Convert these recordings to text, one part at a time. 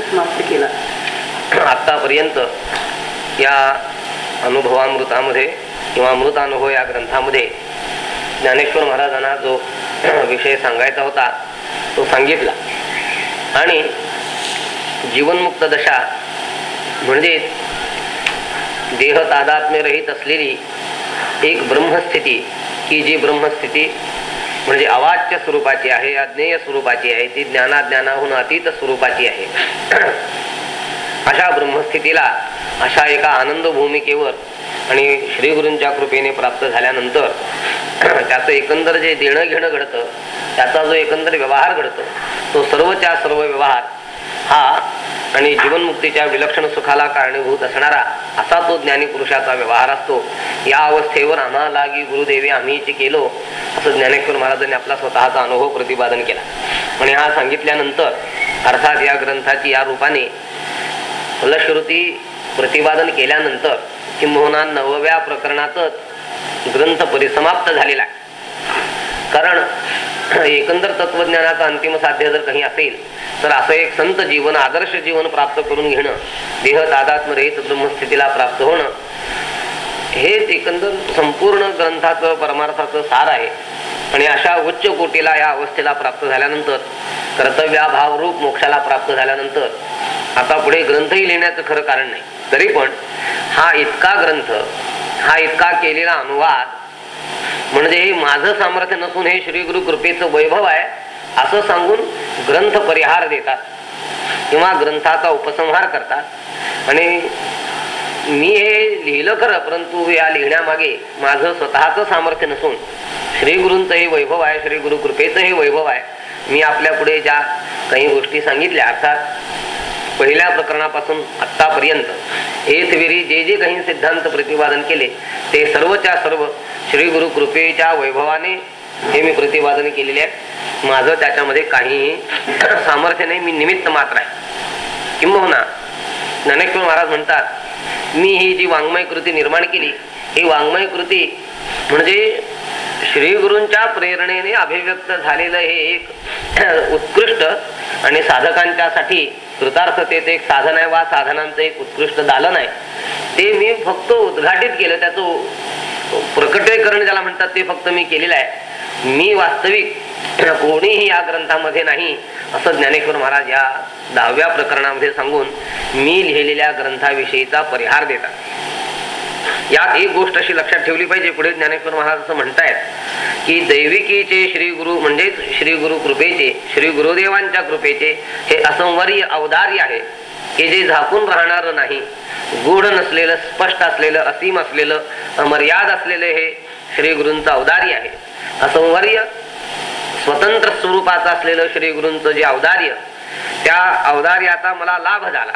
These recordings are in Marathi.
समाप्त केला. आतापर्यंत या अनुभवामृतामध्ये किंवा अमृत अनुभव या ग्रंथामध्ये ज्ञानेश्वर महाराजांना जो विषय सांगायचा होता तो सांगितला. आणि जीवनमुक्त दशा म्हणजे देह तादात्म्य रहित असलेली एक ब्रह्मस्थिती की जी ब्रह्मस्थिती म्हणजे अवाच्य स्वरूपाची आहे अज्ञेय स्वरूपाची आहे ती ज्ञानाज्ञानाहून अतीत स्वरूपाची आहे. अशा ब्रह्मस्थितीला अशा एका आनंद भूमिकेवर आणि श्रीगुरूंच्या कृपेने प्राप्त झाल्यानंतर त्याचं एकंदर जे देणं घेणं घडतं त्याचा जो एकंदर व्यवहार घडतो तो सर्वच्या सर्व व्यवहार हा आणि जीवनमुक्तीच्या विलक्षण सुखाला कारणीभूत असणारा असा तो ज्ञानी पुरुषाचा व्यवहार असतो. या अवस्थेवर आम्हाला लागी गुरुदेवी आम्ही जे केलो असं ज्ञानेश्वर महाराजांनी आपला स्वतःचा अनुभव प्रतिपादन केला. आणि हा सांगितल्यानंतर अर्थात या ग्रंथाची या रूपाने फलश्रुती प्रतिपादन केल्यानंतर किंबहुना नवव्या प्रकरणातच ग्रंथ परिसमाप्त झालेला आहे. कारण एकंदर तत्वज्ञानाचा अंतिम साध्य जर काही असेल तर असं एक संत जीवन आदर्श जीवन प्राप्त करून घेणं देह दादात्मरहित ब्रह्मस्थितीला प्राप्त होणं हेच एकंदर संपूर्ण ग्रंथाचं परमार्थाचं सार आहे. आणि अशा उच्च कोटीला या अवस्थेला प्राप्त झाल्यानंतर कर्तव्याभाव रूप मोक्षाला प्राप्त झाल्यानंतर आता पुढे ग्रंथही लिहिण्याचं खरं कारण नाही. तरी पण हा इतका ग्रंथ हा इतका केलेला अनुवाद म्हणजे हे माझं सामर्थ्य नसून हे श्री गुरु कृपेचं वैभव आहे असं सांगून ग्रंथ परिहार देतात. किंवा ग्रंथाचा उपसंहार करतात. आणि मी हे लिहिलं खरं परंतु या लिहिण्यामागे माझं स्वतःच सामर्थ्य नसून श्री गुरूंचं हे वैभव आहे श्री गुरु कृपेचं हे वैभव आहे. मी आपल्या पुढे ज्या काही गोष्टी सांगितल्या अर्थात पहिल्या प्रकरणापासून आत्तापर्यंत एथविरी जे जे काही सिद्धांत प्रतिपादन केले ते सर्वच्या सर्व श्री गुरु कृपेच्या वैभवाने हे मी प्रतिपादन केलेले आहे माझं त्याच्यामध्ये काहीही सामर्थ्य नाही मी निमित्त मात्र आहे. किंबहुना ज्ञानेश्वर महाराज म्हणतात मी ही जी वाङ्मय कृती निर्माण केली ही वाङ्मय कृती म्हणजे श्री गुरूंच्या प्रेरणेने अभिव्यक्त झालेलं हे एक उत्कृष्ट आणि साधकांच्यासाठी कृतार्थतेचं एक साधन आहे वा साधनांचं एक उत्कृष्ट दालन आहे. ते मी फक्त उद्घाटित केलं त्याचं प्रकटीकरण ज्याला म्हणतात ते फक्त मी केलेलं आहे. मी वास्तविक कोणीही या ग्रंथामध्ये नाही असं ज्ञानेश्वर महाराज या दहाव्या प्रकरणामध्ये सांगून मी लिहिलेल्या ग्रंथाविषयीचा परिहार देतात. यात एक गोष्ट अशी लक्षात ठेवली पाहिजे पुढे ज्ञानेश्वर महाराज असं म्हणतायत की दैविकीचे श्री गुरु म्हणजेच श्री गुरु कृपेचे श्री गुरुदेवांच्या कृपेचे हे असंवर्य अवदार्य आहे की जे झाकून राहणार नाही. गूढ नसलेलं स्पष्ट असलेलं असीम असलेलं अमर्याद असलेलं हे श्री गुरूंचं अवदार्य आहे असंवर्य स्वतंत्र स्वरूपाचं असलेलं श्री गुरूंचं जे अवदार्य त्या अवदार्याचा मला लाभ झाला.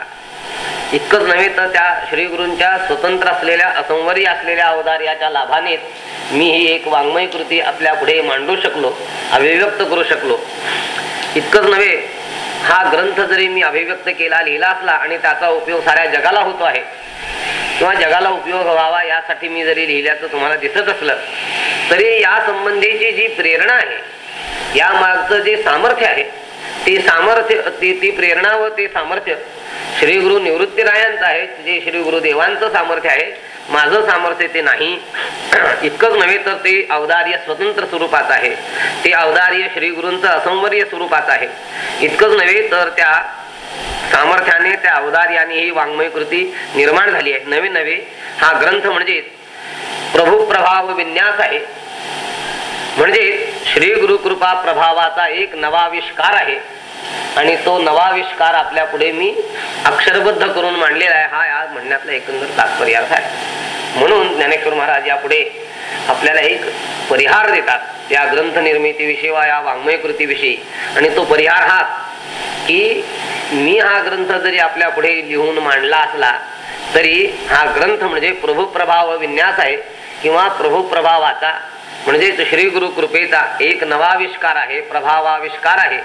इतकंच नव्हे तर त्या श्री गुरूंच्या स्वतंत्र असलेल्या असंवर्य असलेल्या अवदार्याच्या लाभाने मी ही एक वाङ्मय कृती आपल्या पुढे मांडू शकलो अभिव्यक्त करू शकलो. इतकंच नव्हे हा ग्रंथ जरी मी अभिव्यक्त केला लिहिला असला आणि त्याचा उपयोग साऱ्या जगाला होतो आहे किंवा जगाला उपयोग व्हावा यासाठी मी जरी लिहिल्याचं तुम्हाला दिसत असलं तरी या संबंधीची जी प्रेरणा आहे या मागचं जे सामर्थ्य आहे ते सामर्थ्य ती ती प्रेरणा व ते सामर्थ्य श्री गुरु निवृत्तीरायांचं आहे जे श्री गुरुदेवांचं सामर्थ्य आहे माझं सामर्थ्य ते नाही. इतकंच नव्हे तर ते अवदार्य स्वतंत्र स्वरूपात आहे. ते अवदार्य श्री गुरूंचं असंवर्य स्वरूपात आहे. इतकंच नव्हे तर त्या सामर्थ्याने त्या अवदार्याने ही वाङ्मय कृती निर्माण झाली आहे. नवे नवे हा ग्रंथ म्हणजे प्रभू प्रभाव विन्यास आहे. म्हणजे श्री गुरु कृपा प्रभावाचा एक नवाविष्कार आहे. आणि तो नवाविष्कार आपल्या पुढे मी अक्षरबद्ध करून मांडलेला आहे. हा या म्हणण्यातला एकंदर तात्पर्य अर्थ आहे. म्हणून ज्ञानेश्वर महाराज यापुढे आपल्याला एक परिहार देतात या ग्रंथ निर्मितीविषयी वा या वाङ्मय कृतीविषयी आणि तो परिहार हा की मी हा ग्रंथ जरी आपल्या पुढे लिहून मांडला असला तरी हा ग्रंथ म्हणजे प्रभुप्रभाव विन्यास आहे किंवा प्रभुप्रभावाचा म्हणजेच म्हणजे श्री गुरु कृपेचा एक नवाविष्कार आहे प्रभावाविष्कार आहे.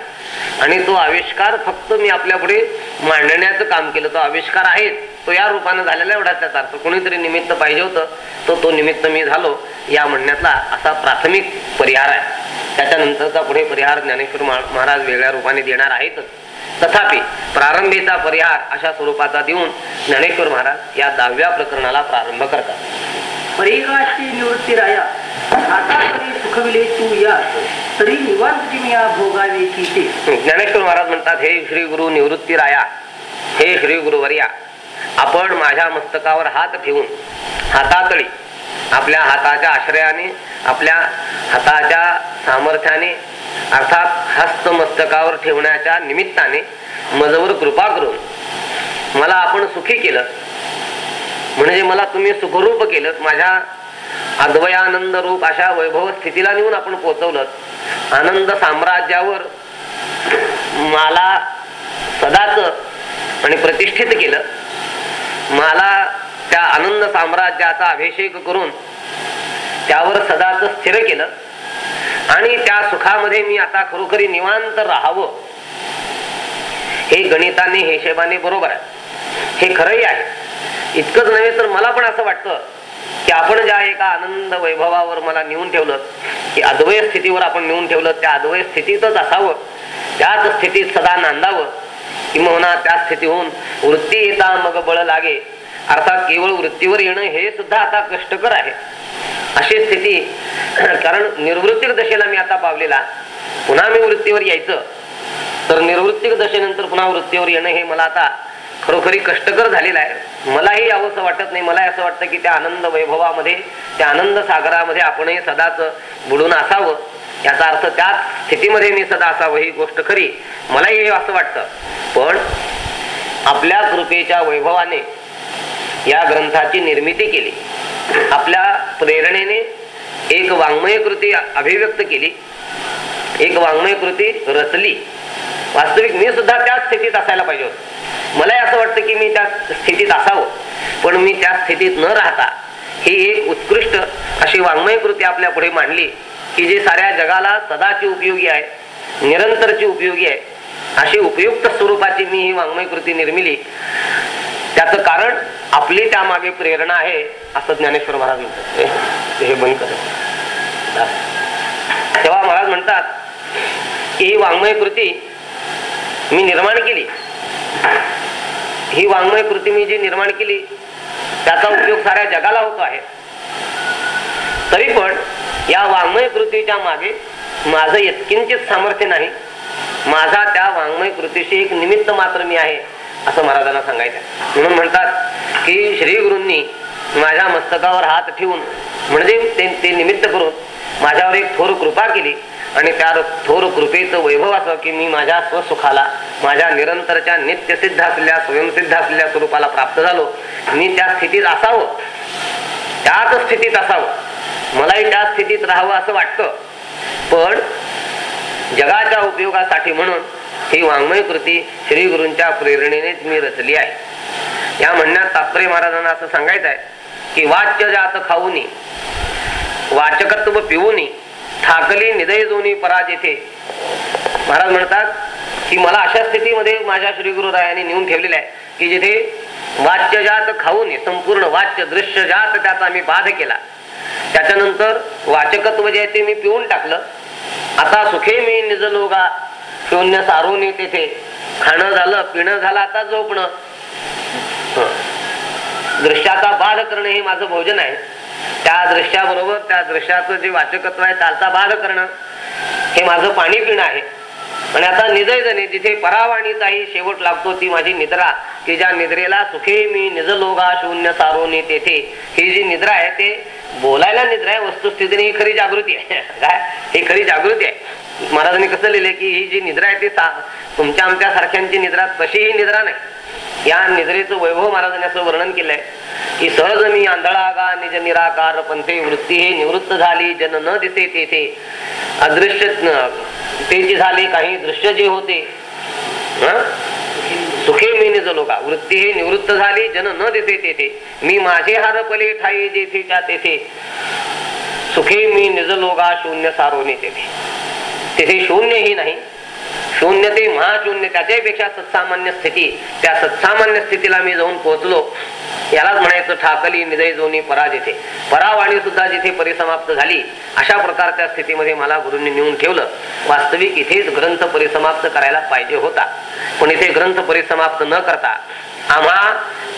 आणि तो आविष्कार फक्त मी आपल्या पुढे मांडण्याचं काम केलं. तो आविष्कार आहे तो या रूपाने झालेला एवढा त्याचा अर्थ. कोणीतरी निमित्त पाहिजे होतं तो तो निमित्त मी झालो या म्हणण्यातला असा प्राथमिक परिहार आहे. त्याच्यानंतरचा पुढे परिहार ज्ञानेश्वर महाराज वेगळ्या रूपाने देणार आहेतच तथापि प्रारंभीचा परिहार अशा स्वरूपाचा देऊन ज्ञानेश्वर महाराज या दहाव्या प्रकरणाला प्रारंभ करतात. परिहाशी निवृत्ती राया आता तरी सुखविले तू या तरी निवांती मी या भोगावे की ते ज्ञानेश्वर महाराज म्हणतात हे श्री गुरु निवृत्ती राया हे श्री गुरुवर्या आपण माझ्या मस्तकावर हात ठेवून हातातळी आपल्या हाताच्या आश्रयाने आपल्या हाताच्या सामर्थ्याने अर्थात हस्तमस्तकावर ठेवण्याच्या निमित्ताने मजवर कृपा करून मला आपण सुखी केलं. म्हणजे मला तुम्ही सुखरूप केलं माझ्या अद्वयानंद रूप अशा वैभव स्थितीला नेऊन आपण पोचवलं आनंद साम्राज्यावर मला सदाच आणि प्रतिष्ठित केलं. मला त्या आनंद साम्राज्याचा अभिषेक करून त्यावर सदाच स्थिर केलं. आणि त्या सुखामध्ये मी आता खरोखरी निवांत राहावं. हे गणिताने हिशेबाने बरोबर आहे. हे खरंही आहे. इतकंच नव्हे तर मला पण असं वाटतं की आपण ज्या एका आनंद वैभवावर मला नेऊन ठेवलं की अद्वय स्थितीवर आपण नेऊन ठेवलं त्या अद्वय स्थितीतच असावं. त्याच स्थितीत सदा नांदावं. किंवा त्या स्थितीहून वृत्ती येता मग बळ लागे. अर्थात केवळ वृत्तीवर येणं हे सुद्धा आता कष्टकर आहे. अशी स्थिती कारण निर्वृत्तीक दशेला मी आता पावलेला. पुन्हा मी वृत्तीवर यायचं. तर निर्वृत्तीक दशेनंतर पुन्हा वृत्तीवर येणं हे मला आता खरोखरी कष्टकर झालेलं आहे. मलाही यावंसं वाटत नाही. मला असं वाटतं की त्या आनंद वैभवामध्ये त्या आनंद सागरामध्ये आपणही सदाच बुडून असावं. याचा अर्थ त्याच स्थितीमध्ये मी सदा असावं ही गोष्ट खरी. मलाही हे असं वाटतं. पण आपल्या कृपेच्या वैभवाने या ग्रंथाची निर्मिती केली. आपल्या प्रेरणेने एक वाङ्मय कृती अभिव्यक्त केली. एक वाङ्मय कृती रचली. वास्तविक मी सुद्धा त्या स्थितीत असायला पाहिजे होत. मलाही असं वाटतं की मी त्या स्थितीत असावं. पण मी त्या स्थितीत न राहता ही एक उत्कृष्ट अशी वाङ्मय कृती आपल्या पुढे मांडली की जी साऱ्या जगाला सदाची उपयोगी आहे निरंतरची उपयोगी आहे. अशी उपयुक्त स्वरूपाची मी ही वाङ्मय कृती निर्मिली. त्याचं कारण आपली त्यामागे प्रेरणा आहे असं ज्ञानेश्वर महाराज म्हणतात. हे बंद कर. तेव्हा महाराज म्हणतात की ही वाङ्मय कृती मी निर्माण केली. ही वाङ्मय कृती मी जी निर्माण केली त्याचा उपयोग साऱ्या जगाला होतो आहे. तरी पण या वाङ्मय कृतीच्या मागे माझं यत्किंचित सामर्थ्य नाही. माझा त्या वाङ्मय कृतीशी एक निमित्त मात्र मी आहे. असं महाराजांना सांगायचं. म्हणून म्हणतात की श्री गुरूंनी माझ्या मस्तकावर हात ठेवून म्हणजे ते, ते निमित्त करून माझ्यावर एक थोर कृपा केली आणि त्या थोर कृपेचं वैभव असं की मी माझ्या स्वसुखाला माझ्या निरंतरच्या नित्यसिद्ध असलेल्या स्वयंसिद्ध असलेल्या स्वरूपाला प्राप्त झालो. मी त्या स्थितीत असावं. त्याच स्थितीत असावं. मलाही त्या स्थितीत राहावं असं वाटतं. पण जगाच्या उपयोगासाठी म्हणून ही वाङ्मय कृती श्री गुरूंच्या प्रेरणेनेच मी रचली आहे. या म्हणण्यात तात्पर्य महाराजांना असं सांगायचं आहे की वाच्य जात खाऊनी वाचकत्व पिऊनी थाकली निदय जोनी पराजेथे महाराज म्हणतात की मला अशा स्थितीमध्ये माझ्या श्री गुरुरायाने नेऊन ठेवलेलं आहे की जिथे वाच्य जात खाऊन संपूर्ण वाच्य दृश्य जात त्याचा मी बाध केला. त्याच्यानंतर वाचकत्व जे आहे ते मी पिऊन टाकलं. आता सुखे मी निजलोगा शून्य सारून तिथे खाणं झालं पिणं झालं आता झोपणं. दृश्याचा बाध करणं हे माझं भोजन आहे. त्या दृश्याबरोबर त्या दृश्याचं जे वाचकत्व आहे त्याचा बाध करणं हे माझं पाणी पिणं आहे. आणि आता निजयजने जिथे परावाणीचाही शेवट लागतो ती माझी निद्रा. की ज्या निद्रेला सुखे मी निजलोगा शून्य सारोनी तेथे. ही जी निद्रा आहे ते बोलायला निद्रा आहे वस्तुस्थितीने ही खरी जागृती आहे. काय? ही खरी जागृती आहे. महाराजांनी कसं लिहिले की ही जी निद्रा आहे ती तुमच्या आमच्या सारख्यांची निद्रा तशी ही निद्रा नाही. या निद्रेचं वैभव महाराजांनी असं वर्णन केलंय. की सहज मी आंधळागा निज निराकार पंथे वृत्ती हे निवृत्त झाली जन न दिसे तेथे. अदृश्य ते जे झाले काही दृश्य जे होते सुखे मी निजलो का वृत्ती हे निवृत्त झाली जन न दिसे तेथे. मी माझे हरपले ठाई जेथेच्या तेथे. सुखे मी निजलोगा शून्य सारोने तेथे. तेथे शून्यही नाही. शून्य ते महाशून्य त्याच्यापेक्षा सत्सामान्य स्थिती. त्या सत्सामान्य स्थितीला मी जाऊन पोहोचलो. यालाच म्हणायचं ठाकली निदय जोनी परा जिथे परावाणी सुद्धा जिथे परिसमाप्त झाली अशा प्रकारच्या स्थितीमध्ये मला गुरुंनी नेऊन ठेवलं. वास्तविक इथेच ग्रंथ परिसमाप्त करायला पाहिजे होता. पण इथे ग्रंथ परिसमाप्त न करता आम्हा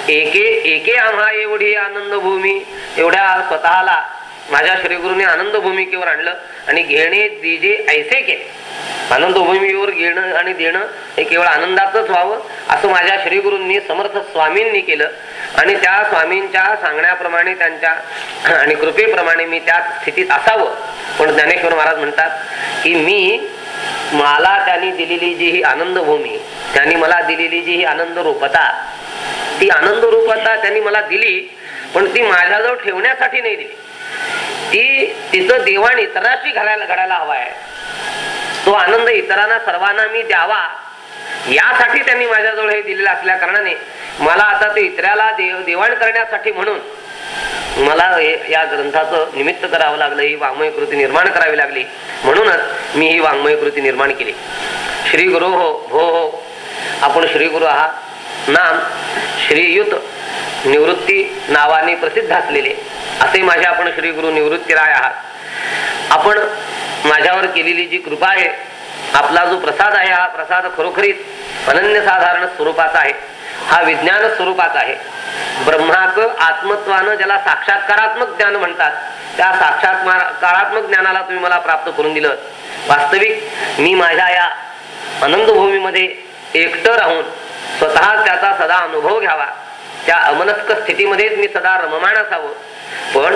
एके एके आम्हा एवढी आनंद भूमी एवढ्या स्वतःला माझ्या श्रीगुरूने आनंद भूमिकेवर आणलं आणि घेणे दिजे ऐसे केले. आनंद भूमिकेवर घेणं आणि देणं हे केवळ आनंदातच व्हावं असं माझ्या श्रीगुरूंनी समर्थ स्वामींनी केलं. आणि त्या स्वामींच्या सांगण्याप्रमाणे त्यांच्या आणि कृपेप्रमाणे मी त्या स्थितीत असावं. पण ज्ञानेश्वर महाराज म्हणतात की मी मला त्यांनी दिलेली जी ही आनंद भूमी त्यांनी मला दिलेली जी ही आनंद रूपता ती आनंद रूपता त्यांनी मला दिली पण ती माझ्याजवळ ठेवण्यासाठी नाही दिली. ती तिचं देवाण इतरांशी घडायला घडायला हवा आहे तो आनंद इतरांना सर्वांना मी द्यावा. यासाठी त्यांनी माझ्याजवळ हे दिलेलं असल्या कारणाने मला आता ते इतराला देव देवाण करण्यासाठी म्हणून मला या ग्रंथाचं निमित्त करावं लागलं ही वाङ्मय कृती निर्माण करावी लागली. म्हणूनच मी ही वाङ्मय कृती निर्माण केली. श्री गुरु हो भो हो आपण श्री गुरु आहात. नाम श्रीयुत निवृत्ती नावाने प्रसिद्ध असलेले. असे माझे आपण श्री गुरु निवृत्ती राय आहात. आपण माझ्यावर केलेली जी कृपा आहे आपला जो प्रसाद आहे हा प्रसाद खरोखरीच अनन्यसाधारण स्वरूपाचा आहे. हा विज्ञान स्वरूपाचा आहे. ब्रह्माक आत्मत्वानं ज्याला साक्षात्कारात्मक ज्ञान म्हणतात त्या साक्षात्कारात्मक ज्ञानाला तुम्ही मला प्राप्त करून दिलं. वास्तविक मी माझ्या या आनंदभूमीमध्ये एकटं राहून स्वतः त्याचा सदा अनुभव घ्यावा. त्या अमनस्क स्थितीमध्येच मी सदा रममाण असावं. पण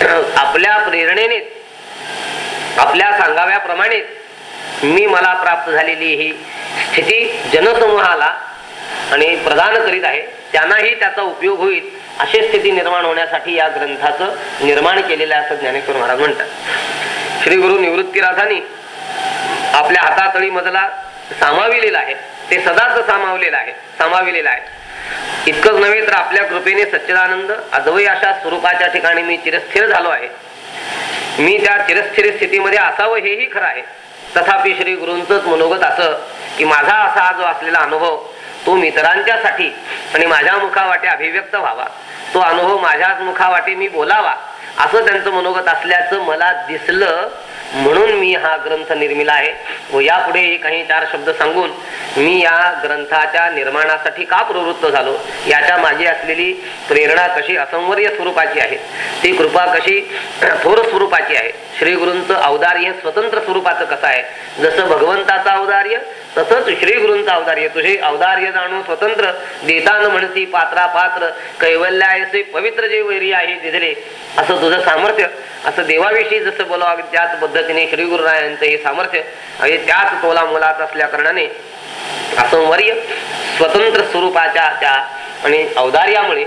आपल्या प्रेरणेनेच आपल्या सांगाव्याप्रमाणेच मी मला प्राप्त झालेली ही स्थिती जनसमूहाला आणि प्रदान करीत आहे. त्यांनाही त्याचा उपयोग होईल अशी स्थिती निर्माण होण्यासाठी या ग्रंथाचं निर्माण केलेलं आहे असं ज्ञानेश्वर महाराज म्हणतात. श्री गुरु निवृत्तीराजांनी आपल्या हातातळी मधला सामाविलेला आहे. ते सदाच सामावलेलं आहे सामाविलेलं आहे. इतकंच नव्हे तर आपल्या कृपेने सच्चिदानंद अद्वय अशा स्वरूपाच्या ठिकाणी मी चिरस्थिर झालो आहे. मी त्या चिरस्थिर स्थितीमध्ये असावं हेही खरं आहे. तथापि श्री गुरूंच मनोगत असं की माझा असा जो असलेला अनुभव तो मित्रांच्यासाठी आणि माझ्या मुखावाटे अभिव्यक्त व्हावा. तो अनुभव माझ्याच मुखावाटे मी बोलावा असं त्यांचं मनोगत असल्याचं मला दिसलं. म्हणून मी हा ग्रंथ निर्मिला आहे. व यापुढे काही चार शब्द सांगून मी या ग्रंथाच्या निर्माणासाठी का प्रवृत्त झालो? याच्या माझी असलेली प्रेरणा कशी असंवर्य स्वरूपाची आहे? ती कृपा कशी थोर स्वरूपाची आहे? श्री गुरूंचं औदार्य स्वतंत्र स्वरूपाचं कसं आहे? जसं भगवंताचं औदार्य तसंच श्री गुरूंचा अवधार्य तुझे अवधार्य जाणून स्वतंत्र देतान म्हणती पात्रा पात्र कैवल्यायसे पवित्र जे वैरी आहे दिसले असं तुझं सामर्थ्य असं देवाविषयी जसं बोलावं त्याच पद्धतीने श्री गुरुरायांचं हे सामर्थ्य आणि त्याच तोला मुलात असल्या कारणाने असंवर्य स्वतंत्र स्वरूपाच्या त्या आणि अवधार्यामुळे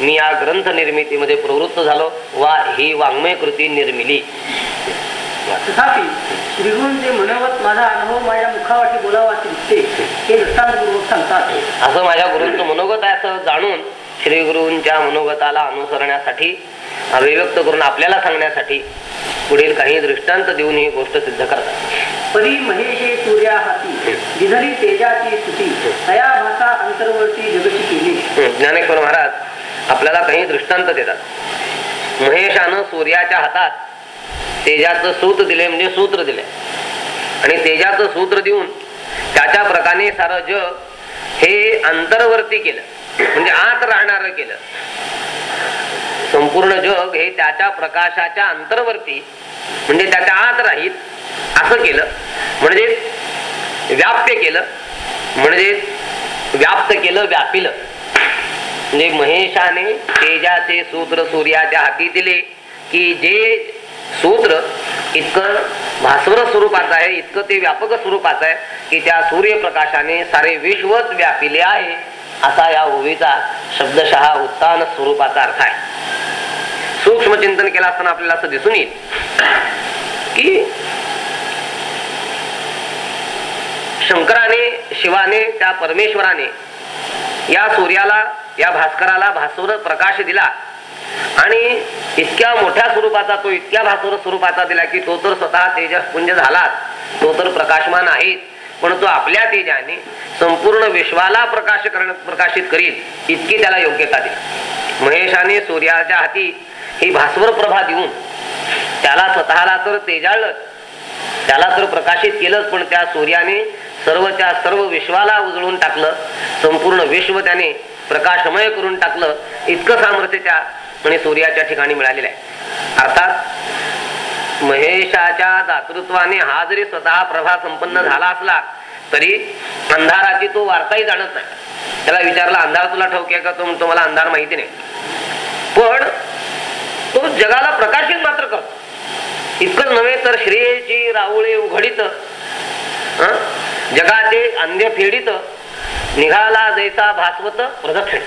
मी या ग्रंथ निर्मितीमध्ये प्रवृत्त झालो. वा ही वाङ्मय कृती निर्मिली. तथापि श्रीगुरूंचे मनोगत माझा अनुभव माझ्या मुखावाटी बोलावा असे दिसते हे दृष्टांतपूर्वक सांगतात. असं माझ्या गुरूंचं मनोगत आहे असं जाणून श्री गुरूंच्या मनोगताला अनुसरण्यासाठी अभिव्यक्त करून आपल्याला सांगण्यासाठी पुढील काही दृष्टांत देऊन ही गोष्ट सिद्ध करतात. परी महेशे सूर्या हाती दिधरी तेजाची स्तुती तया भाषा अंतर्वर्ती जगशी केली. ज्ञानेश्वर महाराज आपल्याला काही दृष्टांत देतात. महेशानं सूर्याच्या हातात तेजाचं सूत दिले म्हणजे सूत्र दिले आणि तेजाचं सूत्र देऊन त्याच्या प्रकारे सारं जग हे अंतर्वर्ती केलं. म्हणजे आत राहणार केलं. संपूर्ण जग हे त्याच्या प्रकाशाच्या अंतर्वर्ती म्हणजे त्याच्या आत राहील असं केलं. म्हणजे व्याप्य केलं. म्हणजे व्याप्त केलं व्यापिलं. म्हणजे महेशाने तेजाचे सूत्र सूर्याच्या हाती दिले की जे सूत्र इतकं भास्वर स्वरूपाचं आहे इतकं ते व्यापक स्वरूपाचं आहे की त्या सूर्यप्रकाशाने सारे विश्वच व्यापिले आहे असा या ओवीचा शब्दशः उत्तान स्वरूपाचा अर्थ आहे. सूक्ष्म चिंतन केलं असताना आपल्याला असं दिसून येईल की शंकराने शिवाने त्या परमेश्वराने या सूर्याला या भास्कराला भास्वर प्रकाश दिला. आणि इतक्या मोठ्या स्वरूपाचा तो इतक्या भास्वर स्वरूपाचा दिला की तो तर स्वतः तेजसपुंज झाला तो तर प्रकाशमान आहे. पण तो आपल्या तेजाने संपूर्ण विश्वाला प्रकाश करण प्रकाशित करील इतकी त्याला योग्यता दिली. महेशाने सूर्याच्या हाती ही भास्वर प्रभा देऊन त्याला स्वतःला तर तेजाळलं. त्याला तर प्रकाशित केलंच पण त्या सूर्याने सर्वच्या सर्व विश्वाला उजळून टाकलं. संपूर्ण विश्व त्याने प्रकाशमय करून टाकलं. इतकं सामर्थ्य त्या आणि सूर्याच्या ठिकाणी मिळालेला आहे. अर्थात महेशाच्या दातृत्वाने हा जरी स्वतः प्रभा संपन्न झाला असला तरी अंधाराची तो वार्ताही जाणत नाही. त्याला विचारला अंधार तुला ठाऊक आहे का? तो तुम्हाला अंधार माहिती नाही. पण तो जगाला प्रकाशित मात्र करतो. इतकंच नव्हे तर श्रेयची राऊळे उघडीत जगाचे अंध्य फेडीत निघाला जैसा भास्वत प्रदक्षिण.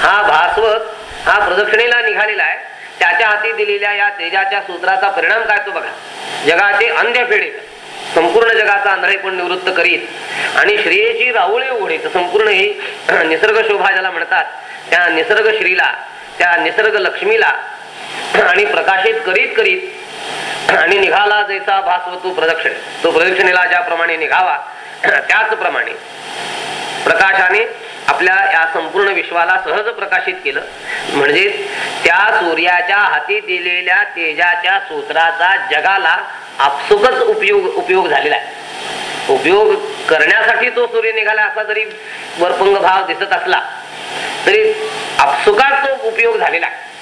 हा भास्वत हा प्रदक्षिणेला निघालेला आहे. त्याच्या हाती दिलेल्या या तेजाच्या सूत्राचा परिणाम काय तो बघा. जगाचे अंध्य फेडीत संपूर्ण जगाचा अंधळेपण निवृत्त करीत आणि श्रेयची राऊळे उघडीत. संपूर्ण ही निसर्ग शोभा ज्याला म्हणतात त्या निसर्ग श्रीला त्या निसर्ग लक्ष्मीला आणि प्रकाशित करीत करीत आणि निघाला जैसा भास्वतू प्रदक्षिण. तो प्रदक्षिणेला ज्याप्रमाणे निघावा त्याचप्रमाणे प्रकाशाने आपल्या या संपूर्ण विश्वाला सहज प्रकाशित केलं. म्हणजे त्या सूर्याच्या हाती दिलेल्या तेजाच्या सूत्राचा जगाला आपसुकच उपयोग उपयोग झालेला आहे. उपयोग करण्यासाठी तो सूर्य निघाला असा जरी वरपंग भाव दिसत असला तरी आपसुकात तो उपयोग झालेला आहे.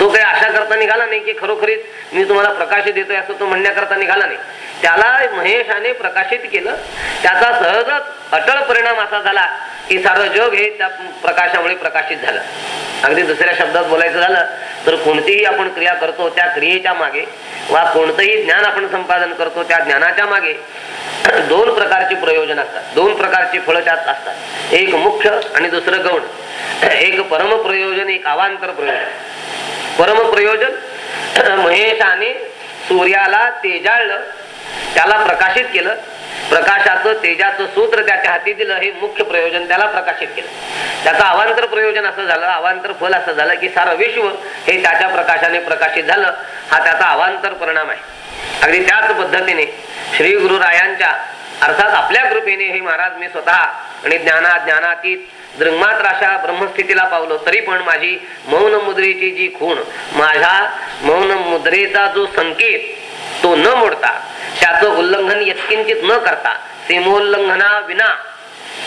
तो काही आशा करता निघाला नाही की खरोखरीच मी तुम्हाला प्रकाश देतोय असं तो म्हणण्याकरता निघाला नाही. त्याला महेशाने प्रकाशित केलं. त्याचा सहजच अटळ परिणाम असा झाला की सारं जग हे त्या प्रकाशामुळे प्रकाशित झालं. अगदी दुसऱ्या शब्दात बोलायचं झालं तर कोणतीही आपण क्रिया करतो त्या क्रियेच्या मागे वा कोणतंही ज्ञान आपण संपादन करतो त्या ज्ञानाच्या मागे दोन प्रकारची प्रयोजन असतात. दोन प्रकारची फळं त्यात असतात. एक मुख्य आणि दुसरं गौण. एक परम प्रयोजन एक अवांतर प्रयोजन. परम प्रयोजन महेशाने सूर्याला तेजाळलं त्याला प्रकाशित केलं प्रकाशाचं तेजाचं सूत्र त्याच्या हाती दिलं हे मुख्य प्रयोजन त्याला प्रकाशित केलं. त्याचं अवांतर प्रयोजन असं झालं अवांतर फल असं झालं की सारं विश्व हे त्याच्या प्रकाशाने प्रकाशित झालं. हा त्याचा अवांतर परिणाम आहे. अगदी त्याच पद्धतीने श्री गुरुरायांच्या अर्थात आपल्या कृपेने हे महाराज मी स्वतः आणि ज्ञाना ज्ञानातीत दृंगमात्र अशा ब्रह्मस्थितीला पावलो तरी पण माझी मौन मुद्रेची जी खूण माझ्या मौन मुद्रेचा जो संकेत तो न मोडता त्याचं उल्लंघन यत्किंचित न करता सीमोल्लंघना विना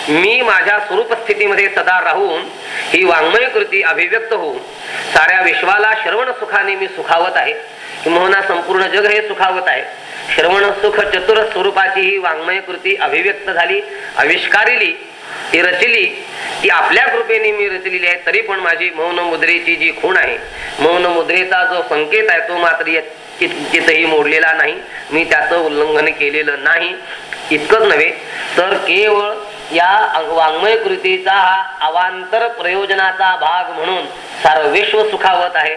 मी माझ्या स्वरूप स्थितीमध्ये सदा राहून ही वाङ्मय कृती अभिव्यक्त होऊन साऱ्या विश्वाला श्रवण सुखाने मी सुखावत आहे. किंवा संपूर्ण जग हे सुखावत आहे. श्रवण सुख चतुर स्वरूपाची ही वाङ्मय कृती अभिव्यक्त झाली आविष्कारिली ती रचली. ती आपल्या कृपेने मी रचलेली आहे तरी पण माझी मौन मुद्रेची जी खूण आहे मौन मुद्रेचा जो संकेत आहे तो मात्र कितही मोडलेला नाही. मी त्याचं उल्लंघन केलेलं नाही इतकंच नव्हे तर केवळ या वाङ्मय कृतीचा हा अवांतर प्रयोजनाचा भाग म्हणून सारं विश्व सुखावत आहे.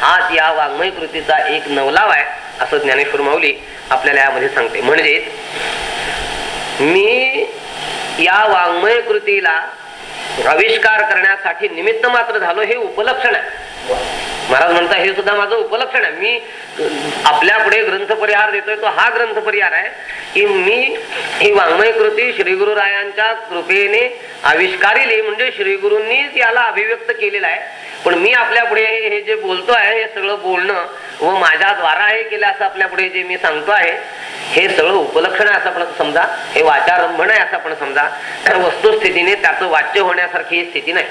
हाच या वाङ्मय कृतीचा एक नवलाव आहे असं ज्ञानेश्वर माऊली आपल्याला यामध्ये सांगते. म्हणजेच मी या वाङ्मय कृतीला आविष्कार करण्यासाठी निमित्त मात्र झालो हे उपलक्षण आहे. महाराज म्हणता हे सुद्धा माझं उपलक्षण आहे. मी आपल्या पुढे ग्रंथ परिहार देतोय तो हा ग्रंथ परिहार आहे की मी ही वाङ्मय कृती श्री गुरुरायांच्या कृपेने आविष्कारिली. म्हणजे श्री गुरूंनीच याला अभिव्यक्त केलेला आहे. पण मी आपल्या पुढे हे जे बोलतो आहे हे सगळं बोलणं व माझ्या द्वारा हे केलं असं आपल्या पुढे जे मी सांगतो आहे हे सगळं उपलक्षण आहे असं आपण समजा हे वाचारंभण आहे असं आपण समजा. वस्तुस्थितीने त्याचं वाच्य होण्यासारखी स्थिती नाही.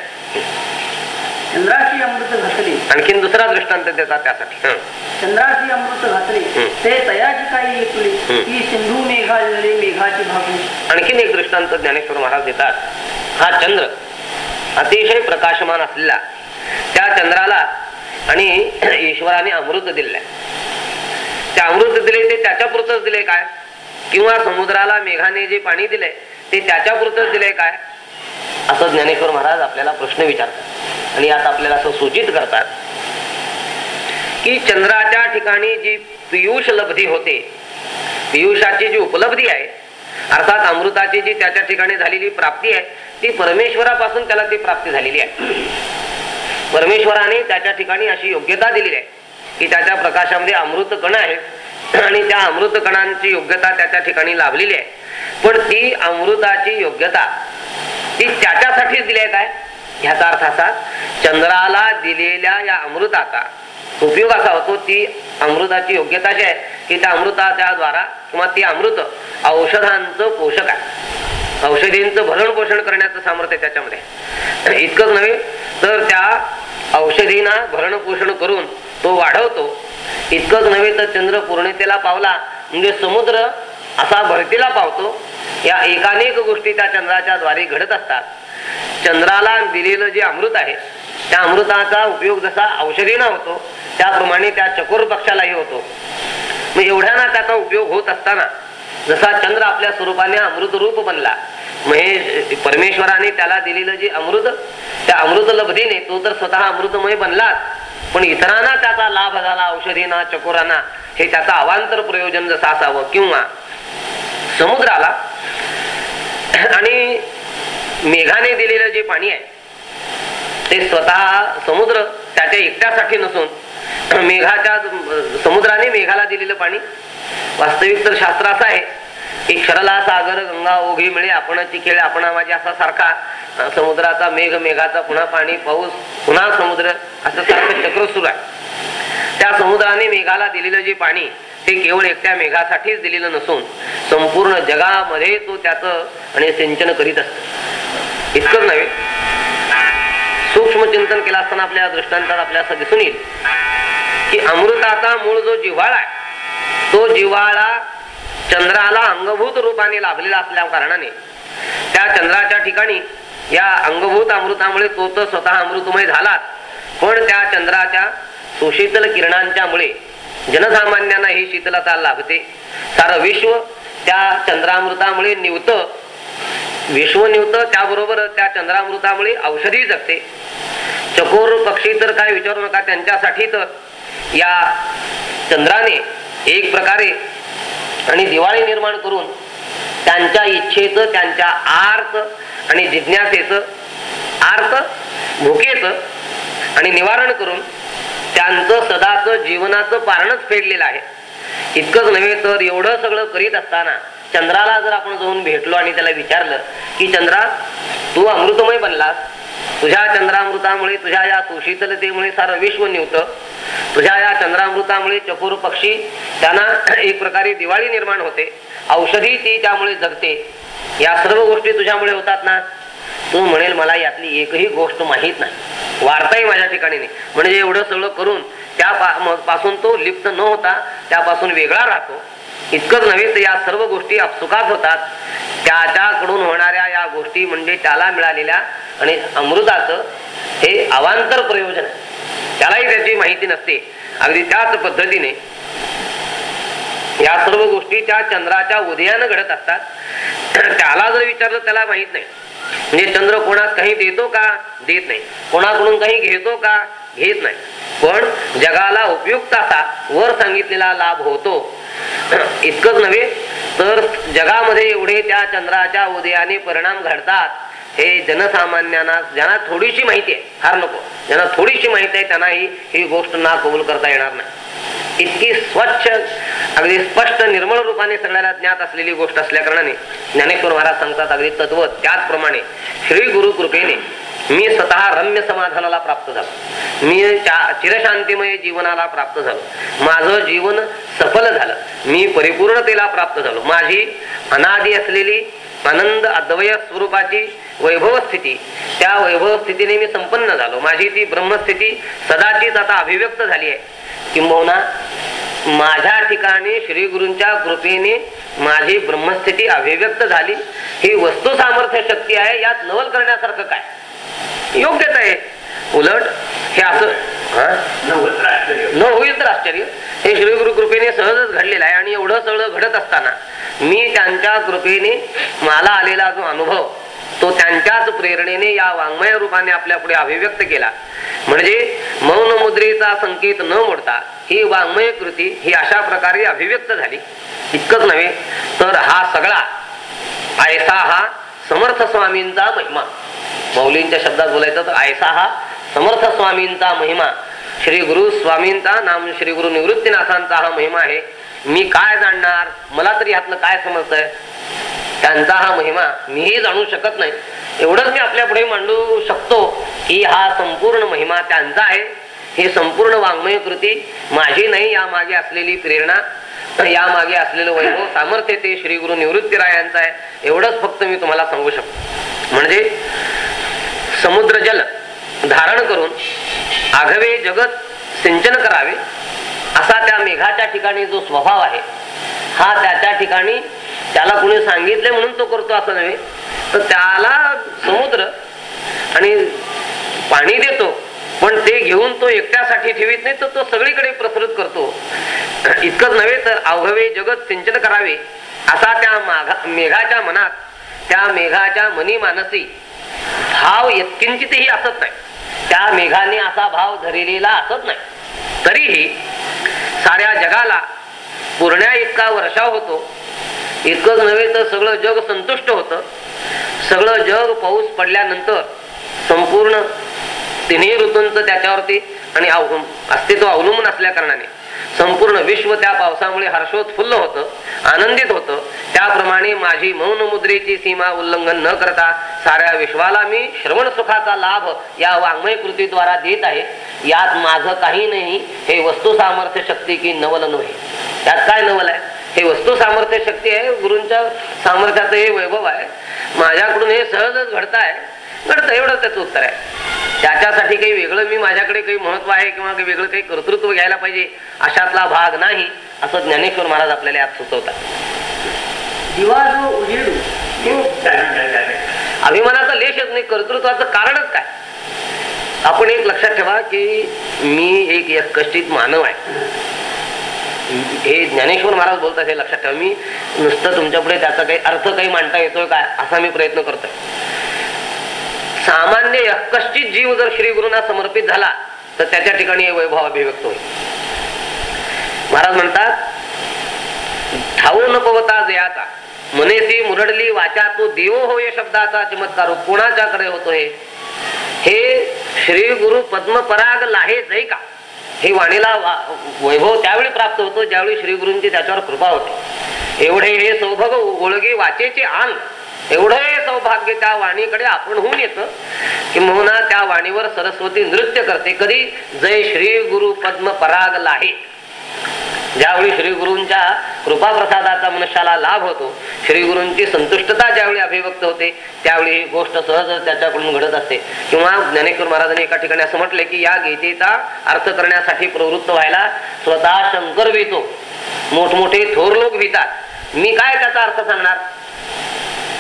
चंद्राशी अमृत घातले. आणखीन दुसरा दृष्टांत देतात त्यासाठी. चंद्राशी अमृत घातले. ते तयाची काही की सिंधू मेघा मेघाची भागू आणखीन एक दृष्टांत ज्ञानेश्वर महाराज देतात. हा चंद्र अतिशय प्रकाशमान असलेला त्या चंद्राला आणि ईश्वराने अमृत दिले ते अमृत दिले ते त्याच्या पुरतच दिले काय? किंवा समुद्राला मेघाने जे पाणी दिले ते त्याच्या पुरतच दिले काय? असं ज्ञानेश्वर महाराज आपल्याला प्रश्न विचारतात. आणि यात आपल्याला असं सूचित करतात की चंद्राच्या ठिकाणी जी पियुष लब्धी होते पियुषाची जी उपलब्धी आहे अर्थात अमृताची जी त्याच्या ठिकाणी झालेली प्राप्ती आहे ती परमेश्वरापासून त्याला ती प्राप्ती झालेली आहे. परमेश्वराने त्याच्या ठिकाणी अशी योग्यता दिलेली आहे की त्याच्या प्रकाशामध्ये अमृत कण आहे आणि त्या अमृत कणांची योग्यता त्याच्या ठिकाणी लाभलेली आहे. पण ती अमृताची योग्यता ती त्याच्यासाठीच दिली आहे काय? ह्याचा अर्थ असा चंद्राला दिलेल्या या अमृताचा उपयोग असा होतो ती अमृताची योग्यता जी आहे की त्या अमृताच्या द्वारा किंवा ती अमृत औषधांचं पोषक आहे. औषधींचं भरण पोषण करण्याचं सामर्थ्य त्याच्यामध्ये इतकंच नव्हे तर त्या औषधींना भरण पोषण करून तो वाढवतो इतकंच नव्हे तर चंद्र पूर्णतेला पावला म्हणजे समुद्र असा भरतीला पावतो. या एकानेक गोष्टी त्या चंद्राच्या द्वारे घडत असतात. चंद्राला दिलेलं जे अमृत आहे त्या अमृताचा उपयोग जसा औषधीना होतो त्याप्रमाणे त्या चकोर पक्षालाही होतो. मग एवढ्याना त्याचा उपयोग होत असताना जसा चंद्र आपल्या स्वरूपाने अमृत रूप बनला मग हे परमेश्वराने त्याला दिलेलं जे अमृत त्या अमृत लब्धीने तो तर स्वतः अमृतमय बनलाच. पण इतरांना त्याचा लाभ झाला औषधीना चकोरांना हे त्याचा अवांतर प्रयोजन जसं असावं किंवा समुद्राला. आणि मेघाने दिलेलं जे पाणी आहे ते स्वतः समुद्र त्याच्या एकट्यासाठी नसून मेघाच्या समुद्राने मेघाला दिलेलं पाणी. वास्तविक तर शास्त्र असं आहे की क्षरला सागर गंगा ओघी मिळे आपणची खेळ आपण माझी असा सारखा समुद्राचा मेघ मेघाचा पुन्हा पाणी पाऊस पुन्हा समुद्र असं सारखं चक्र सुरू आहे. त्या समुद्राने मेघाला दिलेलं जे पाणी ते केवळ एकट्या मेघासाठीच दिलेलं नसून संपूर्ण जगामध्ये तो त्याचं आणि सिंचन करीत असतो. इतकंच नव्हे. सूक्ष्म चिंतन केलं असताना आपल्या दृष्टांतात आपल्याला असं दिसून येईल की अमृताचा मूळ जो जिव्हाळा आहे तो जिव्हाळा चंद्राला अंगभूत रूपाने लाभलेला असल्या कारणाने त्या चंद्राच्या ठिकाणी या अंगभूत अमृतामुळे तो तर स्वतः अमृतमय झाला पण त्या चंद्राच्या सुशीतल किरणांच्या मुळे जनसामान्यांना ही शीतलता लाभते सारं विश्व त्या चंद्रामृतामुळे निवत. विश्व निवत त्याबरोबर त्या चंद्रामृतामुळे औषधी जगते. चकोर पक्षी तर काय विचारू नका त्यांच्यासाठी तर या चंद्राने एक प्रकारे आणि दिवाळी निर्माण करून त्यांच्या इच्छेचं त्यांच्या आर्त आणि जिज्ञासेचं आर्त भुकेचं आणि निवारण करून त्यांचं सदाच जीवनाचं पारणच फेडलेलं आहे. इतकंच नव्हे तर एवढं सगळं करीत असताना चंद्राला जर आपण जाऊन भेटलो आणि त्याला विचारलं की चंद्रा तू अमृतमय बनलास. तुझ्या चंद्रामृतामुळे तुझ्या या सुशीतलतेमुळे सारं विश्व निवत. तुझ्या या चंद्रामृतामुळे चकोर पक्षी त्यांना एक प्रकारे दिवाळी निर्माण होते. औषधी ती त्यामुळे जगते. या सर्व गोष्टी तुझ्यामुळे होतात ना? तू म्हणेल मला यातली एकही गोष्ट माहीत नाही. वार्ताही माझ्या ठिकाणी नाही. म्हणजे एवढं सगळं करून त्या पासून तो लिप्त न होता त्यापासून वेगळा राहतो. इतकंच नव्हे तर या सर्व गोष्टी अपसुकात होतात. त्याच्याकडून होणाऱ्या या गोष्टी म्हणजे त्याला मिळालेल्या आणि अमृताचं हे अवांतर प्रयोजन आहे. त्यालाही त्याची माहिती नसते. अगदी त्याच पद्धतीने या सर्व गोष्टी त्या चंद्राच्या उदयानं घडत असतात. त्याला जर विचारलं त्याला माहीत नाही. म्हणजे चंद्र कोणास काही देतो का? देत नाही. कोणाकडून काही घेतो का? घेत नाही. पण जगाला उपयुक्त असा वर सांगितलेला लाभ होतो. इतकंच नव्हे तर जगामध्ये एवढे त्या चंद्राच्या उदयाने परिणाम घडतात. हे जनसामान्यांना ज्यांना थोडीशी माहिती आहे फार नको. ज्यांना थोडीशी माहिती आहे त्यांनाही ही गोष्ट ना कबूल करता येणार नाही. इतकी स्वच्छ अगदी स्पष्ट निर्मळ रूपाने सगळ्याला ज्ञात असलेली गोष्ट असल्या कारणाने ज्ञानेश्वर महाराज सांगतात अगदी तत्व त्याचप्रमाणे श्री गुरु कृपेने मी स्वतः रम्य समाधानाला प्राप्त झालो. मी चा- चिरशांतिमय जीवनाला प्राप्त झालो. माझं जीवन सफल झालं. मी परिपूर्णतेला प्राप्त झालो. माझी अनादी असलेली आनंद अद्वय स्वरूपाची वैभव स्थिती. त्या वैभव स्थितीने मी संपन्न झालो. माझी ती ब्रह्मस्थिती सदाचीच आता अभिव्यक्त झाली आहे. किंबहुना माझ्या ठिकाणी श्री गुरूंच्या कृपेने माझी ब्रह्मस्थिती अभिव्यक्त झाली. ही वस्तू सामर्थ्य शक्ती आहे यात नवल करण्यासारखं काय? योग्यच आहे. उलट हे असं न होईल तर आश्चर्य. हे श्री गुरु कृपेने सहजच घडलेलं आहे आणि एवढं सगळं घडत असताना मी त्यांच्या कृपेने मला आलेला जो अनुभव तो त्यांच्याच प्रेरणेने या वाङ्मय रूपाने आपल्या पुढे अभिव्यक्त केला. म्हणजे मौन मुद्रेचा संकेत न मोडता ही वाङ्मय कृती ही अशा प्रकारे अभिव्यक्त झाली. इतकंच नव्हे तर हा सगळा ऐसा हा समर्थ स्वामींचा महिमा. मौलींच्या शब्दात बोलायचं तर आयसा हा समर्थ स्वामींचा महिमा. श्री गुरु स्वामींचा नाम श्री गुरु निवृत्तीनाथांचा हा महिमा आहे. मी काय जाणणार? मला तरी ह्यातलं काय समजतंय? त्यांचा हा महिमा मीही जाणू शकत नाही. एवढंच मी आपल्या पुढे मांडू शकतो की हा संपूर्ण महिमा त्यांचा आहे. ही संपूर्ण वाङ्मय कृती माझी नाही या मागे असलेली प्रेरणा तर यामागे असलेलं वैभव सामर्थ्य ते श्री गुरु निवृत्तीरायांचं आहे. एवढंच फक्त मी तुम्हाला सांगू शकतो. म्हणजे समुद्र जल धारण करून आघवे जगत सिंचन करावे असा त्या मेघाच्या ठिकाणी जो स्वभाव आहे हा त्याच्या ठिकाणी त्याला कुणी सांगितले म्हणून तो करतो असं नव्हे. तर त्याला समुद्र आणि पाणी देतो पण ते घेऊन तो एकट्यासाठी ठेवीत नाही तर तो सगळीकडे प्रसृत करतो. इतकंच नव्हे तर अवघवे जगत सिंचन करावे असा त्या माघा मेघाच्या मनात त्या मेघाच्या मनी मानसी. भाव यत्किंचितही असत नाही. त्या मेघाने असा भाव धरलेला असत नाही. तरीही साऱ्या जगाला पुरण्या इतका वर्षाव होतो. इतकंच नव्हे तर सगळं जग संतुष्ट होतं. सगळं जग पाऊस पडल्यानंतर संपूर्ण तिन्ही ऋतूंचं त्याच्यावरती आणि अस्तित्व अवलंबून असल्या कारणाने संपूर्ण विश्व त्या पावसामुळे हर्षोत्फुल्ल होतं आनंदित होतं. त्याप्रमाणे माझी मौन मुद्रेची सीमा उल्लंघन न करता साऱ्या विश्वाला मी श्रवण सुखाचा लाभ या वाङ्मय कृतीद्वारा देत आहे. यात माझं काही नाही हे वस्तू सामर्थ्य शक्ती की नवल नव्हे यात काय नवल आहे? हे वस्तू सामर्थ्य शक्ती आहे गुरूंच्या सामर्थ्याचं हे वैभव आहे. माझ्याकडून हे सहजच घडत आहे. घडतं एवढं त्याचं उत्तर आहे. त्याच्यासाठी काही वेगळं मी माझ्याकडे काही महत्त्व आहे किंवा काही वेगळं काही कर्तृत्व घ्यायला पाहिजे अशातला भाग नाही असं ज्ञानेश्वर महाराज आपल्याला यात सुचवतात. दिवा जो उजेडू तो अभिमानाचा लेशच नाही कर्तृत्वाचं कारणच काय? आपण एक लक्षात ठेवा की मी एक एकष्टीत मानव आहे. हे ज्ञानेश्वर महाराज बोलतात हे लक्षात ठेवा. मी नुसतं तुमच्यापुढे त्याचा काही अर्थ काही मांडता येतोय काय असा मी प्रयत्न करतोय. सामान्य एकष्टीत जीव जर श्री गुरुना समर्पित झाला तर त्याच्या ठिकाणी वैभव अभिव्यक्त होईल. महाराज म्हणतात ठाऊ न पवता मने मनेसी मुरडली वाचा तो देव होय शब्दाचा चमत्कार कोणाच्याकडे होतो हे हे श्री गुरु पद्मपराग लाहे जय का? हे वाणीला वा- वैभव त्यावेळी प्राप्त होतो ज्यावेळी श्री गुरूंची त्याच्यावर कृपा होते. एवढे हे सौभग ओळगे वाचेचे आंग एवढं सौभाग्य त्या वाणीकडे आपण होऊन येतं की मोहना त्या वाणीवर सरस्वती नृत्य करते. कधी? जय श्री गुरु पद्म पराग लाही. ज्यावेळी श्री गुरूंच्या कृपा प्रसादाचा मनुष्याला लाभ होतो श्री गुरूंची संतुष्टता ज्यावेळी अभिव्यक्त होते त्यावेळी ही गोष्ट सहज त्याच्याकडून घडत असते. किंवा ज्ञानेश्वर महाराजांनी एका ठिकाणी असं म्हटले की या गीतेचा अर्थ करण्यासाठी प्रवृत्त व्हायला स्वतः शंकर भीतो मोठमोठे थोर लोक भीतात मी काय त्याचा अर्थ सांगणार?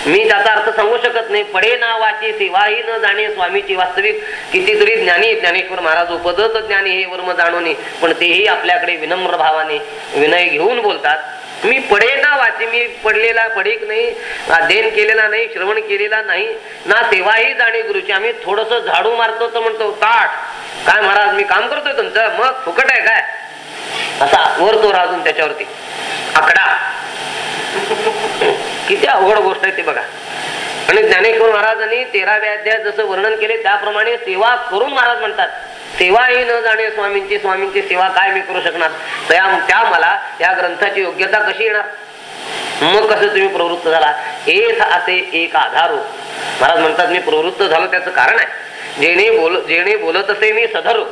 मी त्याचा अर्थ सांगू शकत नाही. पडे ना वाची सेवाही न जाणे स्वामीची वास्तविक कितीतरी ज्ञानी ज्ञानेश्वर महाराज उपदत ज्ञानी हे वर्म जाणून पण तेही आपल्याकडे विनम्र भावाने विनय घेऊन बोलतात मी पडे ना वाची मी पडलेला पडीक नाही अध्ययन केलेला नाही श्रवण केलेला नाही ना सेवाही जाणे गुरुची. आम्ही थोडस झाडू मारतो तर म्हणतो ताट काय महाराज मी काम करतोय तुमचं? मग फुकट आहे काय? असा वर तो राजून त्याच्यावरती आकडा किती अवघड गोष्ट आहे ते बघा. आणि ज्ञानेश्वर महाराजांनी तेराव्या अध्याय जसं वर्णन केले त्याप्रमाणे सेवा करून महाराज म्हणतात. सेवा ही न जाणे स्वामींची स्वामींची सेवा काय मी करू शकणार? त्या त्या मला या ग्रंथाची योग्यता कशी येणार? मग कसं तुम्ही प्रवृत्त झाला? एक असे एक आधारो. महाराज म्हणतात मी प्रवृत्त झालो त्याचं कारण आहे. जेणे बोल जेणे बोलत असे मी सधरो.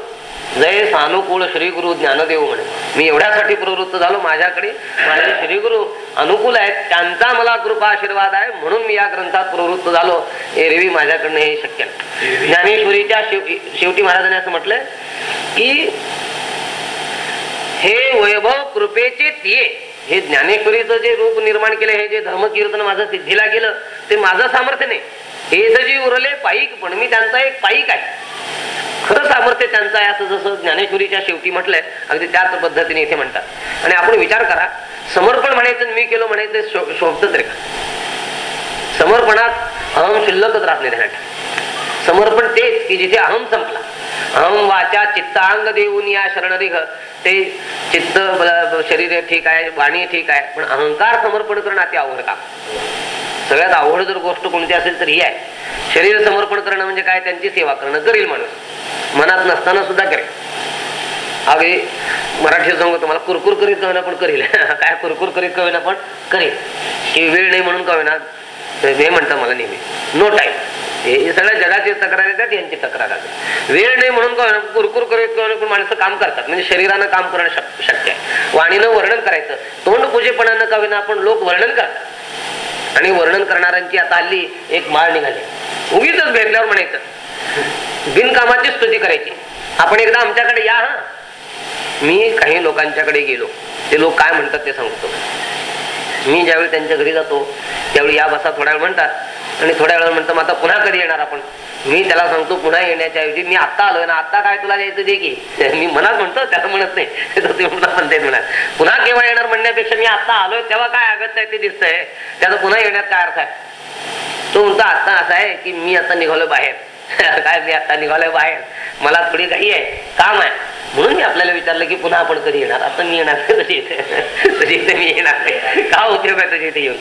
जय सानुकूळ श्री गुरु ज्ञानदेव म्हणे. मी एवढ्यासाठी प्रवृत्त झालो माझ्याकडे माझे श्री गुरु अनुकूल आहेत. त्यांचा मला कृपा आशीर्वाद आहे म्हणून मी या ग्रंथात प्रवृत्त झालो. एरवी माझ्याकडनं हे शक्य नाही. ज्ञानेश्वरीच्या शेवटी महाराजांनी असं म्हटलंय की हे वैभव कृपेचे तिये. हे ज्ञानेश्वरीचं जे रूप निर्माण केलं हे जे धर्मकीर्तन माझं सिद्धीला गेलं ते माझं सामर्थ्य नाही. हे जे उरले पाईक पण मी त्यांचा एक पाईक आहे. खरं सामर्थ्य त्यांचं आहे असं जसं ज्ञानेश्वरीच्या शेवटी म्हटलंय अगदी त्याच पद्धतीने इथे म्हणतात. आणि आपण विचार करा समर्पण म्हणायचं मी केलं म्हणायचं शोभतच रे समर्पणात अहम शिल्लकच राहत नाही समर्पण तेच की जिथे अहम संपला. अहम वाचा चित्तांग देऊन या शरणरिघ ते चित्त शरीर ठीक आहे वाणी ठीक आहे पण अहंकार समर्पण करणं अति अवघड का सगळ्यात अवघड जर गोष्ट कोणती असेल तर ही आहे. शरीर समर्पण करणं म्हणजे काय? त्यांची सेवा करणं करेल माणूस मनात नसताना सुद्धा करेल. अगदी मराठी सांगू तुम्हाला कुरकुर करीत कवेना पण करील. काय कुरकुर करीत कविना पण करेल. की वेळ नाही म्हणून कविना. हे म्हणतं मला नेहमी. नो टाईम हे सगळ्या जगाची तक्रार येतात यांची तक्रार आहे वेळ नाही म्हणून कुरकुर करत पण माणसं काम करतात. म्हणजे शरीरानं काम करणं शक्य आहे. वाणीनं वर्णन करायचं. तोंड पूजेपणानं कविना आपण लोक वर्णन करतात. आणि वर्णन करणाऱ्यांची आता हल्ली एक माळ निघाली. उगीच भेटल्यावर म्हणायचं. बिनकामाची स्तुती करायची. आपण एकदा आमच्याकडे या हा. मी काही लोकांच्याकडे गेलो. ते लोक काय म्हणतात ते सांगतो. मी ज्यावेळी त्यांच्या घरी जातो त्यावेळी या बसा थोड्या वेळ म्हणतात. आणि थोड्या वेळा म्हणतात "मग आता पुन्हा कधी येणार आपण. मी त्याला सांगतो पुन्हा येण्याच्या ऐवजी मी आता आलोय ना आता काय तुला यायचं दे की? मी मनात म्हणतो त्याला म्हणत नाही. ते तुम्ही पुन्हा म्हणताय म्हणा पुन्हा केव्हा येणार? म्हणण्यापेक्षा मी आता आलोय तेव्हा काय आगत आहे ते दिसतंय. त्याचा पुन्हा येण्यात काय अर्थ आहे? तो म्हणतो आता असा आहे की मी आता निघालो बाहेर. काय मी आता निघालोय बाहेर. मला थोडी काही आहे. काम आहे. म्हणून मी आपल्याला विचारलं की पुन्हा आपण कधी येणार? आता मी येणार नाही इथे मी येणार नाही. का उपयोग आहे तुझ्या इथे येऊन?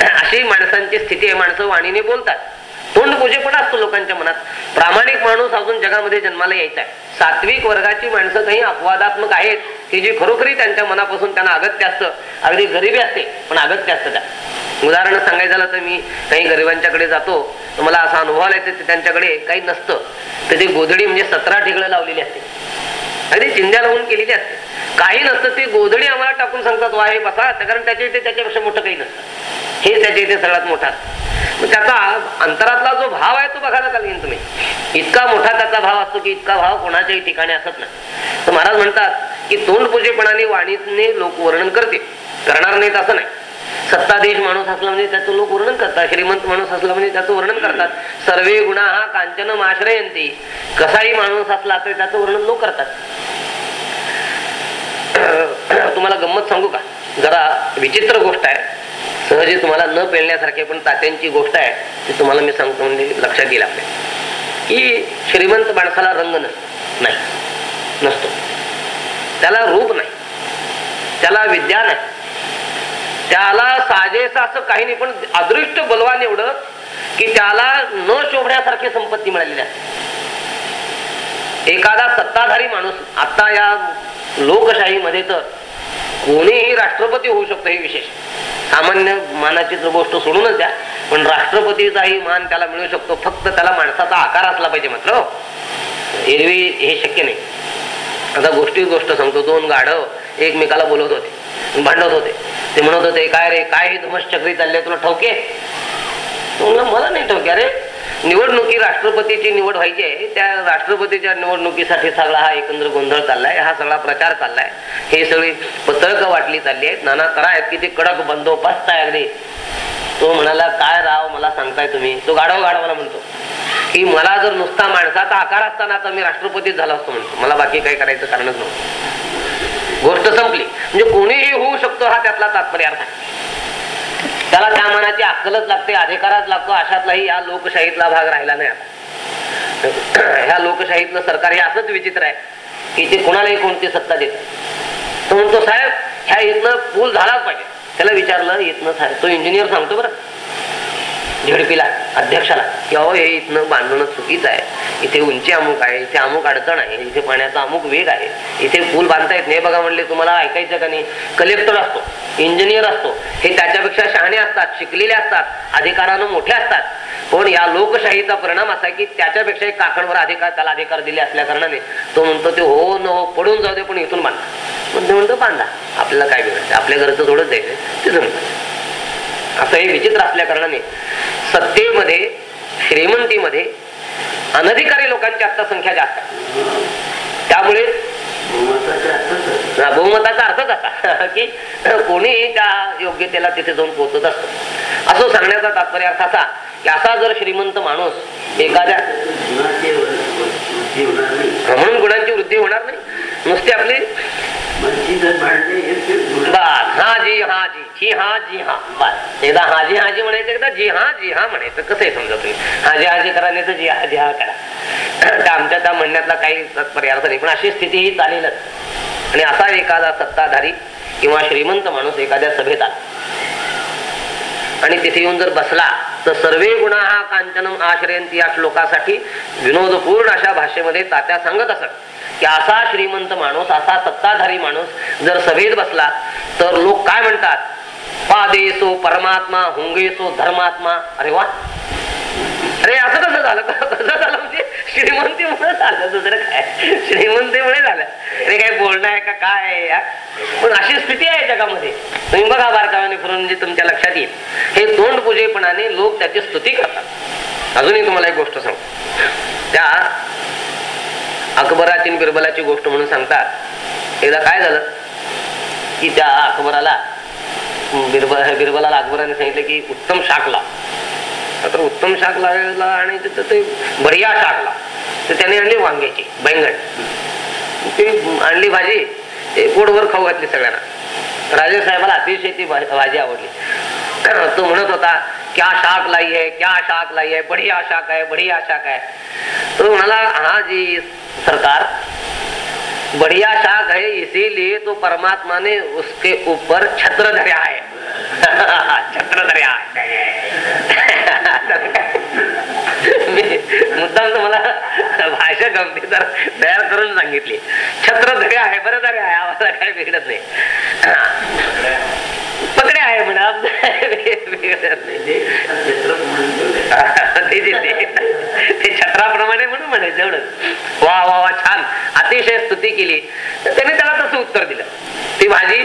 अशी माणसांची स्थिती आहे. माणसं वाणीने बोलतात. तोंड पूजे पण असतो लोकांच्या मनात. प्रामाणिक माणूस अजून जगामध्ये जन्माला यायचा आहे. सात्विक वर्गाची माणसं काही अपवादात्मक आहेत की जी खरोखरी त्यांच्या मनापासून त्यांना अगत्य असतं. अगदी गरिबी असते पण अगत्य असतं त्या. उदाहरण सांगायचं झालं तर मी काही गरिबांच्याकडे जातो तर मला असा अनुभव आला की त्यांच्याकडे काही नसतं. तर ते गोधडी म्हणजे सतरा ठिगळं लावलेली असते. अगदी चिंध्या लावून केलेली असते. काही नसतं ते गोधडी आम्हाला टाकून सांगतात वा हे बसा. कारण त्याच्या इथे त्याच्यापेक्षा मोठं काही नसतं. हे त्याच्या इथे सगळ्यात मोठा मग त्याचा अंतरातला जो भाव आहे तो बघायला चालेल तुम्ही. इतका मोठा त्याचा भाव असतो की इतका भाव कोणाच्याही ठिकाणी असत नाही. तर महाराज म्हणतात की तोंडपूजेपणाने वाणीने लोक वर्णन करते करणार नाहीत असं नाही. सत्ताधीश माणूस असला म्हणजे त्याचं लोक वर्णन करतात श्रीमंत माणूस असला म्हणजे त्याचं वर्णन करतात. सर्वे गुणा हा कांचन माश्रयंती कसाही माणूस असला तरी त्याचं वर्णन लोक करतात. तुम्हाला गंमत सांगू का? जरा विचित्र गोष्ट आहे. सहजी तुम्हाला न पेलण्यासारखी पण तात्यांची गोष्ट आहे. ती तुम्हाला मी सांगतो म्हणजे लक्षात येईल आपल्या. की श्रीमंत माणसाला रंग नसतो नाही. नसतो. त्याला रूप नाही. त्याला विद्या नाही. त्याला साजेस असं काही नाही पण अदृष्ट बलवान एवढं की त्याला न शोभण्यासारखी संपत्ती मिळालेली आहे. एखादा सत्ताधारी माणूस आता या लोकशाहीमध्ये तर कोणीही राष्ट्रपती होऊ शकतो हे विशेष. सामान्य मानाची तर गोष्ट सोडूनच द्या पण राष्ट्रपतीचाही मान त्याला मिळू शकतो. फक्त त्याला माणसाचा आकार असला पाहिजे मात्र. एरवी हे शक्य नाही. आता गोष्टी गोष्ट सांगतो. दोन गाढव एकमेकाला बोलत होते. भांडत होते. ते म्हणत होते काय रे काय ही धुमस चक्री चालली तुला ठोके मला नाही ठोके अरे निवडणुकी राष्ट्रपतीची निवड व्हायची आहे. त्या राष्ट्रपतीच्या निवडणुकीसाठी सगळा हा एकंदर गोंधळ चाललाय. हा सगळा प्रचार चाललाय. हे सगळी पत्रक वाटली चालली आहेत. नाना तरा आहेत की ते कडक बंदोबस्त आहे अगदी. तो म्हणाला काय राव मला सांगताय तुम्ही. तो गाढव गाढवाला म्हणतो की मला जर नुसता माणसाचा आकार असताना तर मी राष्ट्रपतीच झाला असतो म्हणतो. मला बाकी काही करायचं कारणच नव्हतं. गोष्ट संपली. म्हणजे कोणीही होऊ शकतो हा त्यातला तात्पर्य अर्थ आहे त्याला त्या मनाची अक्कलच लागते अधिकारच लागतो अशातलाही या लोकशाहीतला भाग राहिला नाही ह्या लोकशाहीतलं सरकार हे असंच विचित्र आहे की ते कोणालाही कोणती सत्ता देत तो म्हणतो साहेब ह्या इथनं पूल झालाच पाहिजे. त्याला विचारलं इथनं साहेब तो इंजिनियर सांगतो बरं. झेडपीला अध्यक्षाला. की अहो हे इथनं बांधणं चुकीचं आहे. इथे उंची अमुक आहे इथे अमुक अडचण आहे इथे पाण्याचा अमुक वेग आहे. इथे पूल बांधता येत नाही बघा म्हणले तुम्हाला ऐकायचं का नाही? कलेक्टर असतो इंजिनियर असतो. हे त्याच्यापेक्षा शहाणे असतात शिकलेले असतात अधिकारानं मोठे असतात. पण या लोकशाहीचा परिणाम असा आहे की त्याच्यापेक्षा एक काकणवर अधिकार त्याला अधिकार दिले असल्या कारणाने तो म्हणतो ते हो न हो पडून जाऊ दे पण इथून बांधा. पण ते म्हणतो बांधा. आपल्याला काय बिघडायचं आपल्या घरचं थोडंच द्यायचं तिथून जमतं. असं हे विचित्र असल्या कारणाने सत्तेमध्ये श्रीमंतीमध्ये अनधिकारी लोकांची आता संख्या जास्त त्यामुळे हा, बहुमताचा अर्थच असा की कोणीही त्या योग्यतेला तिथे जाऊन पोहोचत असतो असं सांगण्याचा तात्पर्य अर्थ असा की असा जर श्रीमंत माणूस एखाद्या हा, म्हणून गुणांची वृद्धी होणार नाही नुसती आपली बस हा जी हा जी. जी हा जी हा. बस. एकदा हाजी हाजी म्हणायचं एकदा जी हा जी हा म्हणायचं. कसं आहे समजा तुम्ही? हाजी हाजी करा नाही तर जी हा जी हा करा. आमच्या त्या म्हणण्यातला काही तात्पर्य अर्थ नाही. पण अशी स्थिती ही चालेलच. आणि असा एखादा सत्ताधारी किंवा श्रीमंत माणूस एखाद्या सभेत आला. आणि तिथे येऊन जर बसला तर सर्वे गुणा हा कांचनम आश्रयंती या श्लोकासाठी विनोदपूर्ण अशा भाषेमध्ये तात्या सांगत असत की असा श्रीमंत माणूस असा सत्ताधारी माणूस जर सभेत बसला तर लोक काय म्हणतात? पादेसो परमात्मा हुंगेसो धर्मात्मा. अरे वा. अरे असं कसं झालं? कसं झालं म्हणजे श्रीमंतीमुळे झालं दुसरं काय? श्रीमंतीमुळे झालं. अरे काय बोलणं आहे का काय आहे या? पण अशी स्थिती आहे जगामध्ये. तुम्ही बघा भारतावाने फिरून म्हणजे तुमच्या लक्षात येईल. हे तोंड पूजेपणाने लोक त्याची स्तुती करतात. अजूनही तुम्हाला एक गोष्ट सांग त्या अकबराची बिरबलाची गोष्ट म्हणून सांगतात. एकदा काय झालं? की त्या अकबराला बिरबल बिरबलाला अकबराने सांगितलं की उत्तम शाक लाव तर उत्तम शाक लावायला आणि तिथं ते बढिया शाकला तर त्याने आणली वांग्याची बैंगण ती आणली भाजी ते पोटभर खाऊ घातली सगळ्यांना. राजे साहेबाला अतिशय ती भाजी आवडली. तो म्हणत होता क्या शाक लाई है क्या शाक लाई है बढ़िया शाक आहे बढ़िया शाक आहे. तो म्हणाला हा जी सरकार बढ़िया शाख है इसीलिए तो परमात्मा ने उसके ऊपर छत्र धरा है। छत्र धरा मुद्दाम तुम्हाला भाषा गमती तर तयार करून सांगितली. छत्र धरे आहे बरं धरे आहे आम्हाला काय बिघडत नाही. पकडे आहे म्हणा ते छत्राप्रमाणे म्हणून म्हणायचं एवढं. वा वा वा छान. अतिशय स्तुती केली. तर त्याने त्याला तसं उत्तर दिलं. ती भाजी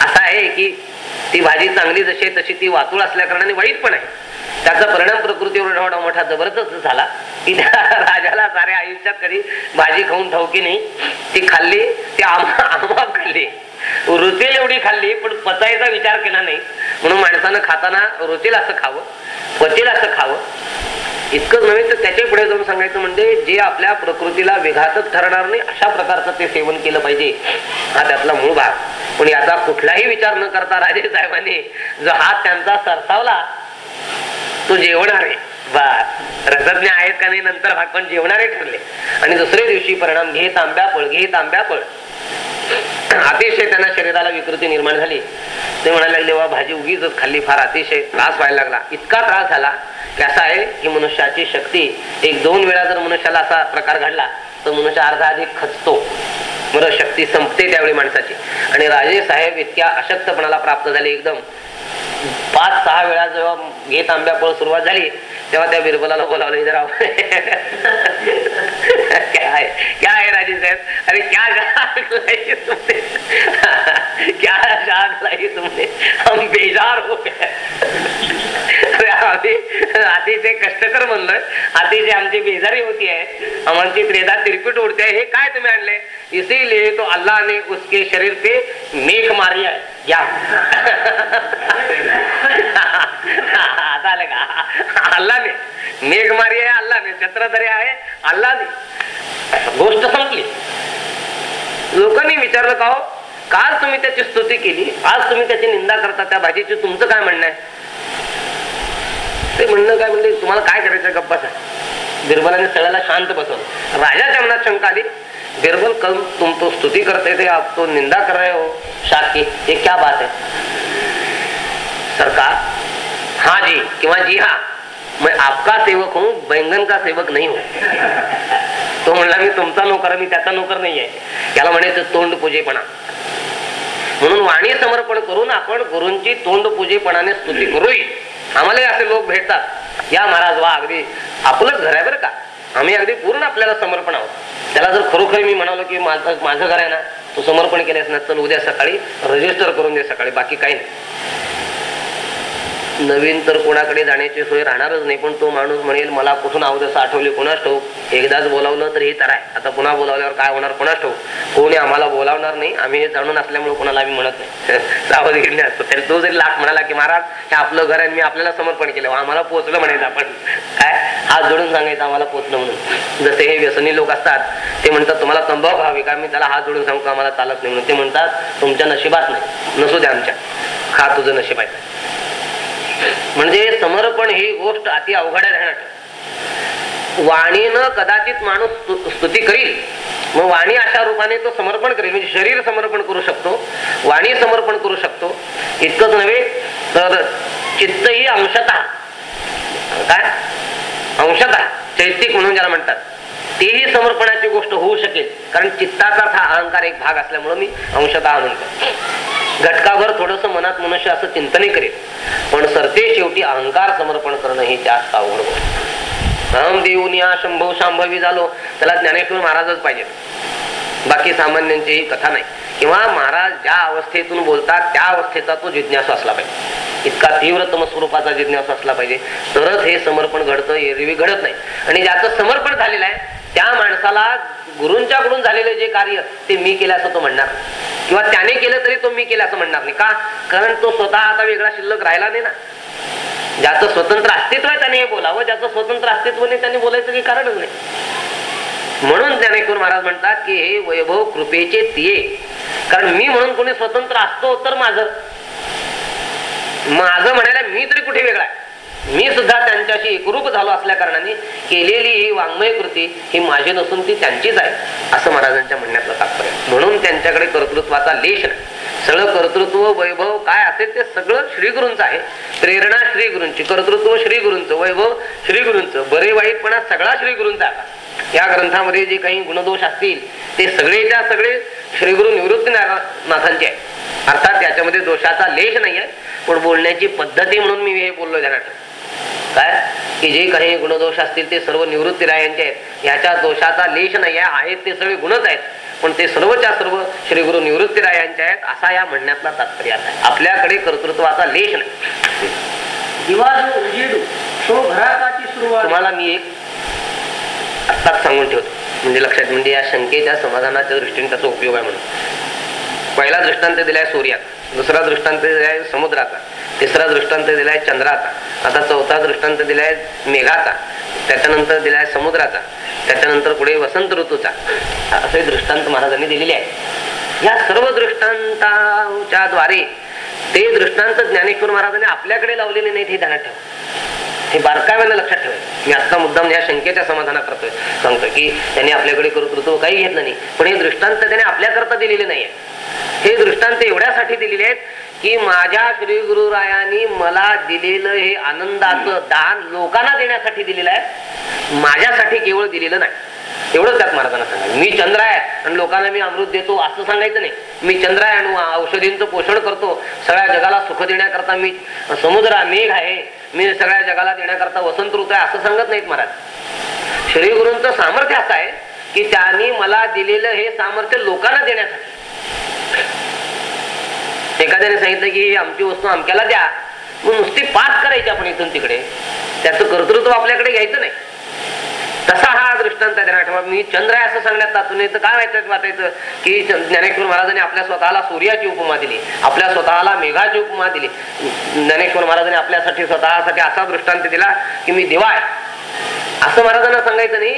असं आहे की ती भाजी चांगली जशी तशी ती वातुळ असल्या कारणाने वाईट पण आहे. त्याचा परिणाम प्रकृतीवर एवढा मोठा जबरदस्त झाला की त्या राजाला साऱ्या आयुष्यात कधी भाजी खाऊन ठाऊकी नाही. ती खाल्ली ती आमा आम्हा खाल्ली. रुचेल एवढी खाल्ली पण पचायचा विचार केला नाही. म्हणून माणसानं खाताना रुचेल असं खावं पचेल असं खावं. इतकंच नव्हे तर त्याच्या पुढे जाऊन सांगायचं म्हणजे जे आपल्या प्रकृतीला विघातक ठरणार नाही अशा प्रकारचं ते सेवन केलं पाहिजे. हा त्यातला मूळ भाग. पण याचा कुठलाही विचार न करता राजे साहेबांनी जो हात त्यांचा सरसावला तो जेवणार. आहे बस रसज्ञ आहेत का नाही नंतर भाग पण जेवणारे ठरले. आणि दुसऱ्या दिवशी परिणाम घे तांब्या पळ घे तांब्या पळ अतिशय त्यांना शरीराला विकृती निर्माण झाली. ते म्हणायला लागले वा भाजी उगीच खाल्ली फार अतिशय त्रास व्हायला लागला. इतका त्रास झाला की असा आहे की मनुष्याची शक्ती एक दोन वेळा जर मनुष्याला असा प्रकार घडला तर मनुष्य अर्धा अधिक खचतो. बरं शक्ती संपते त्यावेळी माणसाची. आणि राजे साहेब इतक्या अशक्तपणाला प्राप्त झाले एकदम. पाच सहा वेळा जेव्हा घेत आंब्यापळ सुरुवात झाली त्या बिरबलाला बोलावलं इधर आओ। क्या है क्या है अरे, क्या क्या हम बेजार हो अरे आम्ही अतिशय कष्टकर अतिशय आमची बेजारी होती आहे आमची त्रेधा तिरपीट उडते हे। काय तुम्ही आणले इसीलिए तो अल्लाह ने उसके शरीर पे मेघ मारी आहे या। आता का? अल्लाने. मेघ मारी आहे अल्लाने. छत्रधरी आहे अल्लाने. गोष्ट संपली. लोकांनी विचारलं का हो काल तुम्ही त्याची स्तुती केली? आज तुम्ही त्याची निंदा करता? त्या भाजीची तुमचं काय म्हणणं आहे? ते म्हणणं काय म्हणजे तुम्हाला काय करायचं गप्पा साहेब बिरबलाने सगळ्याला शांत बसवलं. राजाच्या मनात शंका आली. बिरबल कल तुम तो स्तुती करते थे आप तो निंदा कर रहे हो? शाक की ये क्या बात है? सरकार हाँ जी किंवा जी हाँ मैं आपका सेवक हूँ बैंगन का सेवक नाही हो। तो म्हणला मी तुमचा नोकर मी त्याचा नोकर नाही आहे. याला म्हणायचं तोंड पूजेपणा. म्हणून वाणी समर्पण करून आपण गुरूंची तोंड पूजेपणाने स्तुती करूही आम्हाला असे लोक भेटतात. या महाराज वा अगदी आपलंच घर आहे बरं का. आम्ही अगदी पूर्ण आपल्याला समर्पण आहोत. त्याला जर खरोखर मी म्हणालो की माझं माझं घर आहे ना तू समर्पण केलेस ना चल उद्या सकाळी रजिस्टर करून दे सकाळी बाकी काही नाही. नवीन तर कोणाकडे जाण्याची सोय राहणारच नाही पण तो माणूस म्हणेल मला कुठून अवदस आठवली कोणाच ठोक एकदाच बोलावलं तर हे तर आहे. आता पुन्हा बोलावल्यावर काय होणार? कोणाच ठोक कोणी आम्हाला बोलावणार नाही. आम्ही हे जाणून असल्यामुळे कोणाला आम्ही म्हणत नाही. सावधगिरी असतो. तरी तो जरी लाख म्हणाला की महाराज हे आपलं घर आहे मी आपल्याला समर्पण केलं. आम्हाला पोचलं म्हणायचं आपण. काय? हात जोडून सांगायचं आम्हाला पोचलं म्हणून. जसे हे व्यसनी लोक असतात ते म्हणतात तुम्हाला तंबाखू हवी का? मी त्याला हात जोडून सांगतो आम्हाला चालत नाही म्हणून. ते म्हणतात तुमच्या नशिबात नाही. नसू द्या आमच्या. हा तुझं नशीब आहे. म्हणजे समर्पण ही गोष्ट अति अवघड आहे राहणार. वाणीनं कदाचित माणूस स्तुती करील. मग वाणी अशा रूपाने तो समर्पण करेल. म्हणजे शरीर समर्पण करू शकतो वाणी समर्पण करू शकतो. इतकंच नव्हे तर चित्तही अंशतः. काय? अंशतः. चैतिक म्हणून ज्याला म्हणतात. तेही समर्पणाची गोष्ट होऊ शकेल. कारण चित्ताचा हा अहंकार एक भाग असल्यामुळे मी अंशतः म्हणतो घटकाभर थोडस मनात मनुष्य असं चिंतनही करेल. पण सरते शेवटी अहंकार समर्पण करणं हे जास्त अवघड गोष्ट. अहम देऊन या शंभव शांभवी झालो त्याला ज्ञानेश्वर महाराजच पाहिजे बाकी सामान्यांची ही कथा नाही. किंवा महाराज ज्या अवस्थेतून बोलतात त्या अवस्थेचा तो जिज्ञासू असला पाहिजे. इतका तीव्रतम स्वरूपाचा जिज्ञासू असला पाहिजे. तरच हे समर्पण घडतं एरवी घडत नाही. आणि ज्याचं समर्पण झालेलं आहे त्या माणसाला गुरूंच्याकडून झालेलं जे कार्य ते मी केलं असं तो म्हणणार किंवा त्याने केलं तरी तो मी केलं असं म्हणणार नाही. का? कारण तो स्वतः आता वेगळा शिल्लक राहिला नाही ना. ज्याचं स्वतंत्र अस्तित्व आहे त्याने हे बोलावं ज्याचं स्वतंत्र अस्तित्व नाही त्याने बोलायचं काही कारणच नाही. म्हणून ज्ञानेश्वर महाराज म्हणतात की हे वैभव कृपेचे तिये. कारण मी म्हणून कोणी स्वतंत्र असतो तर माझं. माझं म्हणायला मी तरी कुठे वेगळा आहे? मी सुद्धा त्यांच्याशी एकरूप झालो असल्या कारणाने केलेली ही वाङ्मय कृती ही माझी नसून ती त्यांचीच आहे असं महाराजांच्या म्हणण्यातलं तात्पर्य. म्हणून त्यांच्याकडे कर्तृत्वाचा लेश नाही. सगळं कर्तृत्व वैभव काय असेल ते सगळं श्रीगुरूंचं आहे. प्रेरणा श्रीगुरूंची कर्तृत्व श्रीगुरूंचं वैभव श्रीगुरूंचं बरे वाईटपणा सगळा श्रीगुरूंचा या ग्रंथामध्ये जे काही गुणदोष असतील ते सगळेच्या सगळे श्रीगुरु निवृत्ती नाथांचे आहे अर्थात त्याच्यामध्ये दोषाचा लेश नाही आहे. पण बोलण्याची पद्धती म्हणून मी हे बोललो ध्यानात काय? की जे काही गुणदोष असतील ते सर्व निवृत्ती रायांचे आहेत. याच्या दोषाचा लेश नाही आहे आहेत ते सगळे गुणच आहेत. पण ते सर्वच्या सर्व श्री गुरु निवृत्ती आहेत असा या म्हणण्यातला तात्पर्य आहे. आपल्याकडे कर्तृत्वाचा लेश नाही. तुम्हाला मी एक आत्ताच सांगून ठेवतो. म्हणजे लक्षात म्हणजे या शंकेच्या समाधानाच्या दृष्टीने त्याचा उपयोग आहे म्हणून. पहिला दृष्टांत दिलाय सूर्यात दुसरा दृष्टांत दिलाय समुद्राचा तिसरा दृष्टांत दिलाय चंद्राचा आता चौथा दृष्टांत दिलाय मेघाचा त्याच्यानंतर दिलाय समुद्राचा त्याच्यानंतर पुढे वसंत ऋतूचा. असे दृष्टांत महाराजांनी दिलेले आहे या सर्व दृष्टांताच्या द्वारे ते दृष्टांत ज्ञानेश्वर महाराजांनी आपल्याकडे लावलेले नाहीत हे ध्यानात ठेवा. हे बारकाव्यानं लक्षात ठेवायचं मी आता मुद्दाम या शंकेच्या समाधाना करतोय सांगतोय की त्यांनी आपल्याकडे कर्तृत्व काही घेतलं नाही. पण हे दृष्टांत त्याने आपल्याकरता दिलेले नाहीये. हे दृष्टांत एवढ्यासाठी दिलेले आहेत की माझ्या श्री गुरुरायांनी मला दिलेलं हे आनंदाचं दान लोकांना देण्यासाठी दिलेलं आहे. माझ्यासाठी केवळ दिलेलं नाही. एवढंच त्यात महाराजांना सांगायचं. मी चंद्र आहे आणि लोकांना मी अमृत देतो असं सांगायचं नाही. मी चंद्र आहे आणि औषधींचं पोषण करतो. सगळ्या जगाला सुख देण्याकरता मी समुद्र मेघ आहे. मी सगळ्या जगाला देण्याकरता वसंत ऋतू आहे असं सांगत नाहीत महाराज. श्री गुरूंचं सामर्थ्य असं आहे की त्यांनी मला दिलेलं हे सामर्थ्य लोकांना देण्यासाठी. एखाद्याने सांगितलं की आमची वस्तू अमक्याला द्या मग नुसती पास करायची आपण इथून तिकडे. त्याचं कर्तृत्व आपल्याकडे घ्यायचं नाही. तसा हा दृष्टांत आहे आठवा मी चंद्र आहे असं सांगण्यात तातून तर काय वाटायचं वाटायचं की ज्ञानेश्वर महाराजांनी आपल्या स्वतःला सूर्याची उपमा दिली. आपल्या स्वतःला मेघाची उपमा दिली. ज्ञानेश्वर महाराजांनी आपल्यासाठी स्वतःसाठी असा दृष्टांत दिला की मी देवा आहे. असं महाराजांना सांगायचं नाही.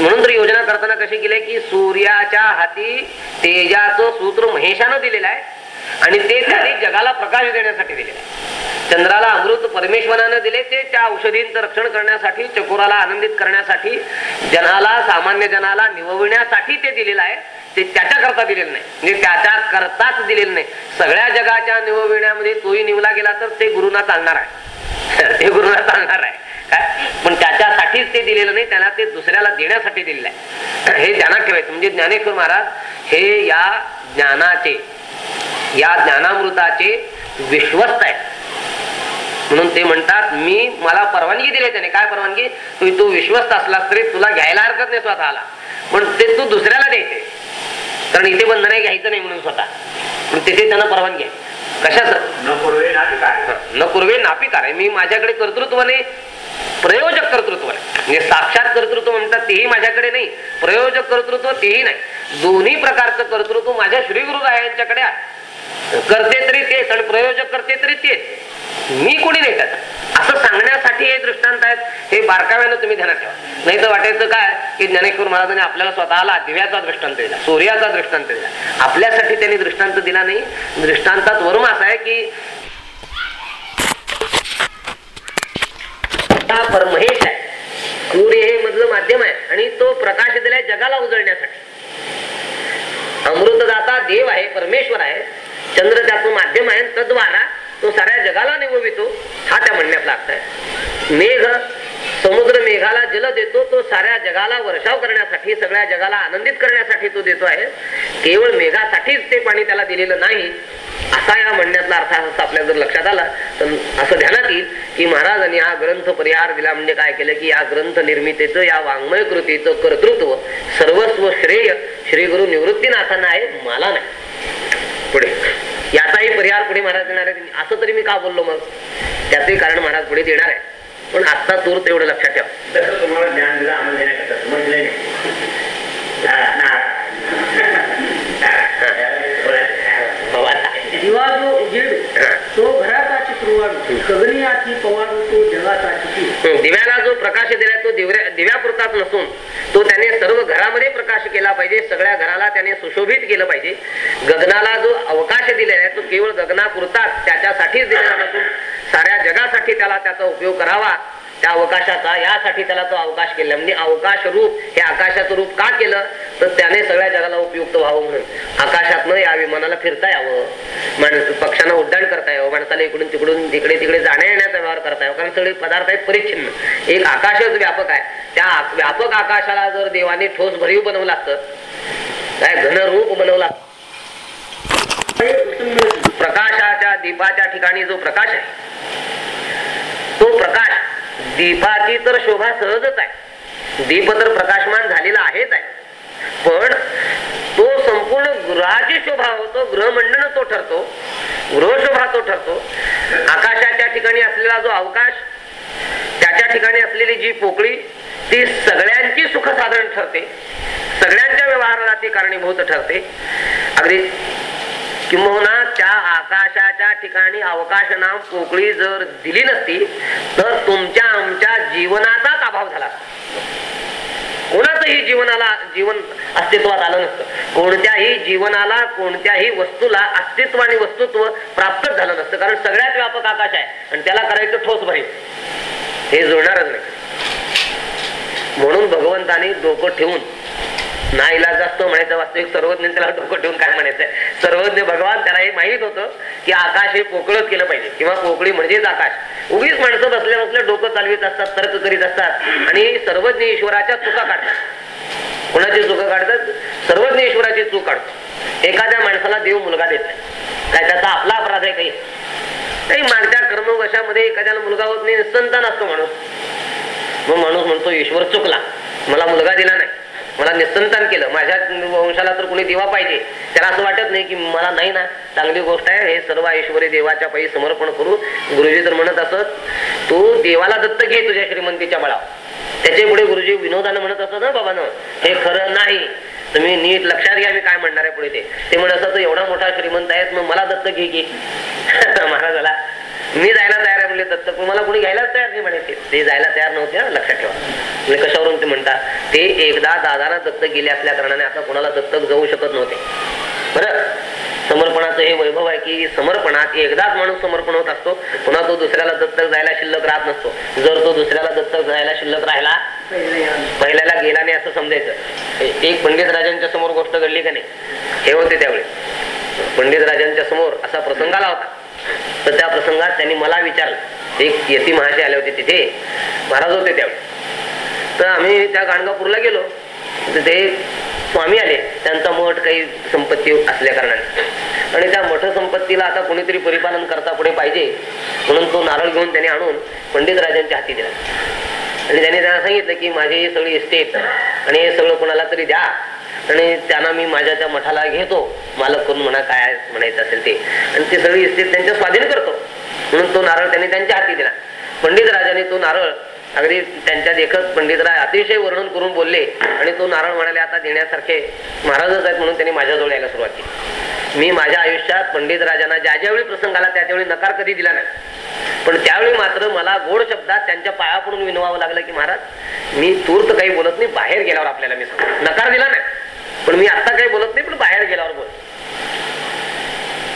म्हणून तर योजना करताना कशी केली की सूर्याच्या हाती तेजाचं सूत्र महेशानं दिलेलं आहे. आणि ते त्यांनी जगाला प्रकाश देण्यासाठी दिले. चंद्राला अमृत परमेश्वरानं दिले ते त्या औषधींचं रक्षण करण्यासाठी चकोराला आनंदित करण्यासाठी जनाला सामान्य जनाला निवविण्यासाठी ते दिलेलं आहे. ते त्याच्याकरता दिलेलं नाही. म्हणजे त्याच्या करताच दिलेलं नाही. सगळ्या जगाच्या निवविण्यामध्ये तोही निवला गेला तर ते गुरुना चालणार आहे. ते गुरुना चालणार आहे. काय? पण त्याच्यासाठीच ते दिलेलं नाही त्यांना ते दुसऱ्याला देण्यासाठी दिलेलं आहे. हे ध्यानात ठेवायचं. म्हणजे ज्ञानेश्वर महाराज हे या ज्ञानाचे या ज्ञानामृताचे विश्वस्त आहे म्हणून ते म्हणतात मी मला परवानगी दिली त्याने. काय परवानगी? तू तू विश्वस्त असलास तरी तुला घ्यायला हरकत नाही स्वतःला. पण ते तू दुसऱ्याला द्यायचे. कारण इथे बंधन घ्यायचं नाही म्हणून स्वतः. पण तिथे त्यांना परवानगी आहे. कशाच न पूर्वे नाटिकार न पूर्वे नापिकार आहे. मी माझ्याकडे कर्तृत्वाने प्रयोजक कर्तृत्व आहे म्हणजे साक्षात कर्तृत्व म्हणतात तेही माझ्याकडे नाही. प्रयोजक कर्तृत्व तेही नाही. दोन्ही प्रकारचं कर्तृत्व माझ्या श्री गुरुरायांच्याकडे आहे. करते तरी तेच आणि प्रयोजक करते तरी तेच मी कोणी नाही करत असं सांगण्यासाठी हे दृष्टांत आहेत हे बारकाव्यानं तुम्ही ध्यानात ठेवा. नाही तर वाटायचं काय की ज्ञानेश्वर महाराजांनी आपल्याला स्वतःला दिव्याचा दृष्टांत दिला सूर्याचा दृष्टांत दिला. आपल्यासाठी त्यांनी दृष्टांत दिला नाही. दृष्टांतात वरून असा आहे की परमहेश आहे. सूर्य हे मधलं माध्यम आहे आणि तो प्रकाश दिलाय जगाला उजळण्यासाठी. अमृतदाता देव आहे परमेश्वर आहे. चंद्र त्याचं माध्यम आहे तद्वारा तो साऱ्या जगाला निववितो हा त्या म्हणण्यातला अर्थ आहे मेघ समुद्र मेघाला जल देतो तो साऱ्या जगाला वर्षाव करण्यासाठी सगळ्या जगाला आनंदित करण्यासाठी तो देतो आहे. केवळ मेघासाठीच ते पाणी त्याला दिलेलं नाही असा या म्हणण्यातला अर्थ असं आपल्या जर लक्षात आला तर असं ध्यानात येईल की महाराजांनी हा ग्रंथ परिहार दिला म्हणजे काय केलं की या ग्रंथ निर्मितीचं या वाङ्मय कृतीचं कर्तृत्व सर्वस्व श्रेय श्री गुरु निवृत्तीनाथांना आहे मला नाही. पुढे. याचाही परिहार पुढे महाराज देणार आहे असं तरी मी का बोललो मग? त्याचंही कारण महाराज पुढे देणार आहे पण आत्ता तूर तेवढं लक्षात ठेवा. तसं तुम्हाला ज्ञान दिलं आम्हाला देण्याकरता समजलं नाही? ना. बाबा आता. दिवा जो उजेड तो दिव्याला जो प्रकाश दिलाय तो दिव्या दिव्यापुरताच नसून तो त्याने सर्व घरामध्ये प्रकाश केला पाहिजे सगळ्या घराला त्याने सुशोभित केलं पाहिजे. गगनाला जो अवकाश दिलेला आहे तो केवळ गगनापुरताच त्याच्यासाठीच दिलेला नसून साऱ्या जगासाठी त्याला त्याचा उपयोग करावा. त्या अवकाशाचा यासाठी त्याला तो अवकाश केला. म्हणजे अवकाश रूप हे आकाशाचं रूप का केलं? तर त्याने सगळ्या जगाला उपयुक्त व्हावं म्हणून. आकाशातनं या विमानाला फिरता यावं. माणस पक्ष्यांना उड्डाण करता यावं. माणसाला इकडून तिकडून तिकडे तिकडे जाण्या येण्याचा व्यवहार करता यावं. कारण सगळे पदार्थ आहेत परिच्छिन्न. एक आकाशच व्यापक आहे. त्या व्यापक आकाशाला जर देवाने ठोस भरीव बनवलं असतं काय घनरूप बनवला प्रकाशाच्या दीपाच्या ठिकाणी जो प्रकाश आहे तो प्रकाश दीपाची तर शोभा सहजच आहे. दीप तर प्रकाशमान झालेला आहेच आहे. पण तो संपूर्ण गृहाची शोभा होतो गृहमंडळ तो ठरतो गृहशोभा तो ठरतो. आकाशाच्या ठिकाणी असलेला जो अवकाश त्याच्या ठिकाणी असलेली जी पोकळी ती सगळ्यांची सुख साधन ठरते. सगळ्यांच्या व्यवहाराला ती कारणीभूत ठरते. अगदी किंबहुना त्या आकाशाच्या ठिकाणी अवकाश नाम पोकळी जर दिली नसती तर तुमच्या आमच्या जीवनाचाच अभाव झाला कोणाचंही जीवनाला जीवन अस्तित्वात आलं नसतं. कोणत्याही जीवनाला कोणत्याही वस्तूला अस्तित्व आणि वस्तुत्व प्राप्त झालं नसतं. कारण सगळ्यात व्यापक आकाश आहे आणि त्याला करायचं ठोस भरीव हे जुळणारच नाही. म्हणून भगवंताने डोकं ठेवून नाईलाज असतो म्हणायचं वास्तविक सर्वज्ञ त्याला डोकं ठेवून काय म्हणायचं सर्वज्ञ भगवान त्याला हे माहीत होतं की आकाश हे पोकळच केलं पाहिजे. किंवा पोकळी म्हणजेच आकाश. उगीच माणसं बसल्या बसल्या डोकं चालवित असतात तर्क करीत असतात आणि सर्वज्ञ ईश्वराच्या चुका काढतात. कोणाची चुका काढतात? सर्वज्ञ ईश्वराची चूक काढतो एखाद्या माणसाला देव मुलगा देत काय त्याचा आपला अपराध आहे काही? काही मागच्या कर्मवशामध्ये एखाद्याला मुलगा होत नाही संतान असतो माणूस. मग माणूस म्हणतो ईश्वर चुकला. मला मुलगा दिला नाही. मला निसंतान केलं. माझ्या वंशाला तर कुणी देवा पाहिजे. त्याला असं वाटत नाही की मला नाही ना चांगली गोष्ट आहे. हे सर्व ऐश्वरी देवाच्या पायी समर्पण करू गुरुजी तर म्हणत असत तू देवाला दत्त घे तुझ्या श्रीमंतीच्या बळावर. त्याच्या पुढे गुरुजी विनोदानं म्हणत असत ना बाबानं हे खरं नाही. तुम्ही नीट लक्षात घ्या मी काय म्हणणार आहे पुढे ते. म्हणत असत एवढा मोठा श्रीमंत आहेत मग मला दत्त घे की. महाराजाला मी जायला तयार आहे म्हणले दत्तक पण मला कोणी घ्यायलाच तयार नाही म्हणायचे ते. जायला तयार नव्हते लक्षात ठेवा. म्हणजे कशावरून ते म्हणतात ते एकदा दादाना दत्तक गेले असल्या कारणाने आता कोणाला दत्तक जाऊ शकत नव्हते. बरं? समर्पणाचं हे वैभव आहे की समर्पणात एकदाच माणूस समर्पण होत असतो पुन्हा तो दुसऱ्याला दत्तक जायला शिल्लक राहत नसतो. जर तो दुसऱ्याला दत्तक जायला शिल्लक राहिला पहिल्याला गेला नाही असं समजायचं. एक पंडित राजांच्या समोर गोष्ट घडली का नाही? हे होते त्यावेळी. पंडित राजांच्या समोर असा प्रसंग आला होता. तर त्या प्रसंगात त्यांनी मला विचारलं. एक यती महाशय आले होते तिथे. महाराज होते त्यावेळी. तर आम्ही त्या गाणगापूरला गेलो. तर ते स्वामी आले. त्यांचा मठ काही संपत्ती असल्या कारणाने. आणि त्या मठ संपत्तीला आता कोणीतरी परिपालन करता पुढे पाहिजे म्हणून तो नारळ घेऊन त्याने आणून पंडित राजांच्या हाती दिला. आणि त्याने त्यांना सांगितलं की माझी ही सगळी इस्टेट आणि हे सगळं कोणाला तरी द्या. आणि त्यांना मी माझ्या त्या मठाला घेतो. मालक करून म्हणा काय म्हणायचं असेल ते. आणि ती सगळी इस्टेट त्यांच्या स्वाधीन करतो. म्हणून तो नारळ त्यांनी त्यांच्या हाती दिला. पंडित राजाने तो नारळ अगदी त्यांच्या लेखक पंडितराय अतिशय वर्णन करून बोलले. आणि तो नारळ म्हणाले आता देण्यासारखे महाराजच आहेत म्हणून त्यांनी माझ्याजवळ यायला सुरुवात केली. मी माझ्या आयुष्यात पंडित राजांना ज्या ज्यावेळी प्रसंग आला त्यावेळी नकार कधी दिला नाही. पण त्यावेळी मात्र मला गोड शब्दात त्यांच्या पाया पडून विनवावं लागलं की महाराज मी तूर्त काही बोलत नाही बाहेर गेल्यावर आपल्याला मी सांगतो. नकार दिला नाही. पण मी आता काही बोलत नाही पण बाहेर गेल्यावर बोल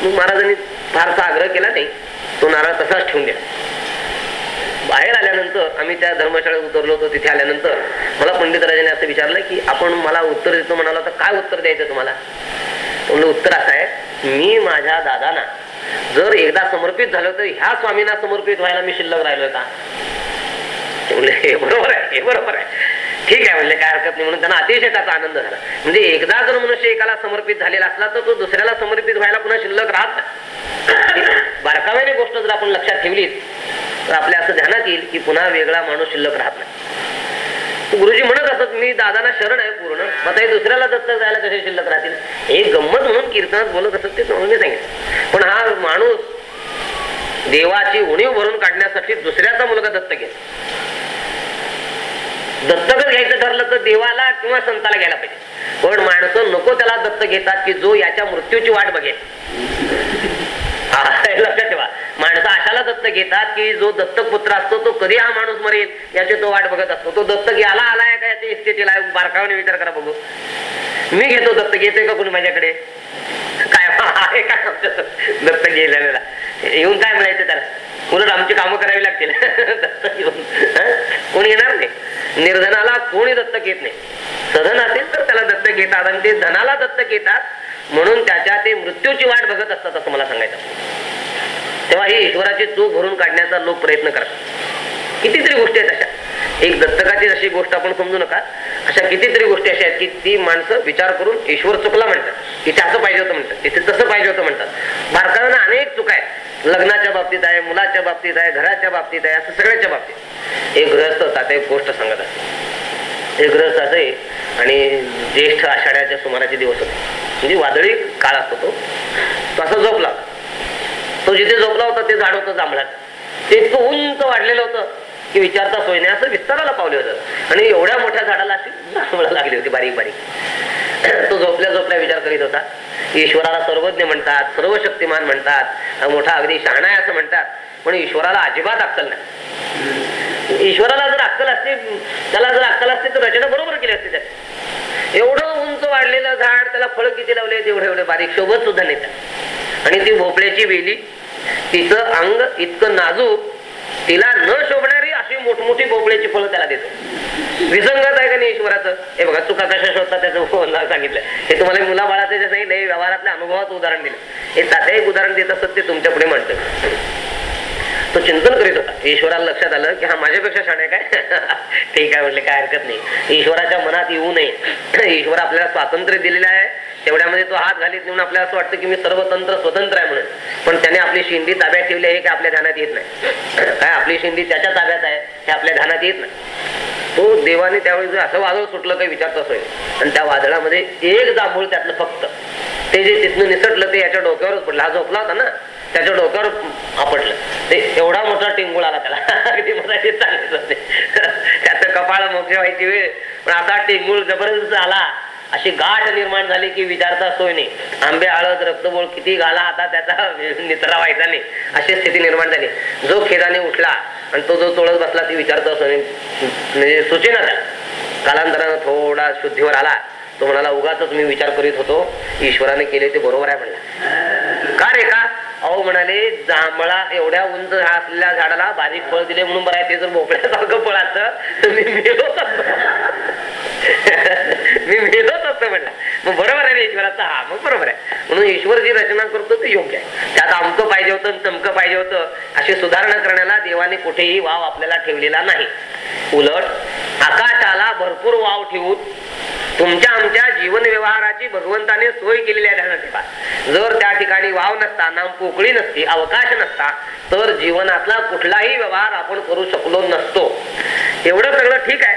मग महाराजांनी फारसा आग्रह केला नाही. तो नारळ तसाच ठेवून द्या बाहेर आल्यानंतर आम्ही त्या धर्मशाळेत उतरलो होतो तिथे आल्यानंतर मला पंडितराजाने असं विचारलं की आपण मला उत्तर देतो म्हणाला तर काय उत्तर द्यायचं तुम्हाला? म्हणलं उत्तर असं आहे मी माझ्या दादाना जर एकदा समर्पित झालं तर ह्या स्वामींना समर्पित व्हायला मी शिल्लक राहिलो का? म्हणले हे बरोबर आहे हे बरोबर आहे. ठीक आहे म्हणले काय हरकत नाही म्हणून त्यांना अतिशय त्याचा आनंद झाला. म्हणजे एकदा जर मनुष्य एकाला समर्पित झालेला असला तर तो दुसऱ्याला समर्पित व्हायला पुन्हा शिल्लक राहत बारकाव्याने गोष्ट जर आपण लक्षात ठेवली तर आपल्या असं ध्यानात येईल की पुन्हा वेगळा माणूस शिल्लक राहत नाही. गुरुजी म्हणत असत मी दादाना शरण आहे पूर्ण मग आता हे दुसऱ्याला दत्त जायला कसे शिल्लक राहतील? हे गंमत म्हणून कीर्तनात बोलत असत ते समजून सांगितलं. पण हा माणूस देवाची उणीव भरून काढण्यासाठी दुसऱ्याचा मुलगा दत्तक घेत दत्तकच घ्यायचं ठरलं तर देवाला किंवा संताला घ्यायला पाहिजे. पण माणसं नको त्याला दत्त घेतात की जो याच्या मृत्यूची वाट बघेल. लक्षात ठेवा. माणसं अशाला दत्त घेतात की जो दत्तक पुत्र असतो तो कधी हा माणूस मरेल याची तो वाट बघत असतो. तो दत्तक आला आलाय का याच्या इस्टेटीला? बारकावाने विचार करा बघू. मी घेतो दत्त घेतोय का कोणी माझ्याकडे? काय दत्त गेलेला. येऊन काय म्हणायचं त्याला? उलट आमची कामं करावी लागतील. दत्त कोणी येणार नाही. निर्धनाला कोणी दत्त घेत नाही. सधन असेल तर त्याला दत्त घेतात आणि ते धनाला दत्त घेतात. म्हणून त्याच्या ते मृत्यूची वाट बघत असतात असं मला सांगायचं तेव्हा ही ईश्वराची चूक भरून काढण्याचा लोक प्रयत्न करतात. कितीतरी गोष्टी आहेत अशा. एक दत्तकाची अशी गोष्ट आपण समजू नका. अशा कितीतरी गोष्टी अशा आहेत की ती माणसं विचार करून ईश्वर चुकला म्हणतात. तिथे असं पाहिजे होतं म्हणतात. तिथे तसं पाहिजे होतं म्हणतात. भारतानं अनेक चुका आहेत. लग्नाच्या बाबतीत आहे मुलाच्या बाबतीत आहे घराच्या बाबतीत आहे असं सगळ्याच्या बाबतीत. एक गृहस्थ होता एक गोष्ट सांगत असते. एक गृहस्थ असे आणि ज्येष्ठ आषाढ्याच्या सुमाराचे दिवस होते. म्हणजे वादळी काळ असतो तो. तो असा झोपला तो जिथे झोपला होता ते झाड होतं जांभळात. ते इतकं उंच वाढलेलं होतं. की विचारता सोय नाही. असं विस्ताराला पावले होतं आणि एवढ्या मोठ्या झाडाला अशी लागली होती बारीक बारीक. तो झोपल्या झोपल्या विचार करीत होता. ईश्वराला सर्वज्ञ म्हणतात सर्व शक्तिमान म्हणतात मोठा अगदी शहाणा आहे असं म्हणतात. पण ईश्वराला अजिबात अक्कल नाही. ईश्वराला जर अक्कल असते त्याला जर अक्कल असते तर रचना बरोबर केली असते त्याची एवढं उंच वाढलेलं झाड त्याला फळ किती लावले एवढे एवढे बारीक शोभत सुद्धा नेतात आणि ती भोपळ्याची वेली तिचं अंग इतकं नाजूक तिला न शोभणारी अशी मोठमोठी बोबळ्याची फळं त्याला देतो. विसंगत आहे का नाही ईश्वराचं? हे बघा चुका कशा शोधतात त्याचं? हो, सांगितलं. हे तुम्हाला मुला बाळाचं जे सांगितलं हे व्यवहारातल्या अनुभवाचं उदाहरण दिलं. हे तात्या एक उदाहरण देत असत ते तुमच्यापुढे म्हणतं. तो चिंतन करीत होता. ईश्वराला लक्षात आलं की हा माझ्यापेक्षा शाण आहे काय? ते काय म्हणले काय हरकत नाही. ईश्वराच्या मनात येऊ नये. ईश्वर आपल्याला स्वातंत्र्य दिलेलं आहे. तेवढ्यामध्ये तो हात घालीत नेऊन आपल्याला असं वाटतं की मी सर्वतंत्र स्वतंत्र आहे म्हणून. पण त्याने आपली शिंदी ताब्यात ठेवली आहे हे काय आपल्या ध्यानात येत नाही. काय आपली शिंदी त्याच्या ताब्यात आहे हे आपल्या ध्यानात येत नाही. तो देवाने त्यावेळी जर असं वादळ सुटलं काही विचारत होईल आणि त्या वादळामध्ये एक जांभूळ त्यातलं फक्त. ते जे तिथनं निसटलं ते याच्या डोक्यावरच पडलं. हा झोपला होता ना? त्याच्या डोक्यावर आपटलं ते एवढा मोठा टिंगूळ आला त्याला. अगदी मराठी चालत होते. त्याचं कपाळ मोठे व्हायची वेळ. पण आता टिंगूळ जबरदस्त आला. अशी गाठ निर्माण झाली की विचारता सोय नाही. आंबे हळद रक्तबोळ किती घाला आता त्याचा निचरा व्हायचा नाही. अशी स्थिती निर्माण झाली. जो खेदाने उठला आणि तो जो चोळत बसला ती विचारता सोय म्हणजे सुचेना त्याला. कालांतरानं थोडा शुद्धीवर आला. तो म्हणाला उगाच मी विचार करीत होतो. ईश्वराने केले ते बरोबर आहे म्हणला. का रे का? अहो म्हणाले जांभळा एवढ्या उंच असलेल्या झाडाला बारीक फळ दिले म्हणून बरं ते जर भोपळ्यासारखं फळ असतं तर मी मी मेलोच असतो म्हणला मग बरोबर आहे ईश्वराचा. हा मग बरोबर आहे. म्हणून ईश्वर जी रचना करतो ते योग्य आहे. त्यात आमकं पाहिजे होतं आणि तमकं पाहिजे होतं अशी सुधारणा करण्याला देवाने कुठेही वाव आपल्याला ठेवलेला नाही. उलट आकाशाला भरपूर वाव ठेवून तुमच्या आमच्या जीवन व्यवहाराची भगवंताने सोय केलेली आहे ध्यानात ठेवा. जर त्या ठिकाणी वाव नसता नाम पोकळी नसती अवकाश नसता तर जीवनातला कुठलाही व्यवहार आपण करू शकलो नसतो. एवढं सगळं ठीक आहे.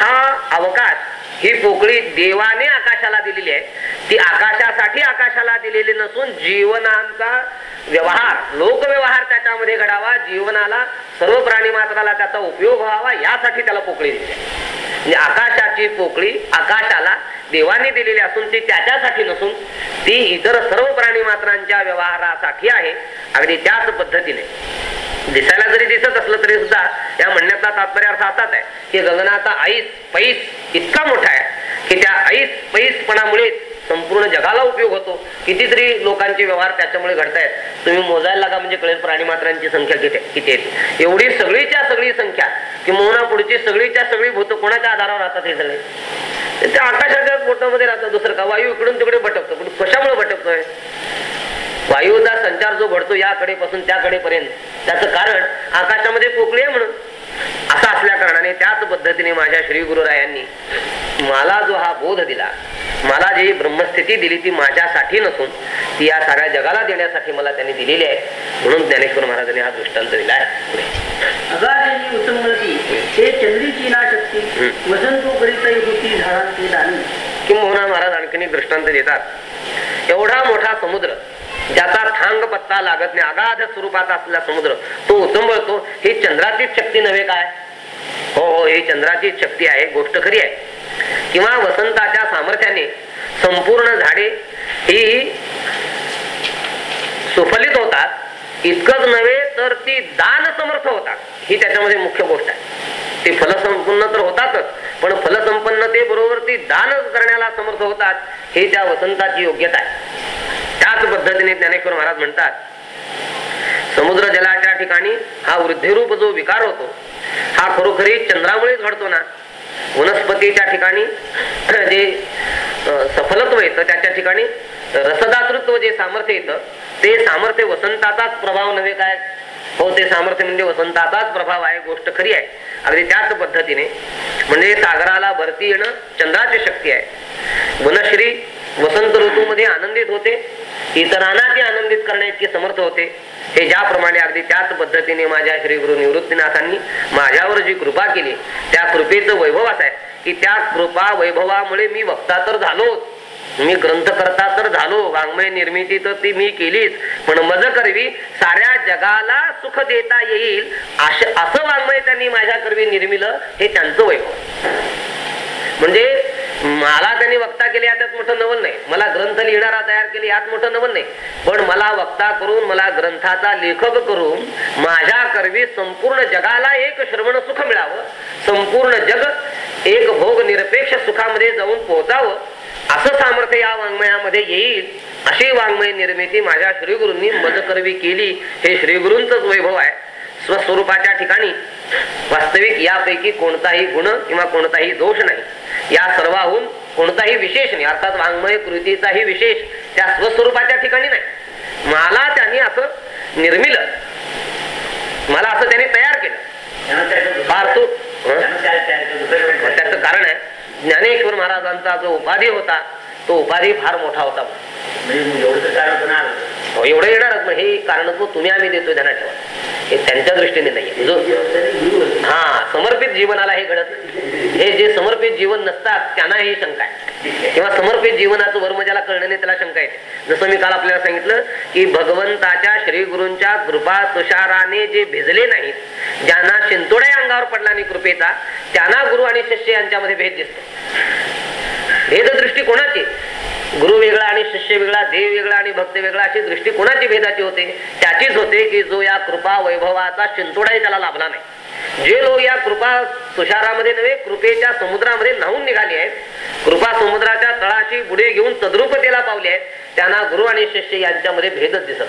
हा अवकाश ही पोकळी देवाने आकाशाला दिलेली आहे. ती आकाशासाठी आकाशाला दिलेली नसून जीवनांचा व्यवहार लोकव्यवहार त्याच्यामध्ये घडावा जीवनाला सर्व प्राणी मात्राला त्याचा उपयोग व्हावा यासाठी त्याला पोकळी दिली म्हणजे आकाशाची पोकळी आकाशाला देवाने दिलेली असून ती त्याच्यासाठी नसून ती इतर सर्व प्राणी मात्रांच्या व्यवहारासाठी आहे. अगदी त्याच पद्धतीने. दिसायला जरी दिसत असलं तरी सुद्धा या म्हणण्याचा तात्पर्य अर्थ असाच आहे की गगनाचा आईस पैस इतका मोठा काय की त्या ऐस पैसपणामुळे संपूर्ण जगाला उपयोग होतो. कितीतरी लोकांचे व्यवहार त्याच्यामुळे घडतायत. तुम्ही मोजायला लागा म्हणजे कळेल प्राणी मात्रांची संख्या किती किती आहे एवढी सगळीच्या सगळी संख्या की पुढची सगळीच्या सगळी भूत कोणाच्या आधारावर राहतात हे सगळे? ते आकाशाच्या पोटामध्ये राहतात दुसरं का? वायू इकडून तिकडे भटकतो. पण कशामुळे भटकतोय? वायूचा संचार जो घडतो याकडे पासून त्याकडे पर्यंत त्याचं कारण आकाशामध्ये पोकळी आहे म्हणून. असं असल्या कारणाने त्याच पद्धतीने माझ्या श्री गुरुरायांनी मला जो हा बोध दिला मला जी ब्रह्मस्थिती दिली ती माझ्यासाठी नसून ती या साऱ्या जगाला देण्यासाठी मला त्यांनी दिलेली आहे म्हणून ज्ञानेश्वर महाराजांनी हा दृष्टांत दिला आहे. किंबहुना महाराज आणखीन दृष्टांत देतात. एवढा मोठा समुद्र ज्याचा थांग पत्ता लागत नाही. अगाध स्वरूपाचा असलेला समुद्र तो उतंबळतो ही चंद्राचीच शक्ती नव्हे काय? हो हो ही चंद्राचीच शक्ती आहे. गोष्ट खरी आहे. किंवा वसंताच्या सामर्थ्याने संपूर्ण झाडे ही सुफलित होतात. इतकंच नव्हे तर ती दान समर्थ होतात. ही त्याच्यामध्ये मुख्य गोष्ट आहे. ते फलसंपन्न तर होतातच पण फलसंपन्नते बरोबर ती दान करण्याला समर्थ होतात हे त्या वसंताची योग्यता आहे. त्याच पद्धतीने ज्ञानेश्वर महाराज म्हणतात समुद्र जलाच्या ठिकाणी हा वृद्धिरूप जो विकार होतो हा खरोखरी चंद्रामुळेच घडतो ना? वनस्पतीच्या ठिकाणी जे सफलत्व येतं त्याच्या ठिकाणी रसदातृत्व जे सामर्थ्य येतं ते सामर्थ्य वसंताचाच प्रभाव नव्हे काय? हो ते सामर्थ्य म्हणजे वसंताचाच प्रभाव आहे गोष्ट खरी आहे. अगदी त्याच पद्धतीने म्हणजे सागराला भरती येणं चंद्राची शक्ती आहे. वनश्री वसंत ऋतूमध्ये आनंदित होते इतरांना ती इतके समर्थ होते. हे ज्याप्रमाणे अगदी त्याच पद्धतीने माझ्या श्री गुरु निवृत्तीनाथांनी माझ्यावर जी कृपा केली त्या कृपेचं वैभव असं आहे की त्या कृपा वैभवामुळे मी वक्ता तर झालोच. मी ग्रंथकर्ता तर झालो वाङ्मय निर्मिती तर ती मी केलीच. पण मज करवी साऱ्या जगाला सुख देता येईल असं वाङ्मय त्यांनी माझ्या करवी निर्मिलं हे त्यांचं वैभव. म्हणजे मला त्यांनी वक्ता केली यात मोठं नवल नाही. मला ग्रंथ लिहिणारा तयार केली यात मोठं नवल नाही. पण मला वक्ता करून मला ग्रंथाचा लेखक करून माझ्या कर्वी संपूर्ण जगाला एक श्रवण सुख मिळावं. संपूर्ण जग एक भोग निरपेक्ष सुखामध्ये जाऊन पोहोचावं. असं सामर्थ्य या वाङ्मयामध्ये येईल अशी वाङ्मय निर्मिती माझ्या श्रीगुरूंनी मजकरवी केली. हे श्रीगुरूंच वैभव आहे. स्वस्वरूपाच्या ठिकाणी. वास्तविक यापैकी कोणताही गुण किंवा कोणताही दोष नाही. या सर्वाहून कोणताही विशेष नाही. अर्थात वाङ्मय कृतीचाही विशेष त्या स्वस्वरूपाच्या ठिकाणी नाही. मला त्यांनी असं निर्मिलं. मला असं त्यांनी तयार केलं. फार तू त्याचं कारण आहे ज्ञानेश्वर महाराजांचा जो उपाधी होता तो उपाधी फार मोठा होता. एवढं हो, एवढं येणारच मग हे कारण तो तुम्ही आम्ही देतोय ध्यानात ठेवा हे त्यांच्या दृष्टीने नाही हा समर्पित जीवनाला हे घडत. हे जे समर्पित जीवन नसतात त्यांना ही शंका आहे. किंवा समर्पित जीवनाचं वर्म ज्याला नाही त्याला शंका येते जसं मी काल आपल्याला सांगितलं की भगवंताच्या श्री गुरूंच्या कृपा तुषाराने जे भिजले नाहीत ज्यांना शिंतोड्या अंगावर पडला नाही कृपेचा त्यांना गुरु आणि शिष्य यांच्यामध्ये भेद दिसतो. भेद दृष्टी कोणाची? गुरु वेगळा आणि शिष्य वेगळा देव वेगळा आणि भक्त वेगळा अशी दृष्टी कोणाची भेदाची होते? त्याचीच होते की जो या कृपा वैभवाचा शिंतोडाही त्याला लाभला नाही. जे लोक या कृपा तुषारामध्ये नव्हे कृपेच्या समुद्रामध्ये न्हावून निघाले आहेत. कृपा समुद्राच्या तळाशी बुडे घेऊन तद्रुपतेला पावले आहेत. त्यांना गुरु आणि शिष्य यांच्यामध्ये भेदच दिसत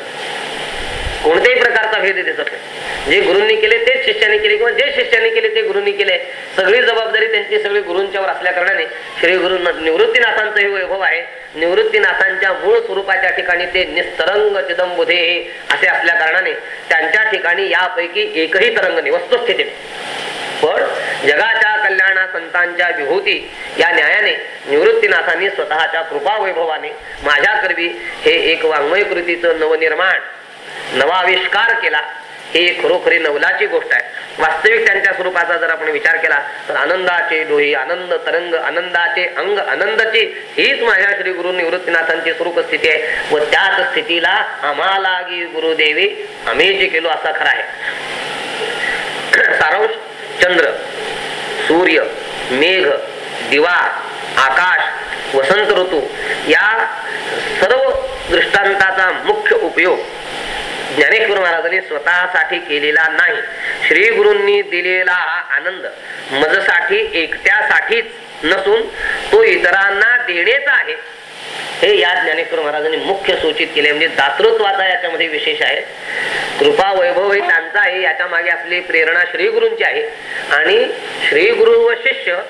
कोणत्याही प्रकारचा भेद दिसत नाही. जे गुरुंनी केले तेच शिष्याने केले किंवा जे शिष्याने केले ते गुरुंनी केले. सगळी जबाबदारी त्यांची सगळी गुरुंच्यावर असल्या कारणाने श्री गुरु निवृत्तीनाथांचं हे वैभव आहे. निवृत्तीनाथांच्या मूळ स्वरूपाच्या ठिकाणी ते निस्तरंग चिदंबुधे असे असल्या कारणाने त्यांच्या ठिकाणी यापैकी एकही तरंग नाही. वस्तुस्थिती पण जगाच्या कल्याणा संतांच्या विभूती या न्यायाने निवृत्तीनाथांनी स्वतःच्या कृपा वैभवाने माझ्या करवी हे एक वाङ्मय कृतीचं नवनिर्माण नवाविष्कार केला. ही खरोखरी नवलाची गोष्ट आहे. वास्तविक त्यांच्या स्वरूपाचा जर आपण विचार केला तर आनंदाचे डोही आनंद तरंग आनंदाचे अंग आनंदाची हीच माझ्या श्री गुरु निवृत्तीनाथांची स्वरूप स्थिती आहे. व त्याच स्थितीला आम्हाला गी गुरुदेवी आम्ही जे केलो असा खरा आहे. सारांश चंद्र सूर्य मेघ दिवा आकाश वसंत ऋतू या सर्व दृष्टांताचा मुख्य उपयोग ज्ञानेश्वर महाराजांनी स्वतःसाठी केलेला नाही. श्री गुरूंनी दिलेला हा आनंद मजसाठी एकट्यासाठीच नसून तो इतरांना देणेचा आहे. हे या ज्ञानेश्वर महाराजांनी मुख्य सूचित केले म्हणजे दातृत्वाचा याच्यामध्ये विशेष आहे. कृपा वैभव हे त्यांचा आहे याच्या मागे असलेली प्रेरणा श्री गुरूंची आहे. आणि श्री गुरु व शिष्य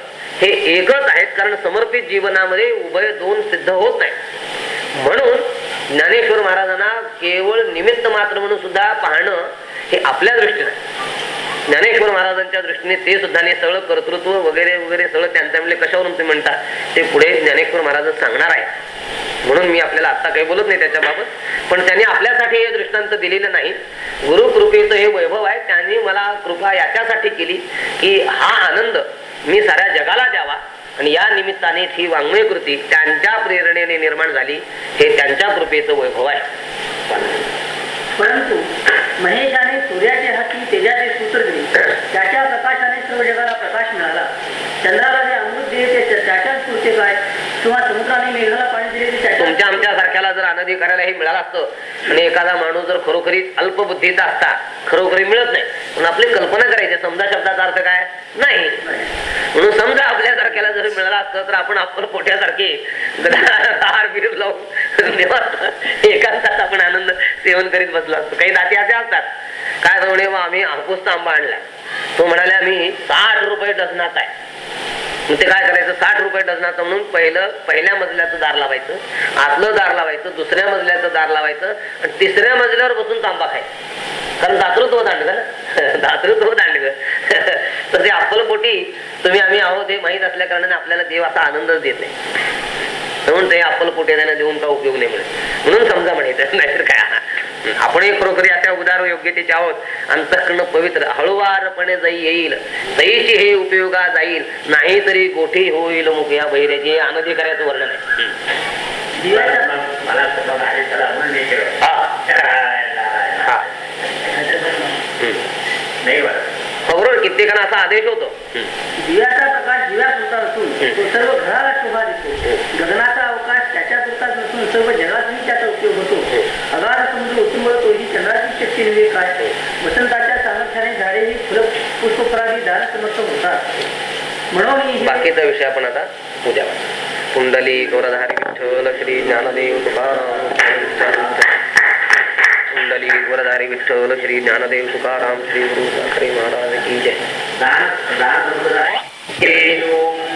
हे एकच आहेत कारण समर्पित जीवनामध्ये उभय दोन सिद्ध होत नाही म्हणून ज्ञानेश्वर महाराजांना केवळ निमित्त मात्र म्हणून सुद्धा पाहणं हे आपल्या दृष्टीने ज्ञानेश्वर महाराजांच्या दृष्टीने ते सुद्धा नाही सगळं कर्तृत्व वगैरे वगैरे सगळं त्यांच्या म्हणजे कशावरून तुम्ही म्हणता ते पुढे ज्ञानेश्वर महाराज सांगणार आहे म्हणून मी आपल्याला आता काही बोलत नाही त्याच्याबाबत पण त्यांनी आपल्यासाठी हे दृष्टांत दिलेलं नाही. गुरु कृपेचं हे वैभव आहे त्यांनी मला कृपा याच्यासाठी केली की हा आनंद मी साऱ्या जगाला द्यावा. आणि या निमित्ताने ही वाङ्मय कृती त्यांच्या प्रेरणेने निर्माण झाली. हे त्यांच्या कृपेचं वैभव आहे. परंतु महेशाने सूर्याचे हाती तेजाचे सूत्र दिले. त्याच्या प्रकाशाने सर्व जगाला प्रकाश मिळाला. चंद्राला जे अमृत दिले त्याच्या त्याच्याच काय? किंवा समुद्राने मेघाला पाणी दिले तुमच्या आमच्या सारख्याला जर आनंदी करायला हे मिळालं असतं आणि एखादा माणूस जर खरोखरीच अल्पबुद्धीचा असता खरोखरी मिळत नाही पण आपली कल्पना करायची समजा शब्दाचा अर्थ काय? नाही. म्हणून समजा आपल्या सारख्याला जर मिळालं असतं तर आपण आपण पोट्यासारखे हार बीर लावून एकांतात आपण आनंद सेवन करीत बसलो असतो. काही दाती असे असतात. काय म्हणे आम्ही हापूस आंबा आणला तो म्हणाले आम्ही साठ रुपये डझनात आहे. मग ते काय करायचं? साठ रुपये डझनाचं म्हणून पहिलं पहिल्या मजल्याचं दार लावायचं आतलं दार लावायचं दुसऱ्या मजल्याचं दार लावायचं आणि तिसऱ्या मजल्यावर बसून तांबा खायचं कारण दातृत्व दांडग दातृत्व दांडग. तर ते अप्पलपोटी तुम्ही आम्ही आहोत हे माहीत असल्या कारणाने आपल्याला देव असा आनंदच देत नाही. म्हणून ते अप्पलपोटे त्यांना देऊन का उपयोग नाही मिळत म्हणून समजा म्हणायचं नाहीतर काय? आपणही खरोखरी अशा उदार योग्यतेचे आहोत. अंतःकरण पवित्र हळुवारपणे जाई येईल. तैची हे उपयोगा जाईल. नाही तरी गोठी होईल मुख या बहिऱ्याचे आनंदी करायचं वर्णन आहे. हा. हा. हो, बरोबर कित्येकांना असा आदेश होतो. दिव्याचा प्रकाश असून तो सर्व घराला शोभा देतो. गगनाचा सर्व जगातही त्याचा उपयोग होतो. अगाध समुद्र उतुंब तोही चंद्राची शक्ती नव्हे काय? वसंताच्या सामर्थ्याने झाडे ही फुल पुष्पफळादी दान समर्थ होतात. म्हणून ही बाकीचा विषय आपण आता उद्या. कुंडली गोरधारी विठ्ठल श्री ज्ञानदेव तुकाराम कुंडली गोरधारी विठ्ठल श्री ज्ञानदेव तुकाराम श्री गुरु साखरे महाराज की जय.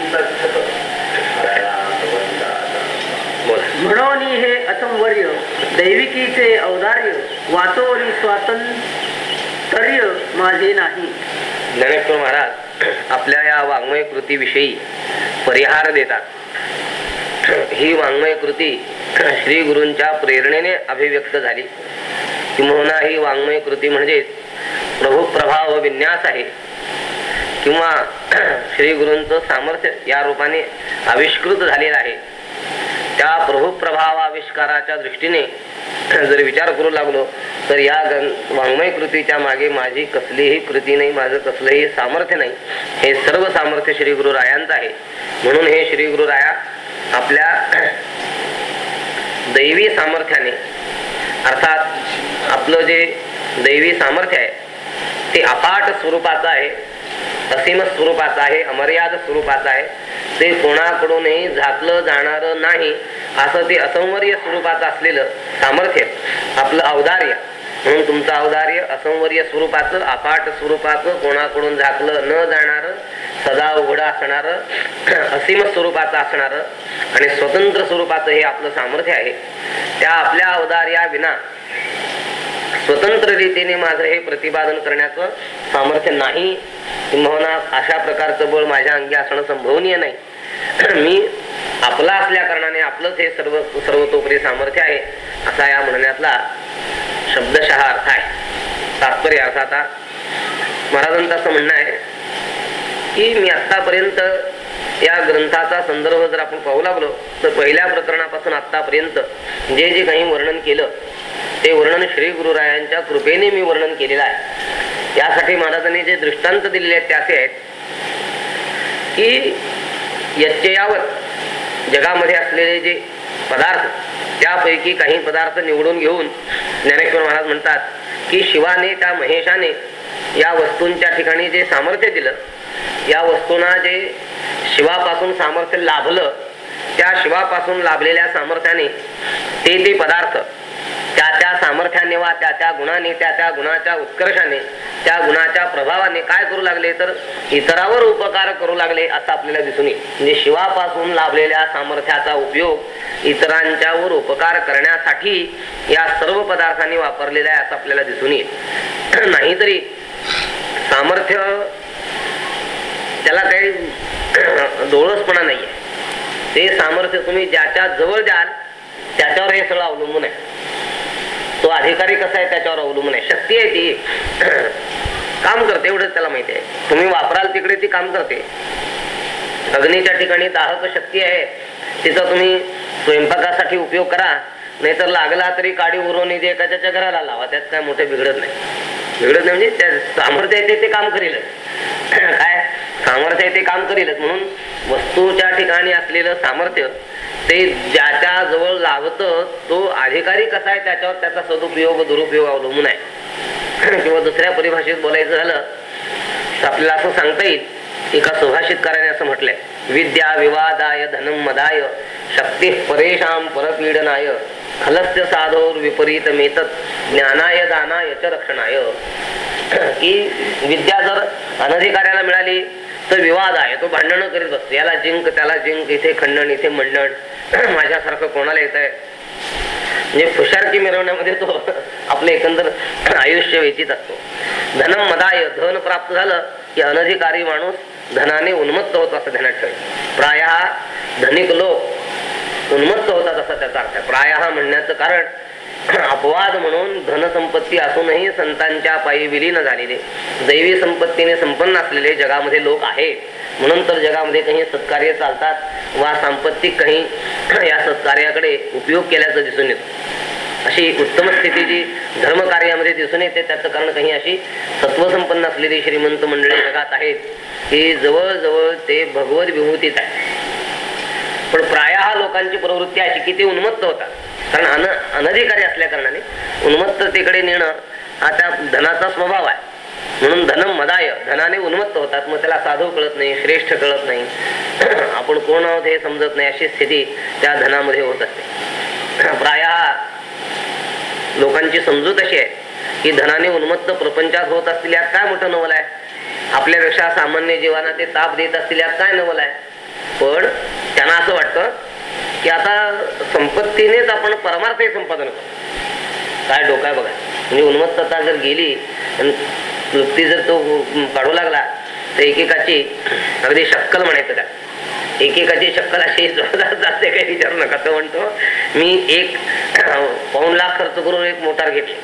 म्हणून हे असंवर्य दैविकीचे औदार्य वाचोरी स्वातंत्र्य माझे नाही. ज्ञानेश्वर महाराज आपल्या या वाङ्मय कृतीविषयी परिहार देतात. ही वाङ्मय कृती श्री गुरूंच्या प्रेरणेने अभिव्यक्त झाली. किंवा ही वाङ्मय कृती म्हणजेच प्रभू प्रभाव विन्यास आहे. किंवा श्री गुरूंचं सामर्थ्य या रूपाने आविष्कृत झालेलं आहे. त्या प्रभू प्रभाव आविष्काराच्या दृष्टीने जर विचार करू लागलो तर या वाङ्मय कृतीच्या मागे माझी कसलीही कृती नाही माझं कसलंही सामर्थ्य नाही. हे सर्व सामर्थ्य श्री गुरुरायांचं आहे. म्हणून हे श्री गुरु राया आपल्या दैवी सामर्थ्याने अर्थात आपलं जे दैवी सामर्थ्य आहे ते अपाट स्वरूपाचं आहे. असीम स्वरूपाचं आहे अमर्याद स्वरूपाचं आहे. ते कोणाकडूनही झाकलं जाणार नाही असं ते असंवर्य स्वरूपाचं असलेलं सामर्थ्य आपलं औदार्य. म्हणून तुमचं औदार्य असंवर्य स्वरूपाचं अपाट स्वरूपाचं कोणाकडून झाकलं न जाणार सदा उघडं असणार असीम स्वरूपाचं असणार आणि स्वतंत्र स्वरूपाचं हे आपलं सामर्थ्य आहे. त्या आपल्या अवधार्या विना स्वतंत्र रीतीने माझं हे प्रतिपादन करण्याचं सामर्थ्य नाही. किंवा अशा प्रकारचं बळ माझ्या अंगी असणं संभवनीय नाही. मी आपला असल्या कारणाने आपलंच हे सर्व सर्वतोपरी सामर्थ्य आहे असा या म्हणण्यातला शब्दशः अर्थ आहे. तात्पर्य अर्थ आता महाराजांचं असं म्हणणं आहे की मी आतापर्यंत या ग्रंथाचा संदर्भ जर आपण पाहू लागलो तर पहिल्या प्रकरणापासून आतापर्यंत जे जे काही वर्णन केलं ते वर्णन श्री गुरुरायांच्या कृपेने मी वर्णन केलेलं आहे. यासाठी महाराजांनी जे दृष्टांत दिलेले आहेत ते असे आहेत की यच्चयावत जगामध्ये असलेले जे पदार्थ त्यापैकी काही पदार्थ निवडून घेऊन ज्ञानेश्वर महाराज म्हणतात की शिवाने त्या महेशाने या वस्तूंच्या ठिकाणी जे सामर्थ्य दिलं या वस्तूंना जे शिवापासून सामर्थ्य लाभलं त्या शिवापासून लाभलेल्या सामर्थ्याने ते ते पदार्थ त्या त्या सामर्थ्याने वा त्या त्या गुणाने त्या त्या गुणाच्या उत्कर्षाने त्या गुणाच्या प्रभावाने काय करू लागले तर इतरावर उपकार करू लागले असं आपल्याला दिसून येईल. म्हणजे शिवापासून लाभलेल्या सामर्थ्याचा उपयोग इतरांच्यावर उपकार करण्यासाठी या सर्व पदार्थांनी वापरलेला आहे असं आपल्याला दिसून येईल. नाहीतरी सामर्थ्य त्याला काही डोळसपणा नाहीये. ते सामर्थ्य तुम्ही ज्याच्या जवळ द्याल त्याच्यावर हे सगळं अवलंबून आहे. तो अधिकारी कसा आहे त्याच्यावर अवलंबून आहे. शक्ती आहे ती. काम करते एवढंच त्याला माहिती आहे. तुम्ही वापराल तिकडे ती काम करते. अग्नीच्या ठिकाणी दाहक शक्ती आहे. तिचा तुम्ही स्वयंपाकासाठी उपयोग करा. नाहीतर लागला तरी काडी उरून दे त्याच्या घराला लावा. त्यात काय मोठे बिघडत नाही. बिघडत नाही म्हणजे त्या सामर्थ्य येते ते- काम करीलच. काय? सामर्थ्य आहे ते काम करीलच. म्हणून वस्तूच्या ठिकाणी असलेलं सामर्थ्य ते ज्याच्या जवळ लावत तो अधिकारी कसा आहे त्याच्यावर त्याचा सदुपयोग दुरुपयोग अवलंबून आहे. किंवा दुसऱ्या परिभाषेत बोलायचं झालं तर आपल्याला असं सांगता येईल एका सुभाषितकाराने असं म्हटलंय विद्या विवादाय धनम मदाय शक्ती परेशाम परपीडनाय. फलस्य साधोर विपरीत मेतत ज्ञानाय दानाय च रक्षणाय। की विद्या जर अनधिकाऱ्याला मिळाली तर विवाद आहे. तो भांडणं करीत बसतो. याला जिंक त्याला जिंक इथे खंडण इथे मंडण. माझ्यासारखं कोणाला येत आहे म्हणजे खुशारकी मिरवण्यामध्ये तो आपलं एकंदर आयुष्य व्यतीत असतो. धनम मदाय धन प्राप्त झालं की अनधिकारी माणूस धनाने उन्मत्त होतो असं ध्यानात ठेव प्राय धनिक लोक उन्मत्त होतात असा त्याचा अर्थ आहे. प्राय म्हणण्याचं कारण अपवाद म्हणून धनसंपत्ती असूनही संतांच्या पायी विलीन झालेले दैवी संपत्तीने संपन्न असलेले जगामध्ये लोक आहेत म्हणून तर जगामध्ये काही सत्कार्य चालतात वा सांपत्तिक काही या सत्कार्याकडे उपयोग केल्याचं दिसून येतं. अशी उत्तम स्थिती जी धर्मकार्यामध्ये दिसून येते त्याचं कारण काही अशी सत्वसंपन्न असलेली श्रीमंत मंडळी जगात आहेत की जवळजवळ ते भगवत विभूतीत आहे पण प्राय लोकांची प्रवृत्ती अशी की ते उन्मत्त होतात. कारण अन अनधिकारी असल्या कारणाने उन्मत्ततेकडे नेणं हा त्या धनाचा स्वभाव आहे. म्हणून धनम मदाय धनाने उन्मत्त होतात. मग त्याला साधू कळत नाही श्रेष्ठ कळत नाही. आपण कोण आहोत हे समजत नाही. अशी स्थिती त्या धनामध्ये होत असते. प्राय लोकांची समजूत अशी आहे की धनाने उन्मत्त प्रपंचात होत असतील यात काय मोठं नवल आहे? आपल्यापेक्षा सामान्य जीवाना ते ताप देत असतील यात काय नवल आहे? पण त्यांना असं वाटतं की आता संपत्तीनेच आपण परमार्थही संपादन करतो. काय डोकाय आहे बघा. म्हणजे उन्मत्तता जर गेली आणि वृत्ती जर तो काढू लागला तर एकेकाची अगदी शक्कल म्हणायचं का एकेकाची शक्कल अशी जोरदार जाते काही विचारू नका. तो म्हणतो मी एक पाऊन लाख खर्च करून एक मोटार घेतली.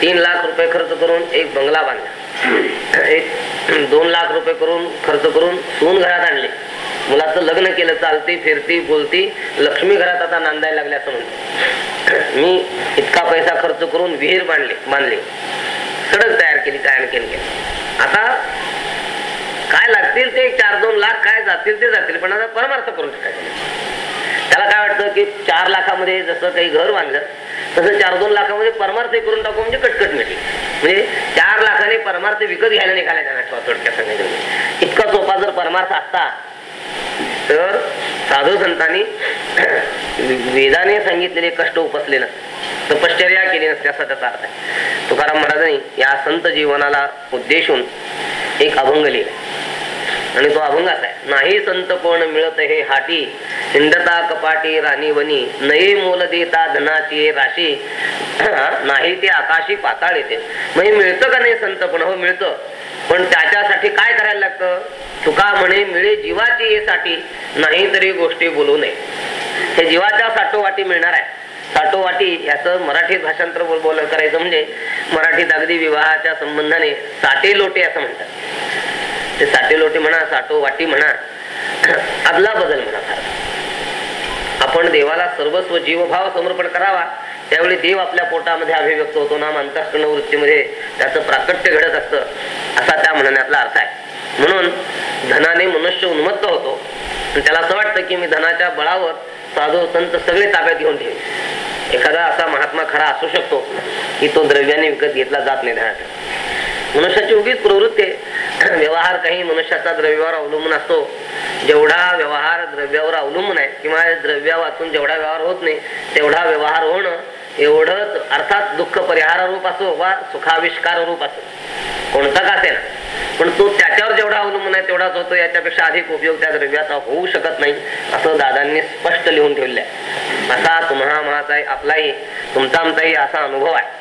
तीन लाख रुपये खर्च करून एक बंगला बांधला. एक दोन लाख रुपये करून खर्च करून सून घरात आणले. मुलाचं लग्न केलं चालती फिरती बोलती लक्ष्मी घरात आता नांदायला लागल्या असं म्हणतो. मी इतका पैसा खर्च करून विहीर बांधली बांधली. सडक तयार केली काय केली. आता काय लागतील ते चार दोन लाख काय जातील ते जातील पण आता परमार्थ करून टाकायचं. त्याला काय वाटतं की चार लाखामध्ये जसं काही घर बांधलं तसं चार दोन लाखामध्ये परमार्थ करून टाकू म्हणजे कटकट मिळेल. म्हणजे चार लाखाने परमार्थ विकत घ्यायला निघाला जाणार थोडक्यात सांगायचं म्हणजे. इतका सोपा जर परमार्थ असता तर साधू संतांनी वेदाने सांगितलेले कष्ट उपसले नसते तपश्चर्या केली नसते असा त्याचा अर्थ आहे. तुकाराम महाराजांनी या संत जीवनाला उद्देशून एक अभंग लिहिला. आणि तो अभंगाच आहे. नाही संत कोण मिळत हे हाटी हिंदता कपाटी राणी वनी नये मोल देता धनाची राशी. नाही ते आकाशी पाताळ येते. मग मिळतं का नाही संत पण? हो मिळतं. पण त्याच्यासाठी काय करायला लागतं? तुका म्हणे मिळे जीवाची येसाठी नाही तरी गोष्टी बोलू नये. हे जीवाच्या साठोवाटी मिळणार आहे. साठोवाटी याचं मराठीत भाषांतर बोल बोल करायचं म्हणजे मराठीत अगदी विवाहाच्या संबंधाने साठे लोटे असं म्हणतात. ते साठे लोटे म्हणा साठो वाटी म्हणा आदला बदल म्हणा आपण देवाला सर्वस्व जीवभाव समर्पण करावा त्यावेळी देव आपल्या पोटामध्ये अभिव्यक्त होतो नाम अंतःकरण वृत्तीमध्ये त्याचं प्राकट्य घडत असतं असा त्या म्हणण्यातला अर्थ आहे. म्हणून धनाने मनुष्य उन्मत्त होतो आणि त्याला असं वाटतं की मी धनाच्या बळावर साधू संत सगळे ताब्यात घेऊन ठेवे एखादा असा महात्मा खरा असू शकतो की तो द्रव्याने विकत घेतला जात नाही धनात मनुष्याची उगीच प्रवृत्ती व्यवहार काही मनुष्याचा द्रव्यावर अवलंबून असतो. जेवढा व्यवहार द्रव्यावर अवलंबून आहे किंवा द्रव्या वाचून जेवढा व्यवहार होत नाही तेवढा व्यवहार होणं एवढंच अर्थात दुःख परिहार रूप असो वा सुखाविष्कार रूप असो. कोणता का असेल? पण तो त्याच्यावर जेवढा अवलंबून आहे तेवढाच होतो. याच्यापेक्षा अधिक उपयोग त्या द्रव्याचा होऊ शकत नाही असं दादांनी स्पष्ट लिहून ठेवले आहे असा तुम्हा महाचा आपलाही तुमचा आमचाही असा अनुभव आहे.